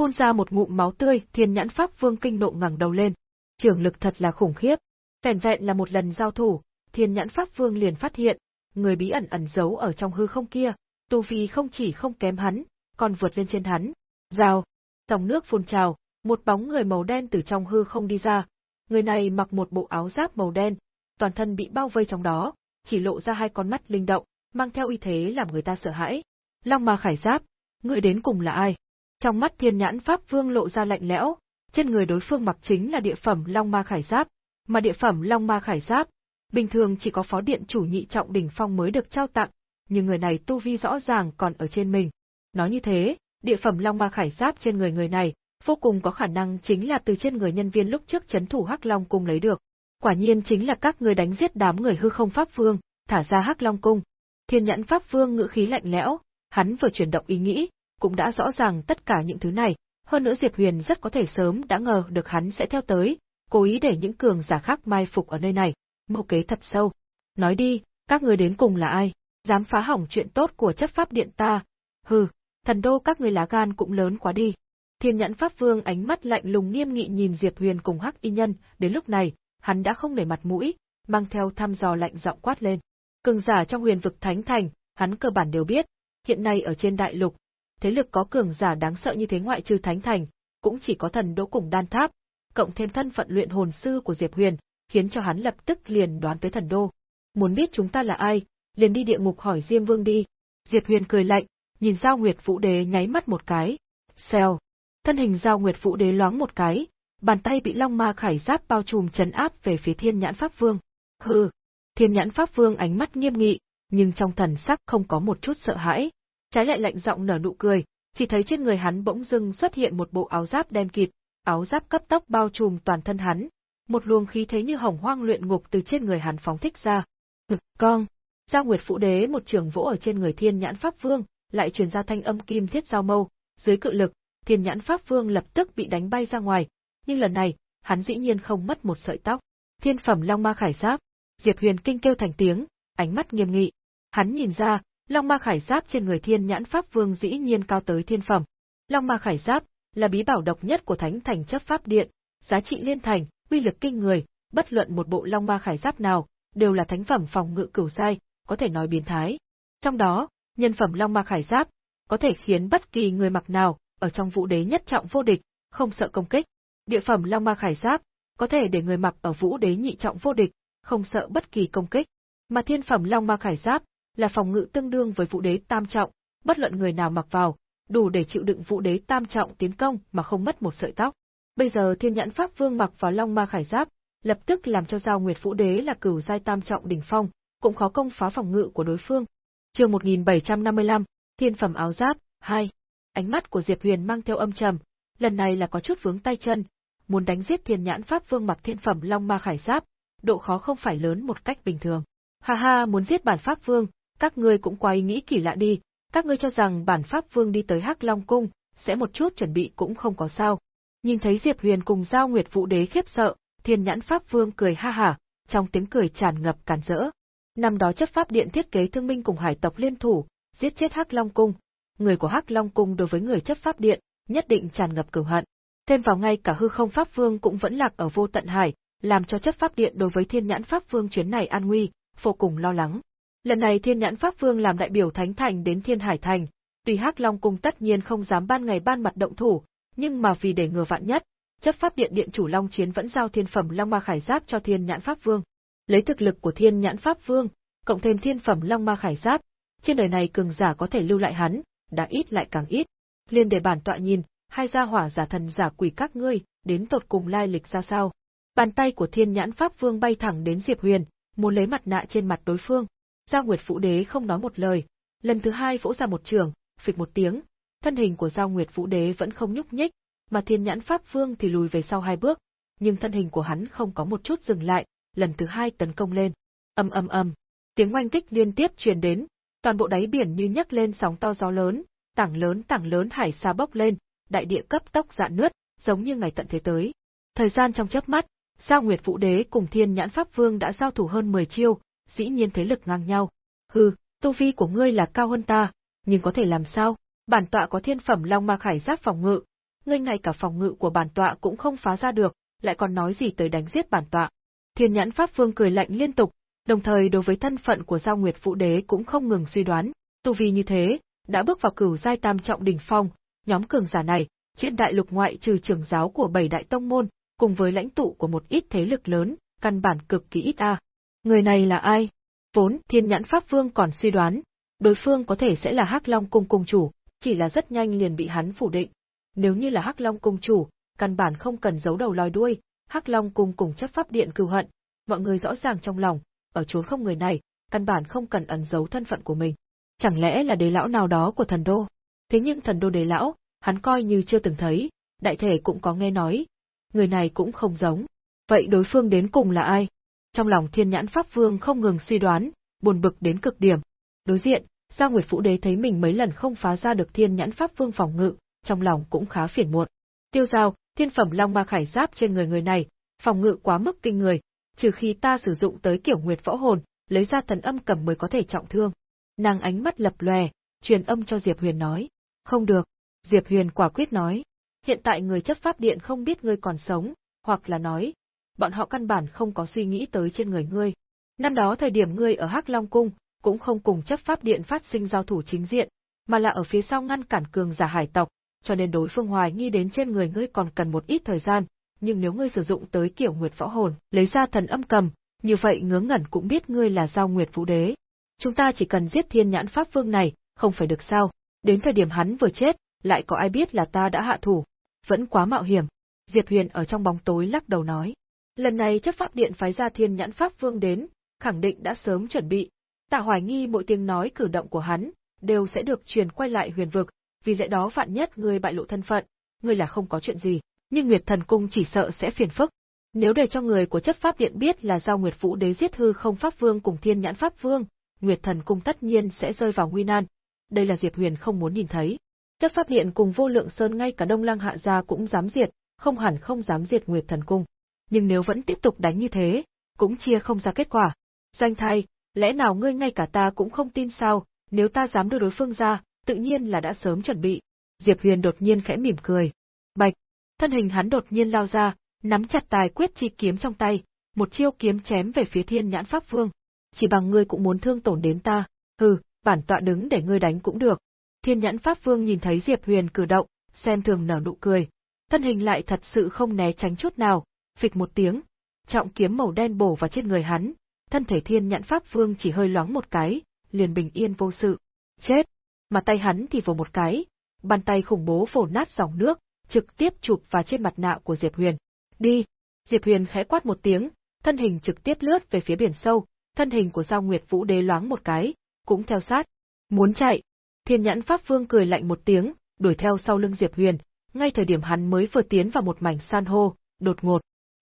phun ra một ngụm máu tươi, Thiên Nhãn Pháp Vương kinh nộ ngẩng đầu lên. Trường lực thật là khủng khiếp. Vẻn vẹn là một lần giao thủ, Thiên Nhãn Pháp Vương liền phát hiện, người bí ẩn ẩn giấu ở trong hư không kia, tu vi không chỉ không kém hắn, còn vượt lên trên hắn. Rào, dòng nước phun trào, một bóng người màu đen từ trong hư không đi ra. Người này mặc một bộ áo giáp màu đen, toàn thân bị bao vây trong đó, chỉ lộ ra hai con mắt linh động, mang theo uy thế làm người ta sợ hãi. Long Ma Khải Giáp, người đến cùng là ai? Trong mắt Thiên Nhãn Pháp Vương lộ ra lạnh lẽo, trên người đối phương mặc chính là địa phẩm Long Ma Khải Giáp, mà địa phẩm Long Ma Khải Giáp, bình thường chỉ có phó điện chủ nhị trọng đỉnh phong mới được trao tặng, nhưng người này tu vi rõ ràng còn ở trên mình. Nói như thế, địa phẩm Long Ma Khải Giáp trên người người này, vô cùng có khả năng chính là từ trên người nhân viên lúc trước chấn thủ Hắc Long cung lấy được. Quả nhiên chính là các người đánh giết đám người hư không pháp vương, thả ra Hắc Long cung. Thiên Nhãn Pháp Vương ngữ khí lạnh lẽo, hắn vừa chuyển động ý nghĩ, cũng đã rõ ràng tất cả những thứ này, hơn nữa Diệp Huyền rất có thể sớm đã ngờ được hắn sẽ theo tới, cố ý để những cường giả khác mai phục ở nơi này, mưu kế thật sâu. Nói đi, các người đến cùng là ai? Dám phá hỏng chuyện tốt của chấp pháp điện ta? Hừ, thần đô các người lá gan cũng lớn quá đi. Thiên nhẫn pháp vương ánh mắt lạnh lùng nghiêm nghị nhìn Diệp Huyền cùng Hắc Y Nhân, đến lúc này, hắn đã không nể mặt mũi, mang theo thăm dò lạnh giọng quát lên. Cường giả trong huyền vực thánh thành, hắn cơ bản đều biết, hiện nay ở trên đại lục, thế lực có cường giả đáng sợ như thế ngoại trừ thánh thành, cũng chỉ có thần đỗ cùng đan tháp, cộng thêm thân phận luyện hồn sư của Diệp Huyền, khiến cho hắn lập tức liền đoán tới thần đô. Muốn biết chúng ta là ai, liền đi địa ngục hỏi Diêm Vương đi. Diệp Huyền cười lạnh, nhìn Giao Nguyệt Vũ Đế nháy mắt một cái. Xèo. Thân hình Giao Nguyệt Vũ Đế loáng một cái, bàn tay bị Long Ma Khải Giáp bao trùm chấn áp về phía Thiên Nhãn Pháp Vương. Hừ. Thiên Nhãn Pháp Vương ánh mắt nghiêm nghị, nhưng trong thần sắc không có một chút sợ hãi, trái lại lạnh giọng nở nụ cười, chỉ thấy trên người hắn bỗng dưng xuất hiện một bộ áo giáp đen kịt, áo giáp cấp tốc bao trùm toàn thân hắn, một luồng khí thế như hồng hoang luyện ngục từ trên người hắn phóng thích ra. Ngực con, Giao Nguyệt Phụ Đế một trường vỗ ở trên người Thiên Nhãn Pháp Vương, lại truyền ra thanh âm kim thiết giao mâu, dưới cự lực, Thiên Nhãn Pháp Vương lập tức bị đánh bay ra ngoài, nhưng lần này, hắn dĩ nhiên không mất một sợi tóc. Thiên phẩm Long Ma Khải Giáp, Diệp Huyền kinh kêu thành tiếng, ánh mắt nghiêm nghị. Hắn nhìn ra, Long Ma Khải Giáp trên người Thiên Nhãn Pháp Vương dĩ nhiên cao tới thiên phẩm. Long Ma Khải Giáp là bí bảo độc nhất của Thánh Thành Chấp Pháp Điện, giá trị liên thành, uy lực kinh người, bất luận một bộ Long Ma Khải Giáp nào, đều là thánh phẩm phòng ngự cửu giai, có thể nói biến thái. Trong đó, nhân phẩm Long Ma Khải Giáp có thể khiến bất kỳ người mặc nào ở trong vũ đế nhất trọng vô địch, không sợ công kích. Địa phẩm Long Ma Khải Giáp có thể để người mặc ở vũ đế nhị trọng vô địch, không sợ bất kỳ công kích. Mà thiên phẩm Long Ma Khải Giáp là phòng ngự tương đương với vũ đế tam trọng, bất luận người nào mặc vào, đủ để chịu đựng vũ đế tam trọng tiến công mà không mất một sợi tóc. Bây giờ Thiên Nhãn Pháp Vương mặc vào Long Ma Khải Giáp, lập tức làm cho Giao Nguyệt Vũ Đế là cửu giai tam trọng đỉnh phong, cũng khó công phá phòng ngự của đối phương. Chương 1755, Thiên phẩm áo giáp 2. Ánh mắt của Diệp Huyền mang theo âm trầm, lần này là có chút vướng tay chân, muốn đánh giết Thiên Nhãn Pháp Vương mặc thiên phẩm Long Ma Khải Giáp, độ khó không phải lớn một cách bình thường. Ha ha, muốn giết bản Pháp Vương, các ngươi cũng quá ý nghĩ kỳ lạ đi, các ngươi cho rằng bản Pháp Vương đi tới Hắc Long cung, sẽ một chút chuẩn bị cũng không có sao. Nhìn thấy Diệp Huyền cùng Giao Nguyệt Vũ Đế khiếp sợ, Thiên Nhãn Pháp Vương cười ha hả, trong tiếng cười tràn ngập càn rỡ. Năm đó chấp pháp điện thiết kế thương minh cùng hải tộc liên thủ, giết chết Hắc Long cung. Người của Hắc Long cung đối với người chấp pháp điện, nhất định tràn ngập cửu hận. Thêm vào ngay cả hư không pháp vương cũng vẫn lạc ở vô tận hải, làm cho chấp pháp điện đối với Thiên Nhãn Pháp Vương chuyến này an nguy, vô cùng lo lắng. Lần này Thiên Nhãn Pháp Vương làm đại biểu Thánh Thành đến Thiên Hải Thành, tuy Hắc Long cung tất nhiên không dám ban ngày ban mặt động thủ, nhưng mà vì để ngừa vạn nhất, chấp pháp điện điện chủ Long Chiến vẫn giao thiên phẩm Long Ma Khải Giáp cho Thiên Nhãn Pháp Vương. Lấy thực lực của Thiên Nhãn Pháp Vương, cộng thêm thiên phẩm Long Ma Khải Giáp, trên đời này cường giả có thể lưu lại hắn, đã ít lại càng ít. Liên để bản tọa nhìn, hai gia hỏa giả thần giả quỷ các ngươi, đến tột cùng lai lịch ra sao. Bàn tay của Thiên Nhãn Pháp Vương bay thẳng đến Diệp Huyền, muốn lấy mặt nạ trên mặt đối phương. Giao Nguyệt Vũ Đế không nói một lời, lần thứ hai vỗ ra một trường, phịch một tiếng, thân hình của Giao Nguyệt Vũ Đế vẫn không nhúc nhích, mà Thiên Nhãn Pháp Vương thì lùi về sau hai bước, nhưng thân hình của hắn không có một chút dừng lại, lần thứ hai tấn công lên. Ầm ầm ầm, tiếng oanh kích liên tiếp truyền đến, toàn bộ đáy biển như nhấc lên sóng to gió lớn, tảng lớn tảng lớn hải xa bốc lên, đại địa cấp tốc dạn nứt, giống như ngày tận thế tới. Thời gian trong chớp mắt, Giao Nguyệt Vũ Đế cùng Thiên Nhãn Pháp Vương đã giao thủ hơn 10 chiêu, dĩ nhiên thế lực ngang nhau. Hừ, tu vi của ngươi là cao hơn ta, nhưng có thể làm sao? Bản tọa có thiên phẩm Long Ma Khải Giáp phòng ngự, ngươi ngay cả phòng ngự của bản tọa cũng không phá ra được, lại còn nói gì tới đánh giết bản tọa. Thiên Nhãn Pháp Vương cười lạnh liên tục, đồng thời đối với thân phận của Giao Nguyệt Vũ Đế cũng không ngừng suy đoán, tu vi như thế, đã bước vào cửu giai tam trọng đỉnh phong, nhóm cường giả này, trên đại lục ngoại trừ trưởng giáo của bảy đại tông môn, cùng với lãnh tụ của một ít thế lực lớn, căn bản cực kỳ ít a. Người này là ai? Vốn Thiên Nhãn Pháp Vương còn suy đoán, đối phương có thể sẽ là Hắc Long cung cung chủ, chỉ là rất nhanh liền bị hắn phủ định. Nếu như là Hắc Long cung chủ, căn bản không cần giấu đầu lòi đuôi, Hắc Long cung cùng chấp pháp điện cừu hận, mọi người rõ ràng trong lòng, ở chốn không người này, căn bản không cần ẩn giấu thân phận của mình. Chẳng lẽ là đế lão nào đó của thần đô? Thế nhưng thần đô đế lão, hắn coi như chưa từng thấy, đại thể cũng có nghe nói. Người này cũng không giống. Vậy đối phương đến cùng là ai? Trong lòng thiên nhãn pháp vương không ngừng suy đoán, buồn bực đến cực điểm. Đối diện, Giao Nguyệt Vũ Đế thấy mình mấy lần không phá ra được thiên nhãn pháp vương phòng ngự, trong lòng cũng khá phiền muộn. Tiêu giao, thiên phẩm long ma khải giáp trên người người này, phòng ngự quá mức kinh người, trừ khi ta sử dụng tới kiểu nguyệt võ hồn, lấy ra thần âm cầm mới có thể trọng thương. Nàng ánh mắt lập lòe, truyền âm cho Diệp Huyền nói. Không được, Diệp Huyền quả quyết nói. Hiện tại người chấp pháp điện không biết ngươi còn sống, hoặc là nói, bọn họ căn bản không có suy nghĩ tới trên người ngươi. Năm đó thời điểm ngươi ở Hắc Long Cung, cũng không cùng chấp pháp điện phát sinh giao thủ chính diện, mà là ở phía sau ngăn cản cường giả hải tộc, cho nên đối phương hoài nghi đến trên người ngươi còn cần một ít thời gian, nhưng nếu ngươi sử dụng tới kiểu nguyệt võ hồn, lấy ra thần âm cầm, như vậy ngớ ngẩn cũng biết ngươi là giao nguyệt vũ đế. Chúng ta chỉ cần giết thiên nhãn pháp vương này, không phải được sao, đến thời điểm hắn vừa chết, lại có ai biết là ta đã hạ thủ, vẫn quá mạo hiểm. Diệp Huyền ở trong bóng tối lắc đầu nói. Lần này chấp pháp điện phái ra thiên nhãn pháp vương đến, khẳng định đã sớm chuẩn bị. tạ hoài nghi mỗi tiếng nói cử động của hắn, đều sẽ được truyền quay lại huyền vực, vì lẽ đó vạn nhất ngươi bại lộ thân phận, ngươi là không có chuyện gì, nhưng Nguyệt Thần Cung chỉ sợ sẽ phiền phức. Nếu để cho người của chấp pháp điện biết là do Nguyệt Vũ Đế giết hư không pháp vương cùng Thiên Nhãn pháp vương, Nguyệt Thần Cung tất nhiên sẽ rơi vào nguy nan. Đây là Diệp Huyền không muốn nhìn thấy. Chấp pháp điện cùng vô lượng sơn ngay cả Đông Lăng hạ gia cũng dám diệt, không hẳn không dám diệt Nguyệt Thần Cung. Nhưng nếu vẫn tiếp tục đánh như thế, cũng chia không ra kết quả. Doanh thay, lẽ nào ngươi ngay cả ta cũng không tin sao, nếu ta dám đưa đối phương ra, tự nhiên là đã sớm chuẩn bị. Diệp Huyền đột nhiên khẽ mỉm cười. Bạch, thân hình hắn đột nhiên lao ra, nắm chặt tài quyết chi kiếm trong tay, một chiêu kiếm chém về phía Thiên Nhãn Pháp Vương. Chỉ bằng ngươi cũng muốn thương tổn đến ta, hừ, bản tọa đứng để ngươi đánh cũng được. Thiên Nhãn Pháp Vương nhìn thấy Diệp Huyền cử động, xem thường nở nụ cười, thân hình lại thật sự không né tránh chút nào, phịch một tiếng, trọng kiếm màu đen bổ vào trên người hắn, thân thể Thiên Nhãn Pháp Vương chỉ hơi loáng một cái, liền bình yên vô sự. Chết! Mà tay hắn thì vồ một cái, bàn tay khủng bố phổ nát dòng nước, trực tiếp chụp vào trên mặt nạ của Diệp Huyền. Đi! Diệp Huyền khẽ quát một tiếng, thân hình trực tiếp lướt về phía biển sâu, thân hình của Giao Nguyệt Vũ Đế loáng một cái, cũng theo sát. Muốn chạy! Thiên nhãn Pháp Vương cười lạnh một tiếng, đuổi theo sau lưng Diệp Huyền, ngay thời điểm hắn mới vừa tiến vào một mảnh san hô, đột ngột.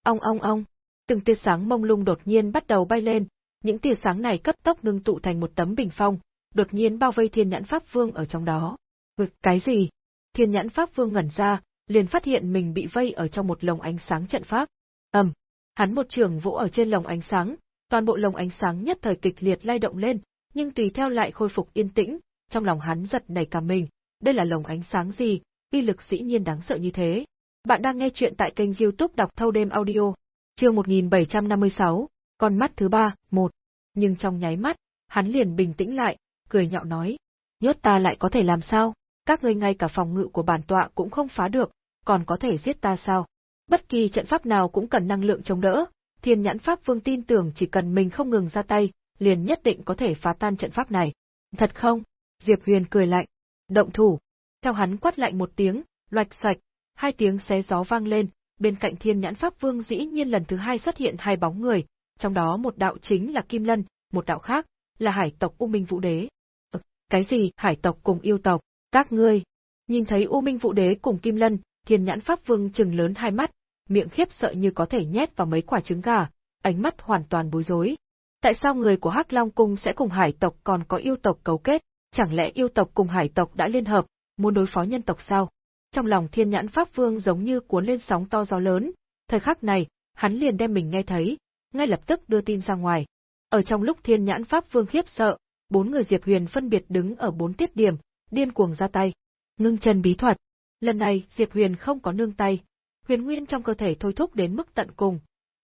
Ong ong ong! Từng tia sáng mông lung đột nhiên bắt đầu bay lên, những tia sáng này cấp tốc ngưng tụ thành một tấm bình phong, đột nhiên bao vây Thiên Nhãn Pháp Vương ở trong đó. Ngực cái gì? Thiên Nhãn Pháp Vương ngẩn ra, liền phát hiện mình bị vây ở trong một lồng ánh sáng trận pháp. Ầm, hắn một trường vỗ ở trên lồng ánh sáng, toàn bộ lồng ánh sáng nhất thời kịch liệt lay động lên, nhưng tùy theo lại khôi phục yên tĩnh, trong lòng hắn giật nảy cả mình, đây là lồng ánh sáng gì, uy lực dĩ nhiên đáng sợ như thế. Bạn đang nghe chuyện tại kênh youtube đọc thâu đêm audio, chương 1756, con mắt thứ ba, một. Nhưng trong nháy mắt, hắn liền bình tĩnh lại, cười nhạo nói. Nhốt ta lại có thể làm sao? Các ngươi ngay cả phòng ngự của bản tọa cũng không phá được, còn có thể giết ta sao? Bất kỳ trận pháp nào cũng cần năng lượng chống đỡ, thiên nhãn pháp vương tin tưởng chỉ cần mình không ngừng ra tay, liền nhất định có thể phá tan trận pháp này. Thật không? Diệp Huyền cười lạnh. Động thủ. Theo hắn quát lạnh một tiếng, loạch sạch, hai tiếng xé gió vang lên, bên cạnh thiên nhãn pháp vương dĩ nhiên lần thứ hai xuất hiện hai bóng người, trong đó một đạo chính là Kim Lân, một đạo khác là hải tộc U Minh Vũ Đế. Ừ, cái gì hải tộc cùng yêu tộc, các ngươi? Nhìn thấy U Minh Vũ Đế cùng Kim Lân, thiên nhãn pháp vương trừng lớn hai mắt, miệng khiếp sợ như có thể nhét vào mấy quả trứng gà, ánh mắt hoàn toàn bối rối. Tại sao người của Hắc Long cung sẽ cùng hải tộc còn có yêu tộc cấu kết, chẳng lẽ yêu tộc cùng hải tộc đã liên hợp, muốn đối phó nhân tộc sao? Trong lòng Thiên Nhãn Pháp Vương giống như cuốn lên sóng to gió lớn, thời khắc này, hắn liền đem mình nghe thấy, ngay lập tức đưa tin ra ngoài. Ở trong lúc Thiên Nhãn Pháp Vương khiếp sợ, bốn người Diệp Huyền phân biệt đứng ở bốn tiết điểm, điên cuồng ra tay. Ngưng chân bí thuật. Lần này, Diệp Huyền không có nương tay, huyền nguyên trong cơ thể thôi thúc đến mức tận cùng.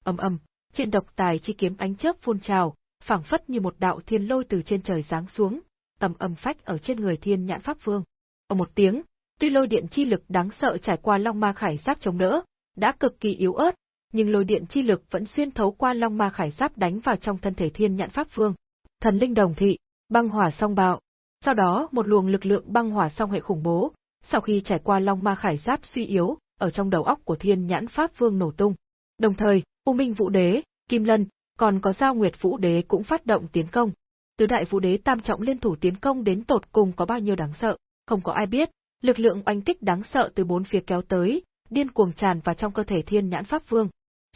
Ầm ầm, trên độc tài chi kiếm ánh chớp phun trào, phảng phất như một đạo thiên lôi từ trên trời giáng xuống, tầm âm phách ở trên người Thiên Nhãn Pháp Vương. Ở một tiếng, tuy lôi điện chi lực đáng sợ trải qua Long Ma Khải Giáp chống đỡ, đã cực kỳ yếu ớt, nhưng lôi điện chi lực vẫn xuyên thấu qua Long Ma Khải Giáp đánh vào trong thân thể Thiên Nhãn Pháp Vương. Thần linh đồng thị, băng hỏa song bạo. Sau đó, một luồng lực lượng băng hỏa song hệ khủng bố, sau khi trải qua Long Ma Khải Giáp suy yếu, ở trong đầu óc của Thiên Nhãn Pháp Vương nổ tung. Đồng thời, U Minh Vũ Đế, Kim Lân, còn có Giao Nguyệt Vũ Đế cũng phát động tiến công. Tứ đại Vũ Đế tam trọng liên thủ tiến công đến tột cùng có bao nhiêu đáng sợ, không có ai biết, lực lượng oanh kích đáng sợ từ bốn phía kéo tới, điên cuồng tràn vào trong cơ thể Thiên Nhãn Pháp Vương.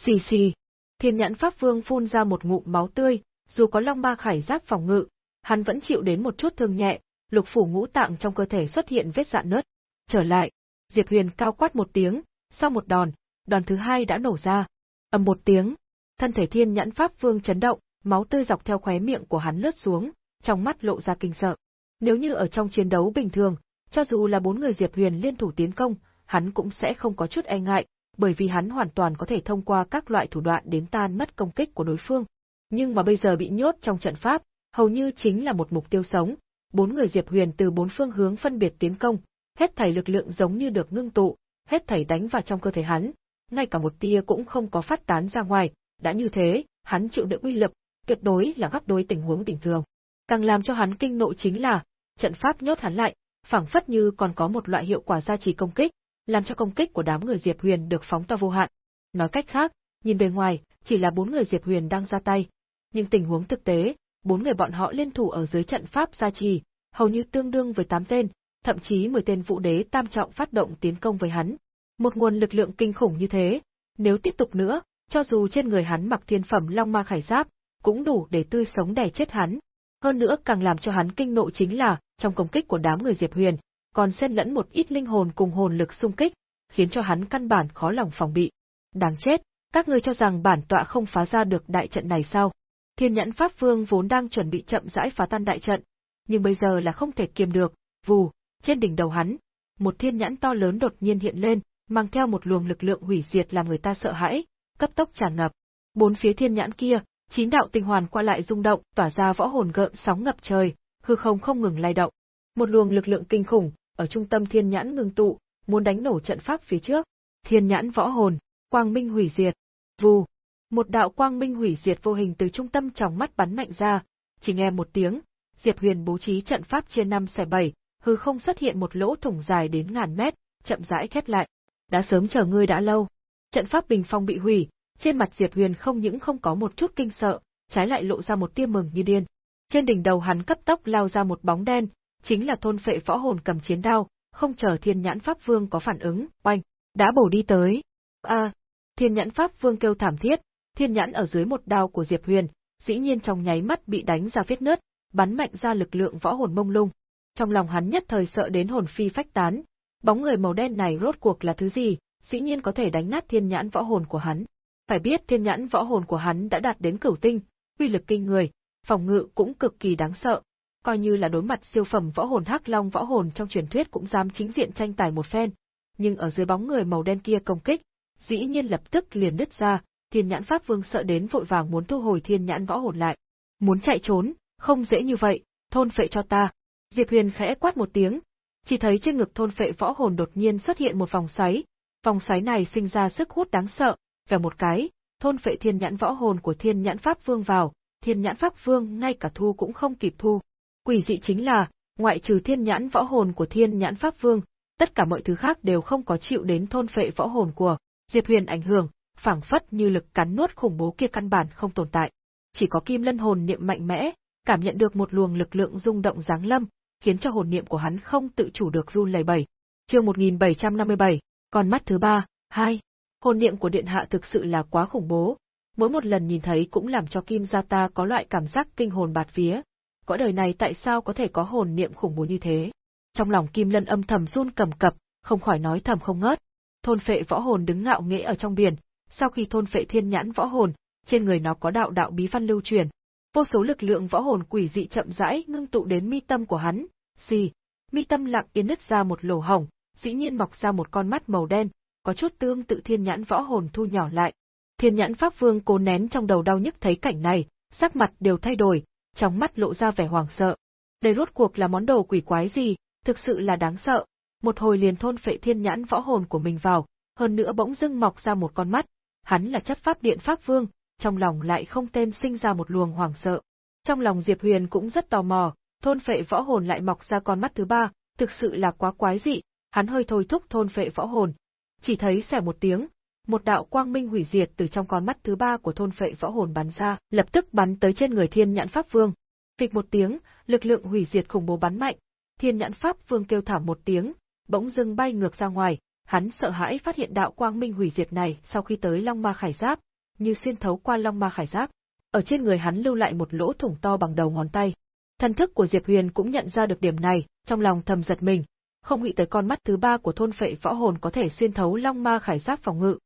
Xì xì. Thiên Nhãn Pháp Vương phun ra một ngụm máu tươi, dù có Long Ba Khải Giáp phòng ngự, hắn vẫn chịu đến một chút thương nhẹ, lục phủ ngũ tạng trong cơ thể xuất hiện vết dạn nứt. Trở lại, Diệp Huyền cao quát một tiếng, sau một đòn, đòn thứ hai đã nổ ra. ầm một tiếng, thân thể thiên nhãn pháp vương chấn động, máu tươi dọc theo khóe miệng của hắn lướt xuống, trong mắt lộ ra kinh sợ. Nếu như ở trong chiến đấu bình thường, cho dù là bốn người Diệp Huyền liên thủ tiến công, hắn cũng sẽ không có chút e ngại, bởi vì hắn hoàn toàn có thể thông qua các loại thủ đoạn đến tan mất công kích của đối phương. Nhưng mà bây giờ bị nhốt trong trận pháp, hầu như chính là một mục tiêu sống. Bốn người Diệp Huyền từ bốn phương hướng phân biệt tiến công, hết thảy lực lượng giống như được ngưng tụ, hết thảy đánh vào trong cơ thể hắn, ngay cả một tia cũng không có phát tán ra ngoài, đã như thế, hắn chịu đựng uy lực, tuyệt đối là gấp đôi tình huống bình thường. Càng làm cho hắn kinh nộ chính là, trận pháp nhốt hắn lại, phảng phất như còn có một loại hiệu quả gia trì công kích, làm cho công kích của đám người Diệp Huyền được phóng to vô hạn. Nói cách khác, nhìn bề ngoài, chỉ là bốn người Diệp Huyền đang ra tay, nhưng tình huống thực tế, bốn người bọn họ liên thủ ở dưới trận pháp gia trì, hầu như tương đương với tám tên, thậm chí 10 tên vũ đế tam trọng phát động tiến công với hắn. Một nguồn lực lượng kinh khủng như thế, nếu tiếp tục nữa, cho dù trên người hắn mặc thiên phẩm long ma khải giáp, cũng đủ để tươi sống đè chết hắn. Hơn nữa càng làm cho hắn kinh nộ chính là, trong công kích của đám người Diệp Huyền, còn xen lẫn một ít linh hồn cùng hồn lực xung kích, khiến cho hắn căn bản khó lòng phòng bị. Đáng chết, các ngươi cho rằng bản tọa không phá ra được đại trận này sao? Thiên nhẫn Pháp Vương vốn đang chuẩn bị chậm rãi phá tan đại trận, nhưng bây giờ là không thể kiềm được, vù, trên đỉnh đầu hắn, một thiên nhãn to lớn đột nhiên hiện lên, mang theo một luồng lực lượng hủy diệt làm người ta sợ hãi, cấp tốc tràn ngập. Bốn phía thiên nhãn kia, chín đạo tinh hoàn qua lại rung động, tỏa ra võ hồn gợn sóng ngập trời, hư không không ngừng lay động. Một luồng lực lượng kinh khủng ở trung tâm thiên nhãn ngưng tụ, muốn đánh nổ trận pháp phía trước. Thiên nhãn võ hồn, quang minh hủy diệt. Vù, một đạo quang minh hủy diệt vô hình từ trung tâm trong mắt bắn mạnh ra, chỉ nghe một tiếng, Diệp Huyền bố trí trận pháp chia năm xẻ bảy, hư không xuất hiện một lỗ thủng dài đến ngàn mét, chậm rãi khép lại. Đã sớm chờ ngươi đã lâu. Trận pháp bình phong bị hủy, trên mặt Diệp Huyền không những không có một chút kinh sợ, trái lại lộ ra một tia mừng như điên. Trên đỉnh đầu hắn cấp tốc lao ra một bóng đen, chính là thôn phệ võ hồn cầm chiến đao, không chờ Thiên Nhãn Pháp Vương có phản ứng, oanh, đã bổ đi tới. A, Thiên Nhãn Pháp Vương kêu thảm thiết, Thiên Nhãn ở dưới một đao của Diệp Huyền, dĩ nhiên trong nháy mắt bị đánh ra vết nứt, bắn mạnh ra lực lượng võ hồn mông lung, trong lòng hắn nhất thời sợ đến hồn phi phách tán. Bóng người màu đen này rốt cuộc là thứ gì, dĩ nhiên có thể đánh nát thiên nhãn võ hồn của hắn. Phải biết thiên nhãn võ hồn của hắn đã đạt đến cửu tinh, uy lực kinh người, phòng ngự cũng cực kỳ đáng sợ. Coi như là đối mặt siêu phẩm võ hồn hắc long võ hồn trong truyền thuyết cũng dám chính diện tranh tài một phen. Nhưng ở dưới bóng người màu đen kia công kích, dĩ nhiên lập tức liền đứt ra, thiên nhãn pháp vương sợ đến vội vàng muốn thu hồi thiên nhãn võ hồn lại. Muốn chạy trốn, không dễ như vậy, thôn phệ cho ta, Diệp Huyền khẽ quát một tiếng, chỉ thấy trên ngực thôn phệ võ hồn đột nhiên xuất hiện một vòng xoáy, vòng xoáy này sinh ra sức hút đáng sợ, và một cái, thôn phệ thiên nhãn võ hồn của thiên nhãn pháp vương vào, thiên nhãn pháp vương ngay cả thu cũng không kịp thu. Quỷ dị chính là, ngoại trừ thiên nhãn võ hồn của thiên nhãn pháp vương, tất cả mọi thứ khác đều không có chịu đến thôn phệ võ hồn của Diệp Huyền ảnh hưởng, phảng phất như lực cắn nuốt khủng bố kia căn bản không tồn tại. Chỉ có kim lân hồn niệm mạnh mẽ, cảm nhận được một luồng lực lượng rung động giáng lâm, khiến cho hồn niệm của hắn không tự chủ được run lẩy bẩy. Chương 1757, con mắt thứ ba, hai. Hồn niệm của điện hạ thực sự là quá khủng bố. Mỗi một lần nhìn thấy cũng làm cho Kim gia ta có loại cảm giác kinh hồn bạt vía. Cõi đời này tại sao có thể có hồn niệm khủng bố như thế? Trong lòng Kim Lân âm thầm run cầm cập, không khỏi nói thầm không ngớt. Thôn phệ võ hồn đứng ngạo nghễ ở trong biển, sau khi thôn phệ thiên nhãn võ hồn, trên người nó có đạo đạo bí văn lưu truyền. Vô số lực lượng võ hồn quỷ dị chậm rãi ngưng tụ đến mi tâm của hắn. Xì, mi tâm lặng yên nứt ra một lỗ hổng, dĩ nhiên mọc ra một con mắt màu đen, có chút tương tự thiên nhãn võ hồn thu nhỏ lại. Thiên nhãn pháp vương cố nén trong đầu đau nhức thấy cảnh này, sắc mặt đều thay đổi, trong mắt lộ ra vẻ hoảng sợ. Đây rốt cuộc là món đồ quỷ quái gì, thực sự là đáng sợ. Một hồi liền thôn phệ thiên nhãn võ hồn của mình vào, hơn nữa bỗng dưng mọc ra một con mắt. Hắn là chấp pháp điện pháp vương, trong lòng lại không tên sinh ra một luồng hoảng sợ. Trong lòng Diệp Huyền cũng rất tò mò, thôn phệ võ hồn lại mọc ra con mắt thứ ba, thực sự là quá quái dị, hắn hơi thôi thúc thôn phệ võ hồn. Chỉ thấy xẻ một tiếng, một đạo quang minh hủy diệt từ trong con mắt thứ ba của thôn phệ võ hồn bắn ra, lập tức bắn tới trên người Thiên Nhãn Pháp Vương. Phịch một tiếng, lực lượng hủy diệt khủng bố bắn mạnh, Thiên Nhãn Pháp Vương kêu thảm một tiếng, bỗng dưng bay ngược ra ngoài, hắn sợ hãi phát hiện đạo quang minh hủy diệt này sau khi tới Long Ma Khải Giáp, như xuyên thấu qua Long Ma Khải Giáp, ở trên người hắn lưu lại một lỗ thủng to bằng đầu ngón tay. Thần thức của Diệp Huyền cũng nhận ra được điểm này, trong lòng thầm giật mình, không nghĩ tới con mắt thứ ba của thôn phệ võ hồn có thể xuyên thấu Long Ma Khải Giáp phòng ngự,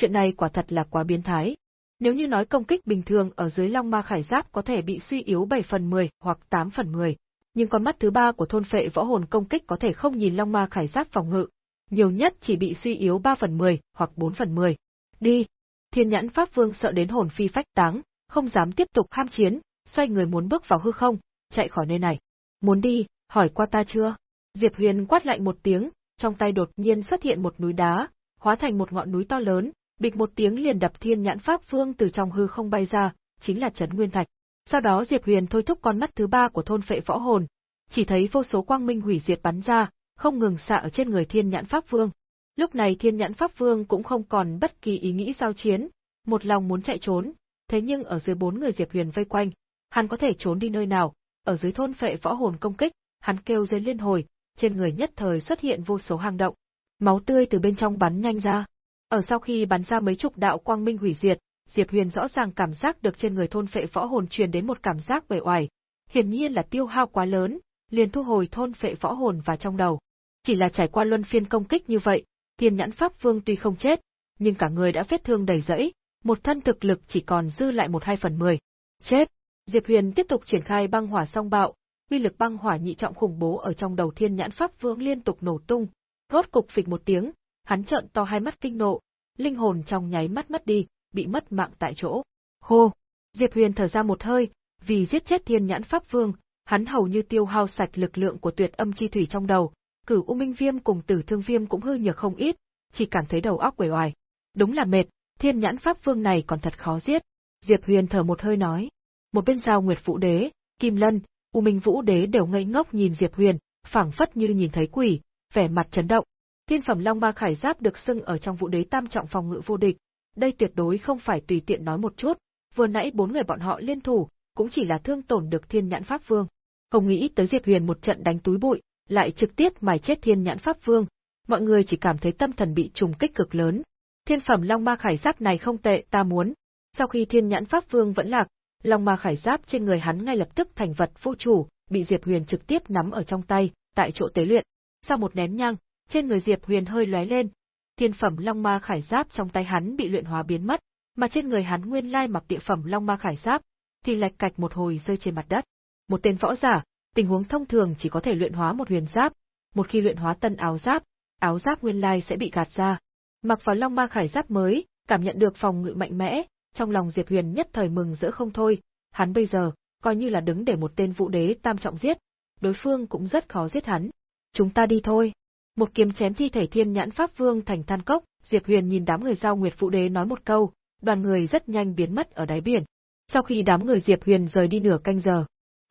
chuyện này quả thật là quá biến thái. Nếu như nói công kích bình thường ở dưới Long Ma Khải Giáp có thể bị suy yếu 7 phần 10 hoặc 8 phần 10, nhưng con mắt thứ ba của thôn phệ võ hồn công kích có thể không nhìn Long Ma Khải Giáp phòng ngự, nhiều nhất chỉ bị suy yếu 3 phần 10 hoặc 4 phần 10. Đi! Thiên nhãn Pháp Vương sợ đến hồn phi phách táng, không dám tiếp tục ham chiến, xoay người muốn bước vào hư không, chạy khỏi nơi này. Muốn đi, hỏi qua ta chưa? Diệp Huyền quát lạnh một tiếng, trong tay đột nhiên xuất hiện một núi đá, hóa thành một ngọn núi to lớn, bịch một tiếng liền đập thiên nhãn pháp phương từ trong hư không bay ra, chính là Trấn Nguyên Thạch. Sau đó Diệp Huyền thôi thúc con mắt thứ ba của thôn phệ võ hồn, chỉ thấy vô số quang minh hủy diệt bắn ra, không ngừng xạ ở trên người thiên nhãn pháp vương. Lúc này thiên nhãn pháp vương cũng không còn bất kỳ ý nghĩ giao chiến, một lòng muốn chạy trốn, thế nhưng ở dưới bốn người Diệp Huyền vây quanh, hắn có thể trốn đi nơi nào, ở dưới thôn phệ võ hồn công kích, hắn kêu dây liên hồi, trên người nhất thời xuất hiện vô số hang động. Máu tươi từ bên trong bắn nhanh ra. Ở sau khi bắn ra mấy chục đạo quang minh hủy diệt, Diệp Huyền rõ ràng cảm giác được trên người thôn phệ võ hồn truyền đến một cảm giác bề oải. Hiển nhiên là tiêu hao quá lớn, liền thu hồi thôn phệ võ hồn vào trong đầu. Chỉ là trải qua luân phiên công kích như vậy, Thiên Nhãn Pháp Vương tuy không chết, nhưng cả người đã vết thương đầy rẫy, một thân thực lực chỉ còn dư lại một hai phần mười. Chết! Diệp Huyền tiếp tục triển khai băng hỏa song bạo, uy lực băng hỏa nhị trọng khủng bố ở trong đầu Thiên Nhãn Pháp Vương liên tục nổ tung, rốt cục phịch một tiếng, hắn trợn to hai mắt kinh nộ, linh hồn trong nháy mắt mất đi, bị mất mạng tại chỗ. Hô! Diệp Huyền thở ra một hơi, vì giết chết Thiên Nhãn Pháp Vương, hắn hầu như tiêu hao sạch lực lượng của tuyệt âm chi thủy trong đầu, cửu U Minh Viêm cùng Tử Thương Viêm cũng hư nhược không ít, chỉ cảm thấy đầu óc quẩy oải. Đúng là mệt, Thiên Nhãn Pháp Vương này còn thật khó giết. Diệp Huyền thở một hơi nói. Một bên giao Nguyệt Vũ Đế, Kim Lân, U Minh Vũ Đế đều ngây ngốc nhìn Diệp Huyền, phảng phất như nhìn thấy quỷ, vẻ mặt chấn động. Thiên phẩm Long Ba Khải Giáp được xưng ở trong Vũ Đế tam trọng phòng ngự vô địch, đây tuyệt đối không phải tùy tiện nói một chút, vừa nãy bốn người bọn họ liên thủ, cũng chỉ là thương tổn được Thiên Nhãn Pháp Vương. Không nghĩ tới Diệp Huyền một trận đánh túi bụi, lại trực tiếp mài chết Thiên Nhãn Pháp Vương, mọi người chỉ cảm thấy tâm thần bị trùng kích cực lớn. Thiên phẩm Long Ma Khải Giáp này không tệ, ta muốn. Sau khi Thiên Nhãn Pháp Vương vẫn lạc, Long Ma Khải Giáp trên người hắn ngay lập tức thành vật vô chủ, bị Diệp Huyền trực tiếp nắm ở trong tay, tại chỗ tế luyện. Sau một nén nhang, trên người Diệp Huyền hơi lóe lên, thiên phẩm Long Ma Khải Giáp trong tay hắn bị luyện hóa biến mất, mà trên người hắn nguyên lai mặc địa phẩm Long Ma Khải Giáp, thì lạch cạch một hồi rơi trên mặt đất. Một tên võ giả, tình huống thông thường chỉ có thể luyện hóa một huyền giáp, một khi luyện hóa tân áo giáp, áo giáp nguyên lai sẽ bị gạt ra. Mặc vào Long Ma Khải Giáp mới, cảm nhận được phòng ngự mạnh mẽ, trong lòng Diệp Huyền nhất thời mừng rỡ không thôi, hắn bây giờ, coi như là đứng để một tên vũ đế tam trọng giết, đối phương cũng rất khó giết hắn. Chúng ta đi thôi. Một kiếm chém thi thể thiên nhãn pháp vương thành than cốc, Diệp Huyền nhìn đám người giao Nguyệt phụ Đế nói một câu, đoàn người rất nhanh biến mất ở đáy biển. Sau khi đám người Diệp Huyền rời đi nửa canh giờ,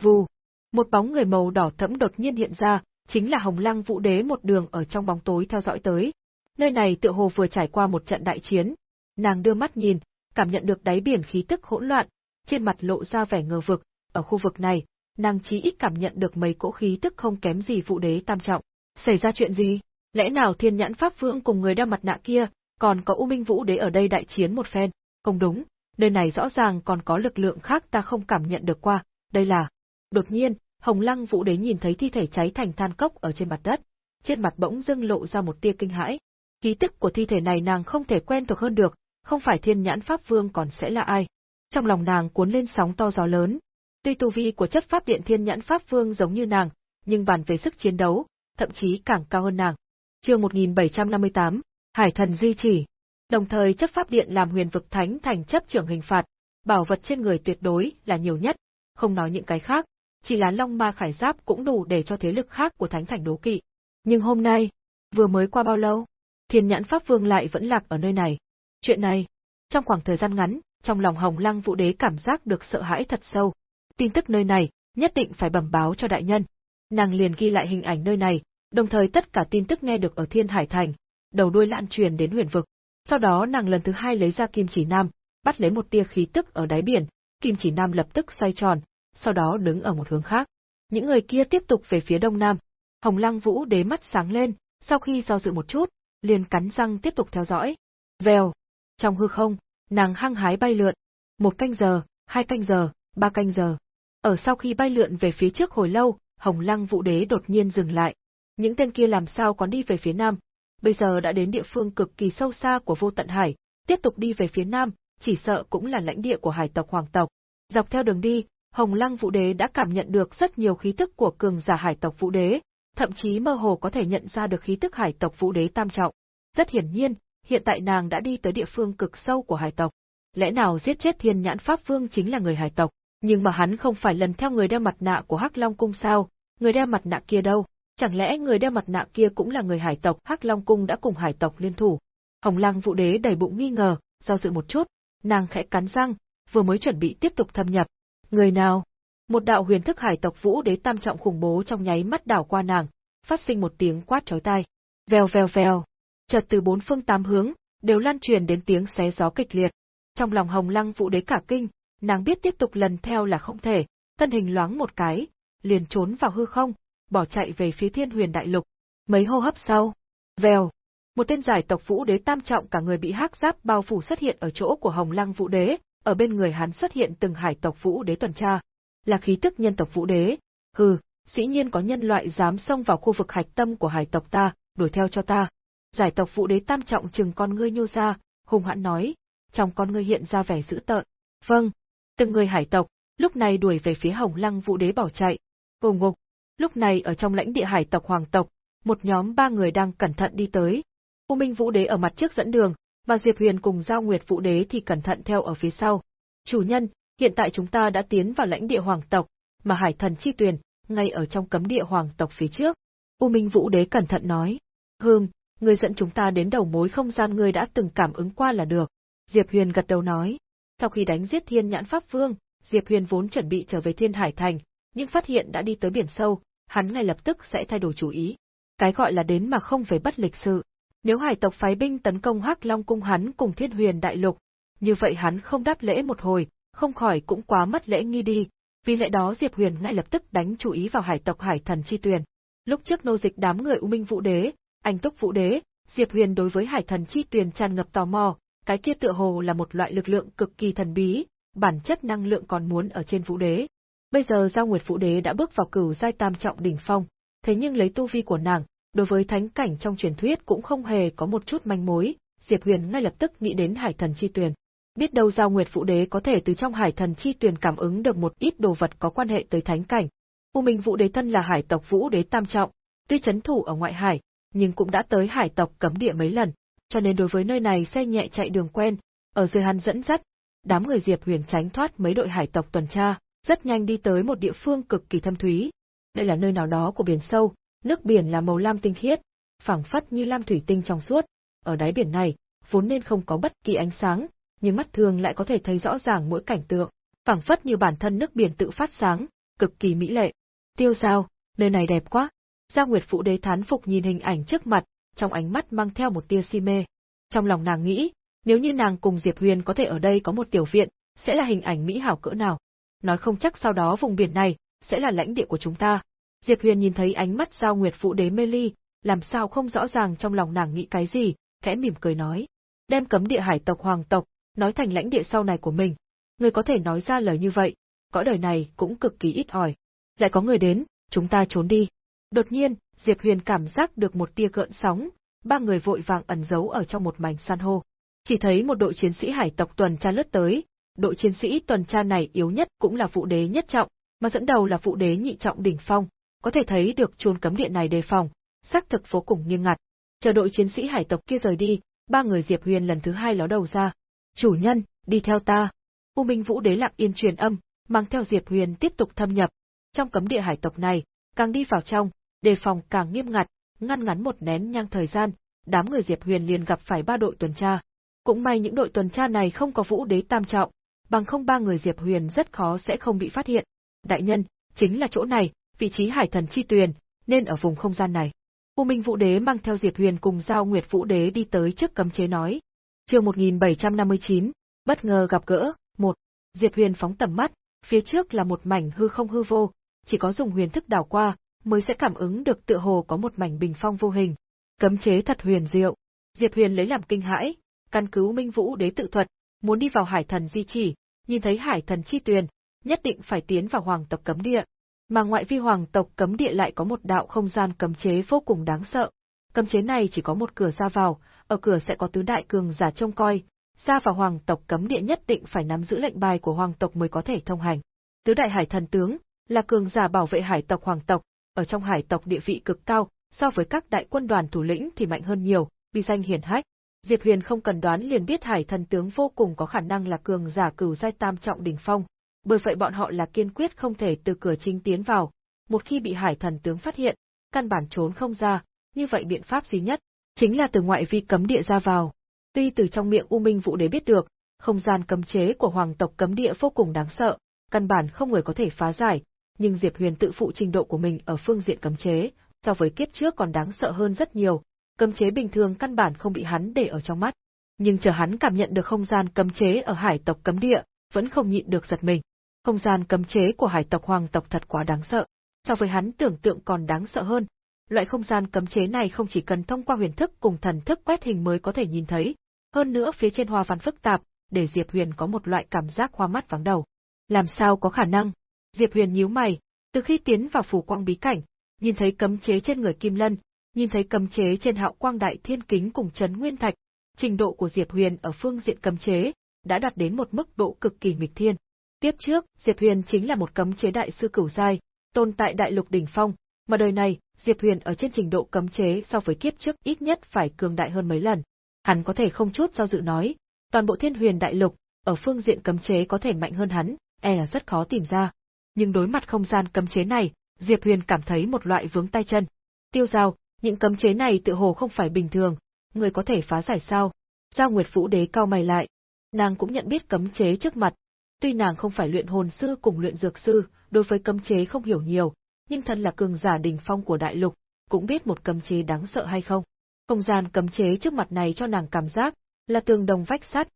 vù, một bóng người màu đỏ thẫm đột nhiên hiện ra, chính là Hồng Lăng Vũ Đế một đường ở trong bóng tối theo dõi tới. Nơi này tựa hồ vừa trải qua một trận đại chiến. Nàng đưa mắt nhìn, cảm nhận được đáy biển khí tức hỗn loạn, trên mặt lộ ra vẻ ngờ vực, ở khu vực này, nàng chí ít cảm nhận được mấy cỗ khí tức không kém gì Vũ Đế tam trọng. Xảy ra chuyện gì? Lẽ nào Thiên Nhãn Pháp Vương cùng người đeo mặt nạ kia, còn có U Minh Vũ Đế ở đây đại chiến một phen? Không đúng, nơi này rõ ràng còn có lực lượng khác ta không cảm nhận được qua, đây là... Đột nhiên, Hồng Lăng Vũ Đế nhìn thấy thi thể cháy thành than cốc ở trên mặt đất, trên mặt bỗng dưng lộ ra một tia kinh hãi. Ký tức của thi thể này nàng không thể quen thuộc hơn được, không phải thiên nhãn pháp vương còn sẽ là ai. Trong lòng nàng cuốn lên sóng to gió lớn. Tuy tu vi của chất pháp điện thiên nhãn pháp vương giống như nàng, nhưng bàn về sức chiến đấu, thậm chí càng cao hơn nàng. Chương 1758, Hải thần di chỉ. Đồng thời chấp pháp điện làm huyền vực thánh thành chấp trưởng hình phạt, bảo vật trên người tuyệt đối là nhiều nhất, không nói những cái khác, chỉ là long ma khải giáp cũng đủ để cho thế lực khác của thánh thành đố kỵ. Nhưng hôm nay, vừa mới qua bao lâu, thiên nhãn pháp vương lại vẫn lạc ở nơi này. Chuyện này, trong khoảng thời gian ngắn, trong lòng hồng lăng vũ đế cảm giác được sợ hãi thật sâu. Tin tức nơi này, nhất định phải bẩm báo cho đại nhân. Nàng liền ghi lại hình ảnh nơi này, đồng thời tất cả tin tức nghe được ở thiên hải thành, đầu đuôi lan truyền đến huyền vực. Sau đó nàng lần thứ hai lấy ra kim chỉ nam, bắt lấy một tia khí tức ở đáy biển, kim chỉ nam lập tức xoay tròn, sau đó đứng ở một hướng khác. Những người kia tiếp tục về phía đông nam. Hồng Lăng Vũ đế mắt sáng lên, sau khi do dự một chút, liền cắn răng tiếp tục theo dõi. Vèo, trong hư không, nàng hăng hái bay lượn. Một canh giờ, hai canh giờ, ba canh giờ. Ở sau khi bay lượn về phía trước hồi lâu, Hồng Lăng Vũ Đế đột nhiên dừng lại. Những tên kia làm sao còn đi về phía nam? Bây giờ đã đến địa phương cực kỳ sâu xa của vô tận hải, tiếp tục đi về phía nam, chỉ sợ cũng là lãnh địa của hải tộc hoàng tộc. Dọc theo đường đi, Hồng Lăng Vũ Đế đã cảm nhận được rất nhiều khí tức của cường giả hải tộc Vũ Đế, thậm chí mơ hồ có thể nhận ra được khí tức hải tộc Vũ Đế tam trọng. Rất hiển nhiên, hiện tại nàng đã đi tới địa phương cực sâu của hải tộc. Lẽ nào giết chết Thiên Nhãn Pháp Vương chính là người hải tộc, nhưng mà hắn không phải lần theo người đeo mặt nạ của Hắc Long cung sao? Người đeo mặt nạ kia đâu? Chẳng lẽ người đeo mặt nạ kia cũng là người hải tộc Hắc Long cung đã cùng hải tộc liên thủ? Hồng Lăng Vũ Đế đầy bụng nghi ngờ, do dự một chút, nàng khẽ cắn răng, vừa mới chuẩn bị tiếp tục thâm nhập. Người nào? Một đạo huyền thức hải tộc Vũ Đế tam trọng khủng bố trong nháy mắt đảo qua nàng, phát sinh một tiếng quát chói tai. Vèo vèo vèo, chợt từ bốn phương tám hướng, đều lan truyền đến tiếng xé gió kịch liệt. Trong lòng Hồng Lăng Vũ Đế cả kinh, nàng biết tiếp tục lần theo là không thể, thân hình loáng một cái, liền trốn vào hư không, bỏ chạy về phía Thiên Huyền Đại Lục. Mấy hô hấp sau, vèo, một tên giải tộc Vũ Đế tam trọng cả người bị hắc giáp bao phủ xuất hiện ở chỗ của Hồng Lăng Vũ Đế, ở bên người hắn xuất hiện từng hải tộc Vũ Đế tuần tra, là khí tức nhân tộc Vũ Đế. Hừ, dĩ nhiên có nhân loại dám xông vào khu vực hạch tâm của hải tộc ta, đuổi theo cho ta. Giải tộc Vũ Đế tam trọng chừng con ngươi nhô ra, hùng hãn nói, trong con ngươi hiện ra vẻ dữ tợn. Vâng, từng người hải tộc, lúc này đuổi về phía Hồng Lăng Vũ Đế bỏ chạy. Cùng ngục, lúc này ở trong lãnh địa hải tộc hoàng tộc, một nhóm ba người đang cẩn thận đi tới. U Minh Vũ Đế ở mặt trước dẫn đường, mà Diệp Huyền cùng Giao Nguyệt Vũ Đế thì cẩn thận theo ở phía sau. Chủ nhân, hiện tại chúng ta đã tiến vào lãnh địa hoàng tộc, mà hải thần chi tuyền, ngay ở trong cấm địa hoàng tộc phía trước. U Minh Vũ Đế cẩn thận nói. Hương, người dẫn chúng ta đến đầu mối không gian người đã từng cảm ứng qua là được. Diệp Huyền gật đầu nói. Sau khi đánh giết thiên nhãn pháp vương, Diệp Huyền vốn chuẩn bị trở về thiên hải thành, nhưng phát hiện đã đi tới biển sâu, hắn ngay lập tức sẽ thay đổi chủ ý. Cái gọi là đến mà không về bất lịch sự. Nếu hải tộc phái binh tấn công Hắc Long cung hắn cùng Thiên Huyền đại lục, như vậy hắn không đáp lễ một hồi, không khỏi cũng quá mất lễ nghi đi. Vì lẽ đó Diệp Huyền ngay lập tức đánh chú ý vào hải tộc Hải Thần Chi Tuyền. Lúc trước nô dịch đám người U Minh Vũ Đế, anh Túc Vũ Đế, Diệp Huyền đối với Hải Thần Chi Tuyền tràn ngập tò mò, cái kia tựa hồ là một loại lực lượng cực kỳ thần bí, bản chất năng lượng còn muốn ở trên Vũ Đế. Bây giờ Giao Nguyệt Vũ Đế đã bước vào cửu giai tam trọng đỉnh phong, thế nhưng lấy tu vi của nàng, đối với thánh cảnh trong truyền thuyết cũng không hề có một chút manh mối, Diệp Huyền ngay lập tức nghĩ đến Hải Thần Chi Tuyền. Biết đâu Giao Nguyệt Vũ Đế có thể từ trong Hải Thần Chi Tuyền cảm ứng được một ít đồ vật có quan hệ tới thánh cảnh. U Minh Vũ Đế thân là hải tộc Vũ Đế tam trọng, tuy chấn thủ ở ngoại hải, nhưng cũng đã tới hải tộc cấm địa mấy lần, cho nên đối với nơi này xe nhẹ chạy đường quen, ở dưới hắn dẫn dắt, đám người Diệp Huyền tránh thoát mấy đội hải tộc tuần tra, rất nhanh đi tới một địa phương cực kỳ thâm thúy. Đây là nơi nào đó của biển sâu, nước biển là màu lam tinh khiết, phẳng phất như lam thủy tinh trong suốt. Ở đáy biển này, vốn nên không có bất kỳ ánh sáng, nhưng mắt thường lại có thể thấy rõ ràng mỗi cảnh tượng, phẳng phất như bản thân nước biển tự phát sáng, cực kỳ mỹ lệ. Tiêu sao, nơi này đẹp quá. Gia Nguyệt Phụ Đế thán phục nhìn hình ảnh trước mặt, trong ánh mắt mang theo một tia si mê. Trong lòng nàng nghĩ, nếu như nàng cùng Diệp Huyền có thể ở đây có một tiểu viện, sẽ là hình ảnh mỹ hảo cỡ nào. Nói không chắc sau đó vùng biển này, sẽ là lãnh địa của chúng ta. Diệp Huyền nhìn thấy ánh mắt Giao Nguyệt Phụ Đế mê ly, làm sao không rõ ràng trong lòng nàng nghĩ cái gì, khẽ mỉm cười nói. Đem cấm địa hải tộc hoàng tộc, nói thành lãnh địa sau này của mình. Người có thể nói ra lời như vậy, cõi đời này cũng cực kỳ ít ỏi. Lại có người đến, chúng ta trốn đi. Đột nhiên, Diệp Huyền cảm giác được một tia gợn sóng, ba người vội vàng ẩn giấu ở trong một mảnh san hô. Chỉ thấy một đội chiến sĩ hải tộc tuần tra lướt tới, đội chiến sĩ tuần tra này yếu nhất cũng là phụ đế nhất trọng, mà dẫn đầu là phụ đế nhị trọng đỉnh phong, có thể thấy được chôn cấm điện này đề phòng, xác thực vô cùng nghiêm ngặt. Chờ đội chiến sĩ hải tộc kia rời đi, ba người Diệp Huyền lần thứ hai ló đầu ra. Chủ nhân, đi theo ta. U Minh Vũ Đế lặng yên truyền âm, mang theo Diệp Huyền tiếp tục thâm nhập. Trong cấm địa hải tộc này, càng đi vào trong, đề phòng càng nghiêm ngặt, ngăn ngắn một nén nhang thời gian, đám người Diệp Huyền liền gặp phải ba đội tuần tra. Cũng may những đội tuần tra này không có Vũ Đế tam trọng, bằng không ba người Diệp Huyền rất khó sẽ không bị phát hiện. Đại nhân, chính là chỗ này, vị trí hải thần chi tuyền, nên ở vùng không gian này. U Minh Vũ Đế mang theo Diệp Huyền cùng Giao Nguyệt Vũ Đế đi tới trước cấm chế nói. Chương 1759, bất ngờ gặp gỡ, một. Diệp Huyền phóng tầm mắt, phía trước là một mảnh hư không hư vô, chỉ có dùng huyền thức đảo qua, mới sẽ cảm ứng được tựa hồ có một mảnh bình phong vô hình. Cấm chế thật huyền diệu. Diệp Huyền lấy làm kinh hãi, căn cứ Minh Vũ Đế tự thuật, muốn đi vào Hải Thần di chỉ, nhìn thấy Hải Thần chi tuyền, nhất định phải tiến vào Hoàng tộc cấm địa, mà ngoại vi hoàng tộc cấm địa lại có một đạo không gian cấm chế vô cùng đáng sợ. Cấm chế này chỉ có một cửa ra vào, ở cửa sẽ có tứ đại cường giả trông coi, ra vào hoàng tộc cấm địa nhất định phải nắm giữ lệnh bài của hoàng tộc mới có thể thông hành. Tứ đại hải thần tướng là cường giả bảo vệ hải tộc hoàng tộc, ở trong hải tộc địa vị cực cao, so với các đại quân đoàn thủ lĩnh thì mạnh hơn nhiều, bi danh hiển hách. Diệp Huyền không cần đoán liền biết hải thần tướng vô cùng có khả năng là cường giả cửu giai tam trọng đỉnh phong, bởi vậy bọn họ là kiên quyết không thể từ cửa chính tiến vào, một khi bị hải thần tướng phát hiện, căn bản trốn không ra, như vậy biện pháp duy nhất, chính là từ ngoại vi cấm địa ra vào. Tuy từ trong miệng U Minh Vũ Đế biết được, không gian cấm chế của hoàng tộc cấm địa vô cùng đáng sợ, căn bản không người có thể phá giải, nhưng Diệp Huyền tự phụ trình độ của mình ở phương diện cấm chế, so với kiếp trước còn đáng sợ hơn rất nhiều, cấm chế bình thường căn bản không bị hắn để ở trong mắt. Nhưng chờ hắn cảm nhận được không gian cấm chế ở hải tộc cấm địa, vẫn không nhịn được giật mình. Không gian cấm chế của hải tộc hoàng tộc thật quá đáng sợ, so với hắn tưởng tượng còn đáng sợ hơn. Loại không gian cấm chế này không chỉ cần thông qua huyền thức cùng thần thức quét hình mới có thể nhìn thấy, hơn nữa phía trên hoa văn phức tạp, để Diệp Huyền có một loại cảm giác hoa mắt vắng đầu. Làm sao có khả năng? Diệp Huyền nhíu mày, từ khi tiến vào phủ quang bí cảnh, nhìn thấy cấm chế trên người Kim Lân, nhìn thấy cấm chế trên Hạo Quang Đại Thiên Kính cùng chấn Nguyên Thạch, trình độ của Diệp Huyền ở phương diện cấm chế đã đạt đến một mức độ cực kỳ nghịch thiên. Tiếp trước, Diệp Huyền chính là một cấm chế đại sư cửu giai, tồn tại đại lục đỉnh phong, mà đời này, Diệp Huyền ở trên trình độ cấm chế so với kiếp trước ít nhất phải cường đại hơn mấy lần. Hắn có thể không chút do dự nói, toàn bộ Thiên Huyền đại lục, ở phương diện cấm chế có thể mạnh hơn hắn, e là rất khó tìm ra. Nhưng đối mặt không gian cấm chế này, Diệp Huyền cảm thấy một loại vướng tay chân. Tiêu Giao, những cấm chế này tự hồ không phải bình thường, người có thể phá giải sao? Giao Nguyệt Vũ Đế cao mày lại. Nàng cũng nhận biết cấm chế trước mặt, Tuy nàng không phải luyện hồn sư cùng luyện dược sư, đối với cấm chế không hiểu nhiều, nhưng thân là cường giả đỉnh phong của đại lục, cũng biết một cấm chế đáng sợ hay không. Không gian cấm chế trước mặt này cho nàng cảm giác là tường đồng vách sắt,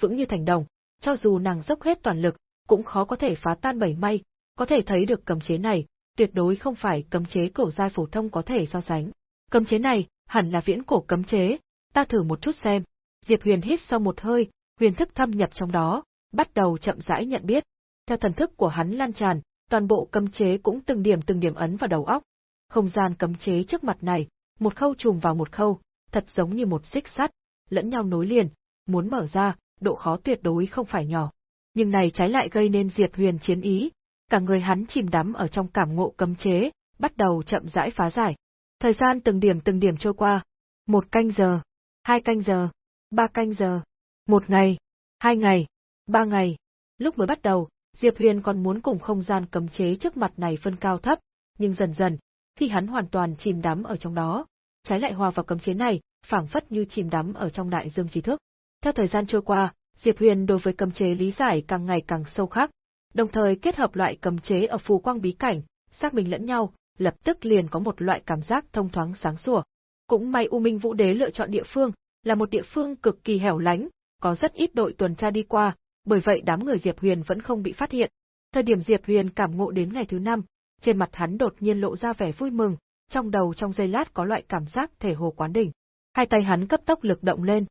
vững như thành đồng, cho dù nàng dốc hết toàn lực, cũng khó có thể phá tan bảy may, có thể thấy được cấm chế này, tuyệt đối không phải cấm chế cổ giai phổ thông có thể so sánh. Cấm chế này, hẳn là viễn cổ cấm chế, ta thử một chút xem. Diệp Huyền hít sau một hơi, huyền thức thâm nhập trong đó, bắt đầu chậm rãi nhận biết. Theo thần thức của hắn lan tràn, toàn bộ cấm chế cũng từng điểm từng điểm ấn vào đầu óc. Không gian cấm chế trước mặt này, một khâu trùng vào một khâu, thật giống như một xích sắt, lẫn nhau nối liền, muốn mở ra, độ khó tuyệt đối không phải nhỏ. Nhưng này trái lại gây nên Diệp Huyền chiến ý, cả người hắn chìm đắm ở trong cảm ngộ cấm chế, bắt đầu chậm rãi phá giải. Thời gian từng điểm từng điểm trôi qua, một canh giờ, hai canh giờ, ba canh giờ, một ngày, hai ngày, Ba ngày, lúc mới bắt đầu, Diệp Huyền còn muốn cùng không gian cấm chế trước mặt này phân cao thấp, nhưng dần dần, khi hắn hoàn toàn chìm đắm ở trong đó, trái lại hòa vào cấm chế này, phảng phất như chìm đắm ở trong đại dương trí thức. Theo thời gian trôi qua, Diệp Huyền đối với cấm chế lý giải càng ngày càng sâu khắc, đồng thời kết hợp loại cấm chế ở phù quang bí cảnh, xác minh lẫn nhau, lập tức liền có một loại cảm giác thông thoáng sáng sủa. Cũng may U Minh Vũ Đế lựa chọn địa phương, là một địa phương cực kỳ hẻo lánh, có rất ít đội tuần tra đi qua, bởi vậy đám người Diệp Huyền vẫn không bị phát hiện. Thời điểm Diệp Huyền cảm ngộ đến ngày thứ năm, trên mặt hắn đột nhiên lộ ra vẻ vui mừng, trong đầu trong giây lát có loại cảm giác thể hồ quán đỉnh. Hai tay hắn cấp tốc lực động lên.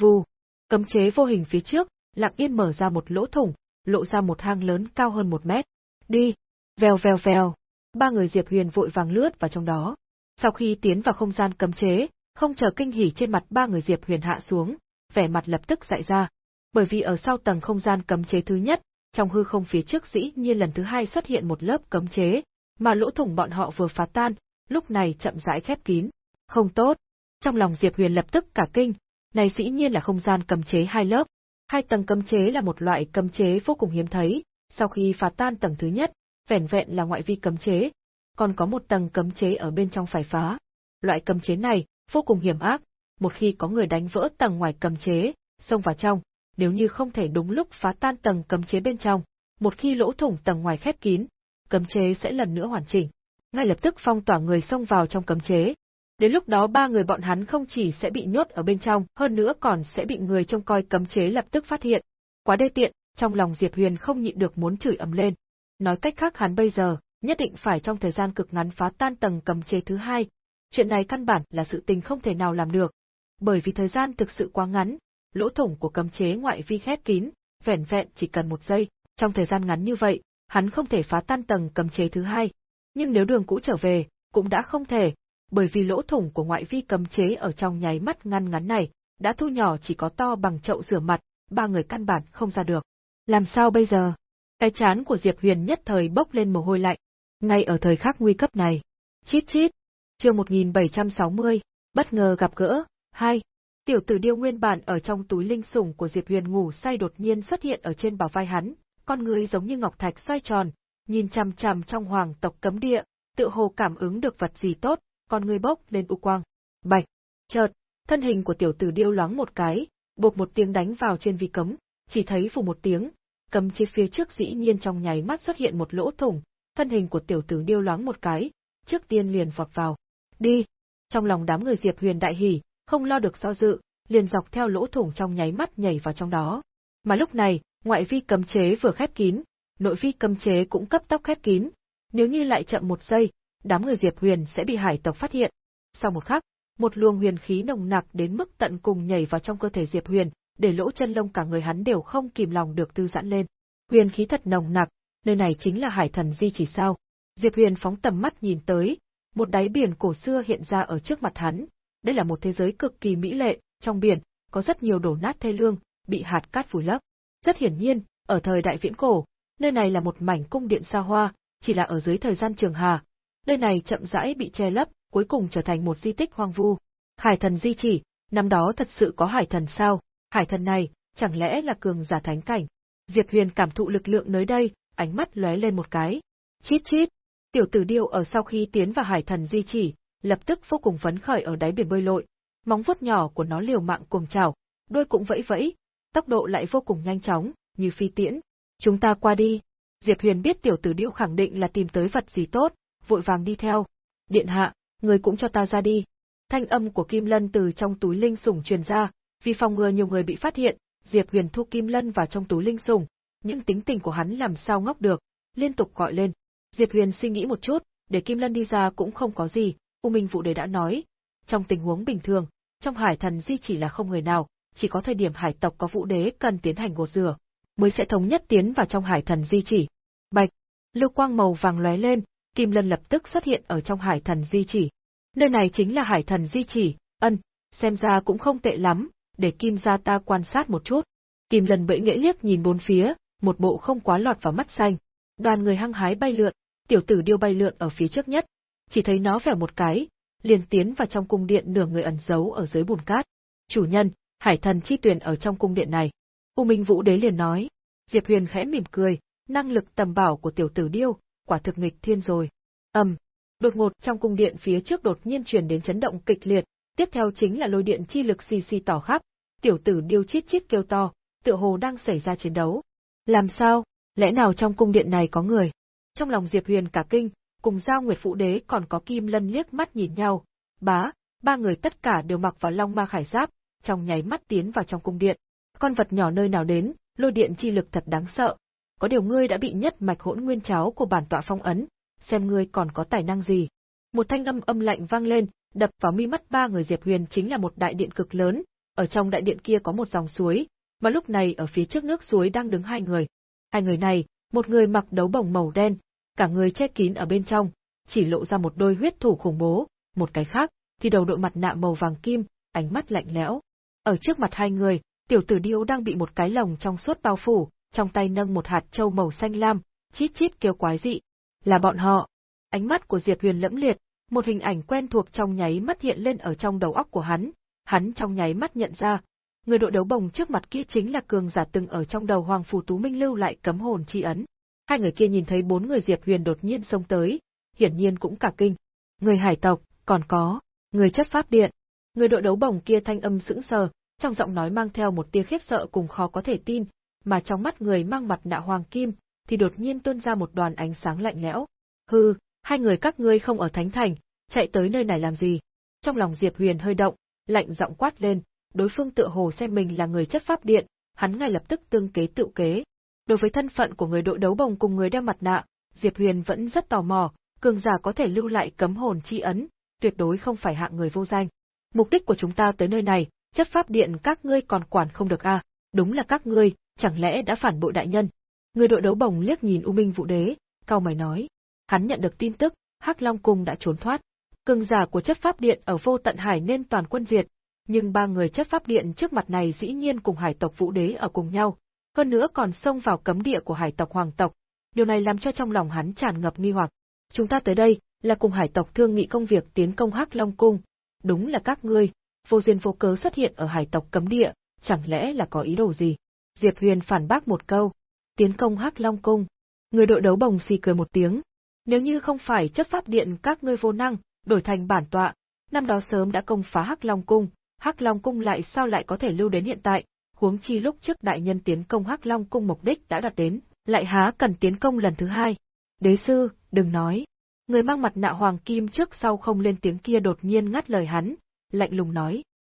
Vù, cấm chế vô hình phía trước, lặng yên mở ra một lỗ thủng, lộ ra một hang lớn cao hơn một mét. Đi! Vèo vèo vèo! Ba người Diệp Huyền vội vàng lướt vào trong đó. Sau khi tiến vào không gian cấm chế, không chờ kinh hỉ trên mặt ba người Diệp Huyền hạ xuống, vẻ mặt lập tức dại ra. Bởi vì ở sau tầng không gian cấm chế thứ nhất, trong hư không phía trước dĩ nhiên lần thứ hai xuất hiện một lớp cấm chế, mà lỗ thủng bọn họ vừa phá tan, lúc này chậm rãi khép kín. Không tốt. Trong lòng Diệp Huyền lập tức cả kinh, này dĩ nhiên là không gian cấm chế hai lớp. Hai tầng cấm chế là một loại cấm chế vô cùng hiếm thấy, sau khi phá tan tầng thứ nhất, vẻn vẹn là ngoại vi cấm chế, còn có một tầng cấm chế ở bên trong phải phá. Loại cấm chế này vô cùng hiểm ác, một khi có người đánh vỡ tầng ngoài cấm chế, xông vào trong, nếu như không thể đúng lúc phá tan tầng cấm chế bên trong, một khi lỗ thủng tầng ngoài khép kín, cấm chế sẽ lần nữa hoàn chỉnh, ngay lập tức phong tỏa người xông vào trong cấm chế. Đến lúc đó ba người bọn hắn không chỉ sẽ bị nhốt ở bên trong, hơn nữa còn sẽ bị người trông coi cấm chế lập tức phát hiện. Quá đê tiện, trong lòng Diệp Huyền không nhịn được muốn chửi ầm lên. Nói cách khác hắn bây giờ, nhất định phải trong thời gian cực ngắn phá tan tầng cấm chế thứ hai. Chuyện này căn bản là sự tình không thể nào làm được. Bởi vì thời gian thực sự quá ngắn, lỗ thủng của cấm chế ngoại vi khép kín, vẻn vẹn chỉ cần một giây, trong thời gian ngắn như vậy, hắn không thể phá tan tầng cấm chế thứ hai. Nhưng nếu đường cũ trở về, cũng đã không thể, bởi vì lỗ thủng của ngoại vi cấm chế ở trong nháy mắt ngăn ngắn này, đã thu nhỏ chỉ có to bằng chậu rửa mặt, ba người căn bản không ra được. Làm sao bây giờ? Cái chán của Diệp Huyền nhất thời bốc lên mồ hôi lạnh. Ngay ở thời khắc nguy cấp này. Chít chít. Chương 1760, bất ngờ gặp gỡ, hai. Tiểu tử điêu nguyên bản ở trong túi linh sủng của Diệp Huyền ngủ say đột nhiên xuất hiện ở trên bảo vai hắn, con người giống như ngọc thạch xoay tròn, nhìn chằm chằm trong hoàng tộc cấm địa, tự hồ cảm ứng được vật gì tốt, con người bốc lên u quang. Bạch, chợt, thân hình của tiểu tử điêu loáng một cái, bột một tiếng đánh vào trên vi cấm, chỉ thấy phù một tiếng, cấm chế phía trước dĩ nhiên trong nháy mắt xuất hiện một lỗ thủng, thân hình của tiểu tử điêu loáng một cái, trước tiên liền vọt vào. Đi! Trong lòng đám người Diệp Huyền đại hỉ, không lo được do dự, liền dọc theo lỗ thủng trong nháy mắt nhảy vào trong đó. Mà lúc này, ngoại vi cấm chế vừa khép kín, nội vi cấm chế cũng cấp tốc khép kín, nếu như lại chậm một giây, đám người Diệp Huyền sẽ bị hải tộc phát hiện. Sau một khắc, một luồng huyền khí nồng nặc đến mức tận cùng nhảy vào trong cơ thể Diệp Huyền, để lỗ chân lông cả người hắn đều không kìm lòng được tư giãn lên. Huyền khí thật nồng nặc, nơi này chính là hải thần di chỉ sao? Diệp Huyền phóng tầm mắt nhìn tới, một đáy biển cổ xưa hiện ra ở trước mặt hắn. Đây là một thế giới cực kỳ mỹ lệ, trong biển có rất nhiều đổ nát thê lương, bị hạt cát vùi lấp. Rất hiển nhiên, ở thời đại viễn cổ, nơi này là một mảnh cung điện xa hoa, chỉ là ở dưới thời gian trường hà, nơi này chậm rãi bị che lấp, cuối cùng trở thành một di tích hoang vu. Hải thần di chỉ, năm đó thật sự có hải thần sao? Hải thần này, chẳng lẽ là cường giả thánh cảnh? Diệp Huyền cảm thụ lực lượng nơi đây, ánh mắt lóe lên một cái. Chít chít, tiểu tử điêu ở sau khi tiến vào hải thần di chỉ, lập tức vô cùng phấn khởi ở đáy biển bơi lội, móng vuốt nhỏ của nó liều mạng cuồng chảo, đuôi cũng vẫy vẫy, tốc độ lại vô cùng nhanh chóng, như phi tiễn. Chúng ta qua đi. Diệp Huyền biết tiểu tử điêu khẳng định là tìm tới vật gì tốt, vội vàng đi theo. Điện hạ, người cũng cho ta ra đi. Thanh âm của Kim Lân từ trong túi linh sủng truyền ra, vì phòng ngừa nhiều người bị phát hiện, Diệp Huyền thu Kim Lân vào trong túi linh sủng, những tính tình của hắn làm sao ngốc được, liên tục gọi lên. Diệp Huyền suy nghĩ một chút, để Kim Lân đi ra cũng không có gì, U Minh Vũ Đế đã nói. Trong tình huống bình thường, trong hải thần di chỉ là không người nào, chỉ có thời điểm hải tộc có vũ đế cần tiến hành gột rửa, mới sẽ thống nhất tiến vào trong hải thần di chỉ. Bạch, lưu quang màu vàng lóe lên, Kim Lân lập tức xuất hiện ở trong hải thần di chỉ. Nơi này chính là hải thần di chỉ, ân, xem ra cũng không tệ lắm, để Kim gia ta quan sát một chút. Kim lần bẫy nghĩa liếc nhìn bốn phía, một bộ không quá lọt vào mắt xanh. Đoàn người hăng hái bay lượn, tiểu tử điêu bay lượn ở phía trước nhất. Chỉ thấy nó vẻ một cái, liền tiến vào trong cung điện nửa người ẩn giấu ở dưới bùn cát. Chủ nhân, hải thần chi tuyển ở trong cung điện này. U Minh Vũ Đế liền nói. Diệp Huyền khẽ mỉm cười, năng lực tầm bảo của tiểu tử điêu, quả thực nghịch thiên rồi. Ầm, đột ngột trong cung điện phía trước đột nhiên truyền đến chấn động kịch liệt, tiếp theo chính là lôi điện chi lực xì xì tỏ khắp, tiểu tử điêu chít chít kêu to, tựa hồ đang xảy ra chiến đấu. Làm sao? Lẽ nào trong cung điện này có người? Trong lòng Diệp Huyền cả kinh, cùng Giao Nguyệt Phụ Đế còn có Kim Lân liếc mắt nhìn nhau. Bá, ba người tất cả đều mặc vào Long Ma Khải Giáp, trong nháy mắt tiến vào trong cung điện. Con vật nhỏ nơi nào đến, lôi điện chi lực thật đáng sợ. Có điều ngươi đã bị nhất mạch hỗn nguyên cháo của bản tọa phong ấn, xem ngươi còn có tài năng gì. Một thanh âm âm lạnh vang lên, đập vào mi mắt ba người Diệp Huyền chính là một đại điện cực lớn, ở trong đại điện kia có một dòng suối, mà lúc này ở phía trước nước suối đang đứng hai người. Hai người này, một người mặc đấu bồng màu đen, cả người che kín ở bên trong, chỉ lộ ra một đôi huyết thủ khủng bố, một cái khác thì đầu đội mặt nạ màu vàng kim, ánh mắt lạnh lẽo. Ở trước mặt hai người, tiểu tử điêu đang bị một cái lồng trong suốt bao phủ, trong tay nâng một hạt châu màu xanh lam, chít chít kêu quái dị. Là bọn họ. Ánh mắt của Diệp Huyền lẫm liệt, một hình ảnh quen thuộc trong nháy mắt hiện lên ở trong đầu óc của hắn, hắn trong nháy mắt nhận ra, người đội đấu bồng trước mặt kia chính là cường giả từng ở trong đầu Hoàng Phù Tú Minh lưu lại cấm hồn chi ấn. Hai người kia nhìn thấy bốn người Diệp Huyền đột nhiên xông tới, hiển nhiên cũng cả kinh. Người hải tộc, còn có, người chất pháp điện. Người đội đấu bồng kia thanh âm sững sờ, trong giọng nói mang theo một tia khiếp sợ cùng khó có thể tin, mà trong mắt người mang mặt nạ hoàng kim, thì đột nhiên tuôn ra một đoàn ánh sáng lạnh lẽo. Hừ, hai người các ngươi không ở Thánh Thành, chạy tới nơi này làm gì? Trong lòng Diệp Huyền hơi động, lạnh giọng quát lên, đối phương tựa hồ xem mình là người chất pháp điện, hắn ngay lập tức tương kế tự kế. Đối với thân phận của người đội đấu bồng cùng người đeo mặt nạ, Diệp Huyền vẫn rất tò mò, cường giả có thể lưu lại cấm hồn chi ấn, tuyệt đối không phải hạng người vô danh. Mục đích của chúng ta tới nơi này, chấp pháp điện các ngươi còn quản không được à, đúng là các ngươi, chẳng lẽ đã phản bội đại nhân. Người đội đấu bồng liếc nhìn U Minh Vũ Đế, cao mày nói. Hắn nhận được tin tức, Hắc Long Cung đã trốn thoát. Cường giả của chấp pháp điện ở vô tận hải nên toàn quân diệt, nhưng ba người chấp pháp điện trước mặt này dĩ nhiên cùng hải tộc Vũ Đế ở cùng nhau, hơn nữa còn xông vào cấm địa của hải tộc Hoàng tộc. Điều này làm cho trong lòng hắn tràn ngập nghi hoặc. Chúng ta tới đây, là cùng hải tộc thương nghị công việc tiến công Hắc Long Cung. Đúng là các ngươi, vô duyên vô cớ xuất hiện ở hải tộc cấm địa, chẳng lẽ là có ý đồ gì? Diệp Huyền phản bác một câu. Tiến công Hắc Long Cung. Người đội đấu bồng xì cười một tiếng. Nếu như không phải chấp pháp điện các ngươi vô năng, đổi thành bản tọa, năm đó sớm đã công phá Hắc Long Cung, Hắc Long Cung lại sao lại có thể lưu đến hiện tại, huống chi lúc trước đại nhân tiến công Hắc Long Cung mục đích đã đạt đến, lại há cần tiến công lần thứ hai. Đế sư, đừng nói, Người mang mặt nạ hoàng kim trước sau không lên tiếng kia đột nhiên ngắt lời hắn, lạnh lùng nói,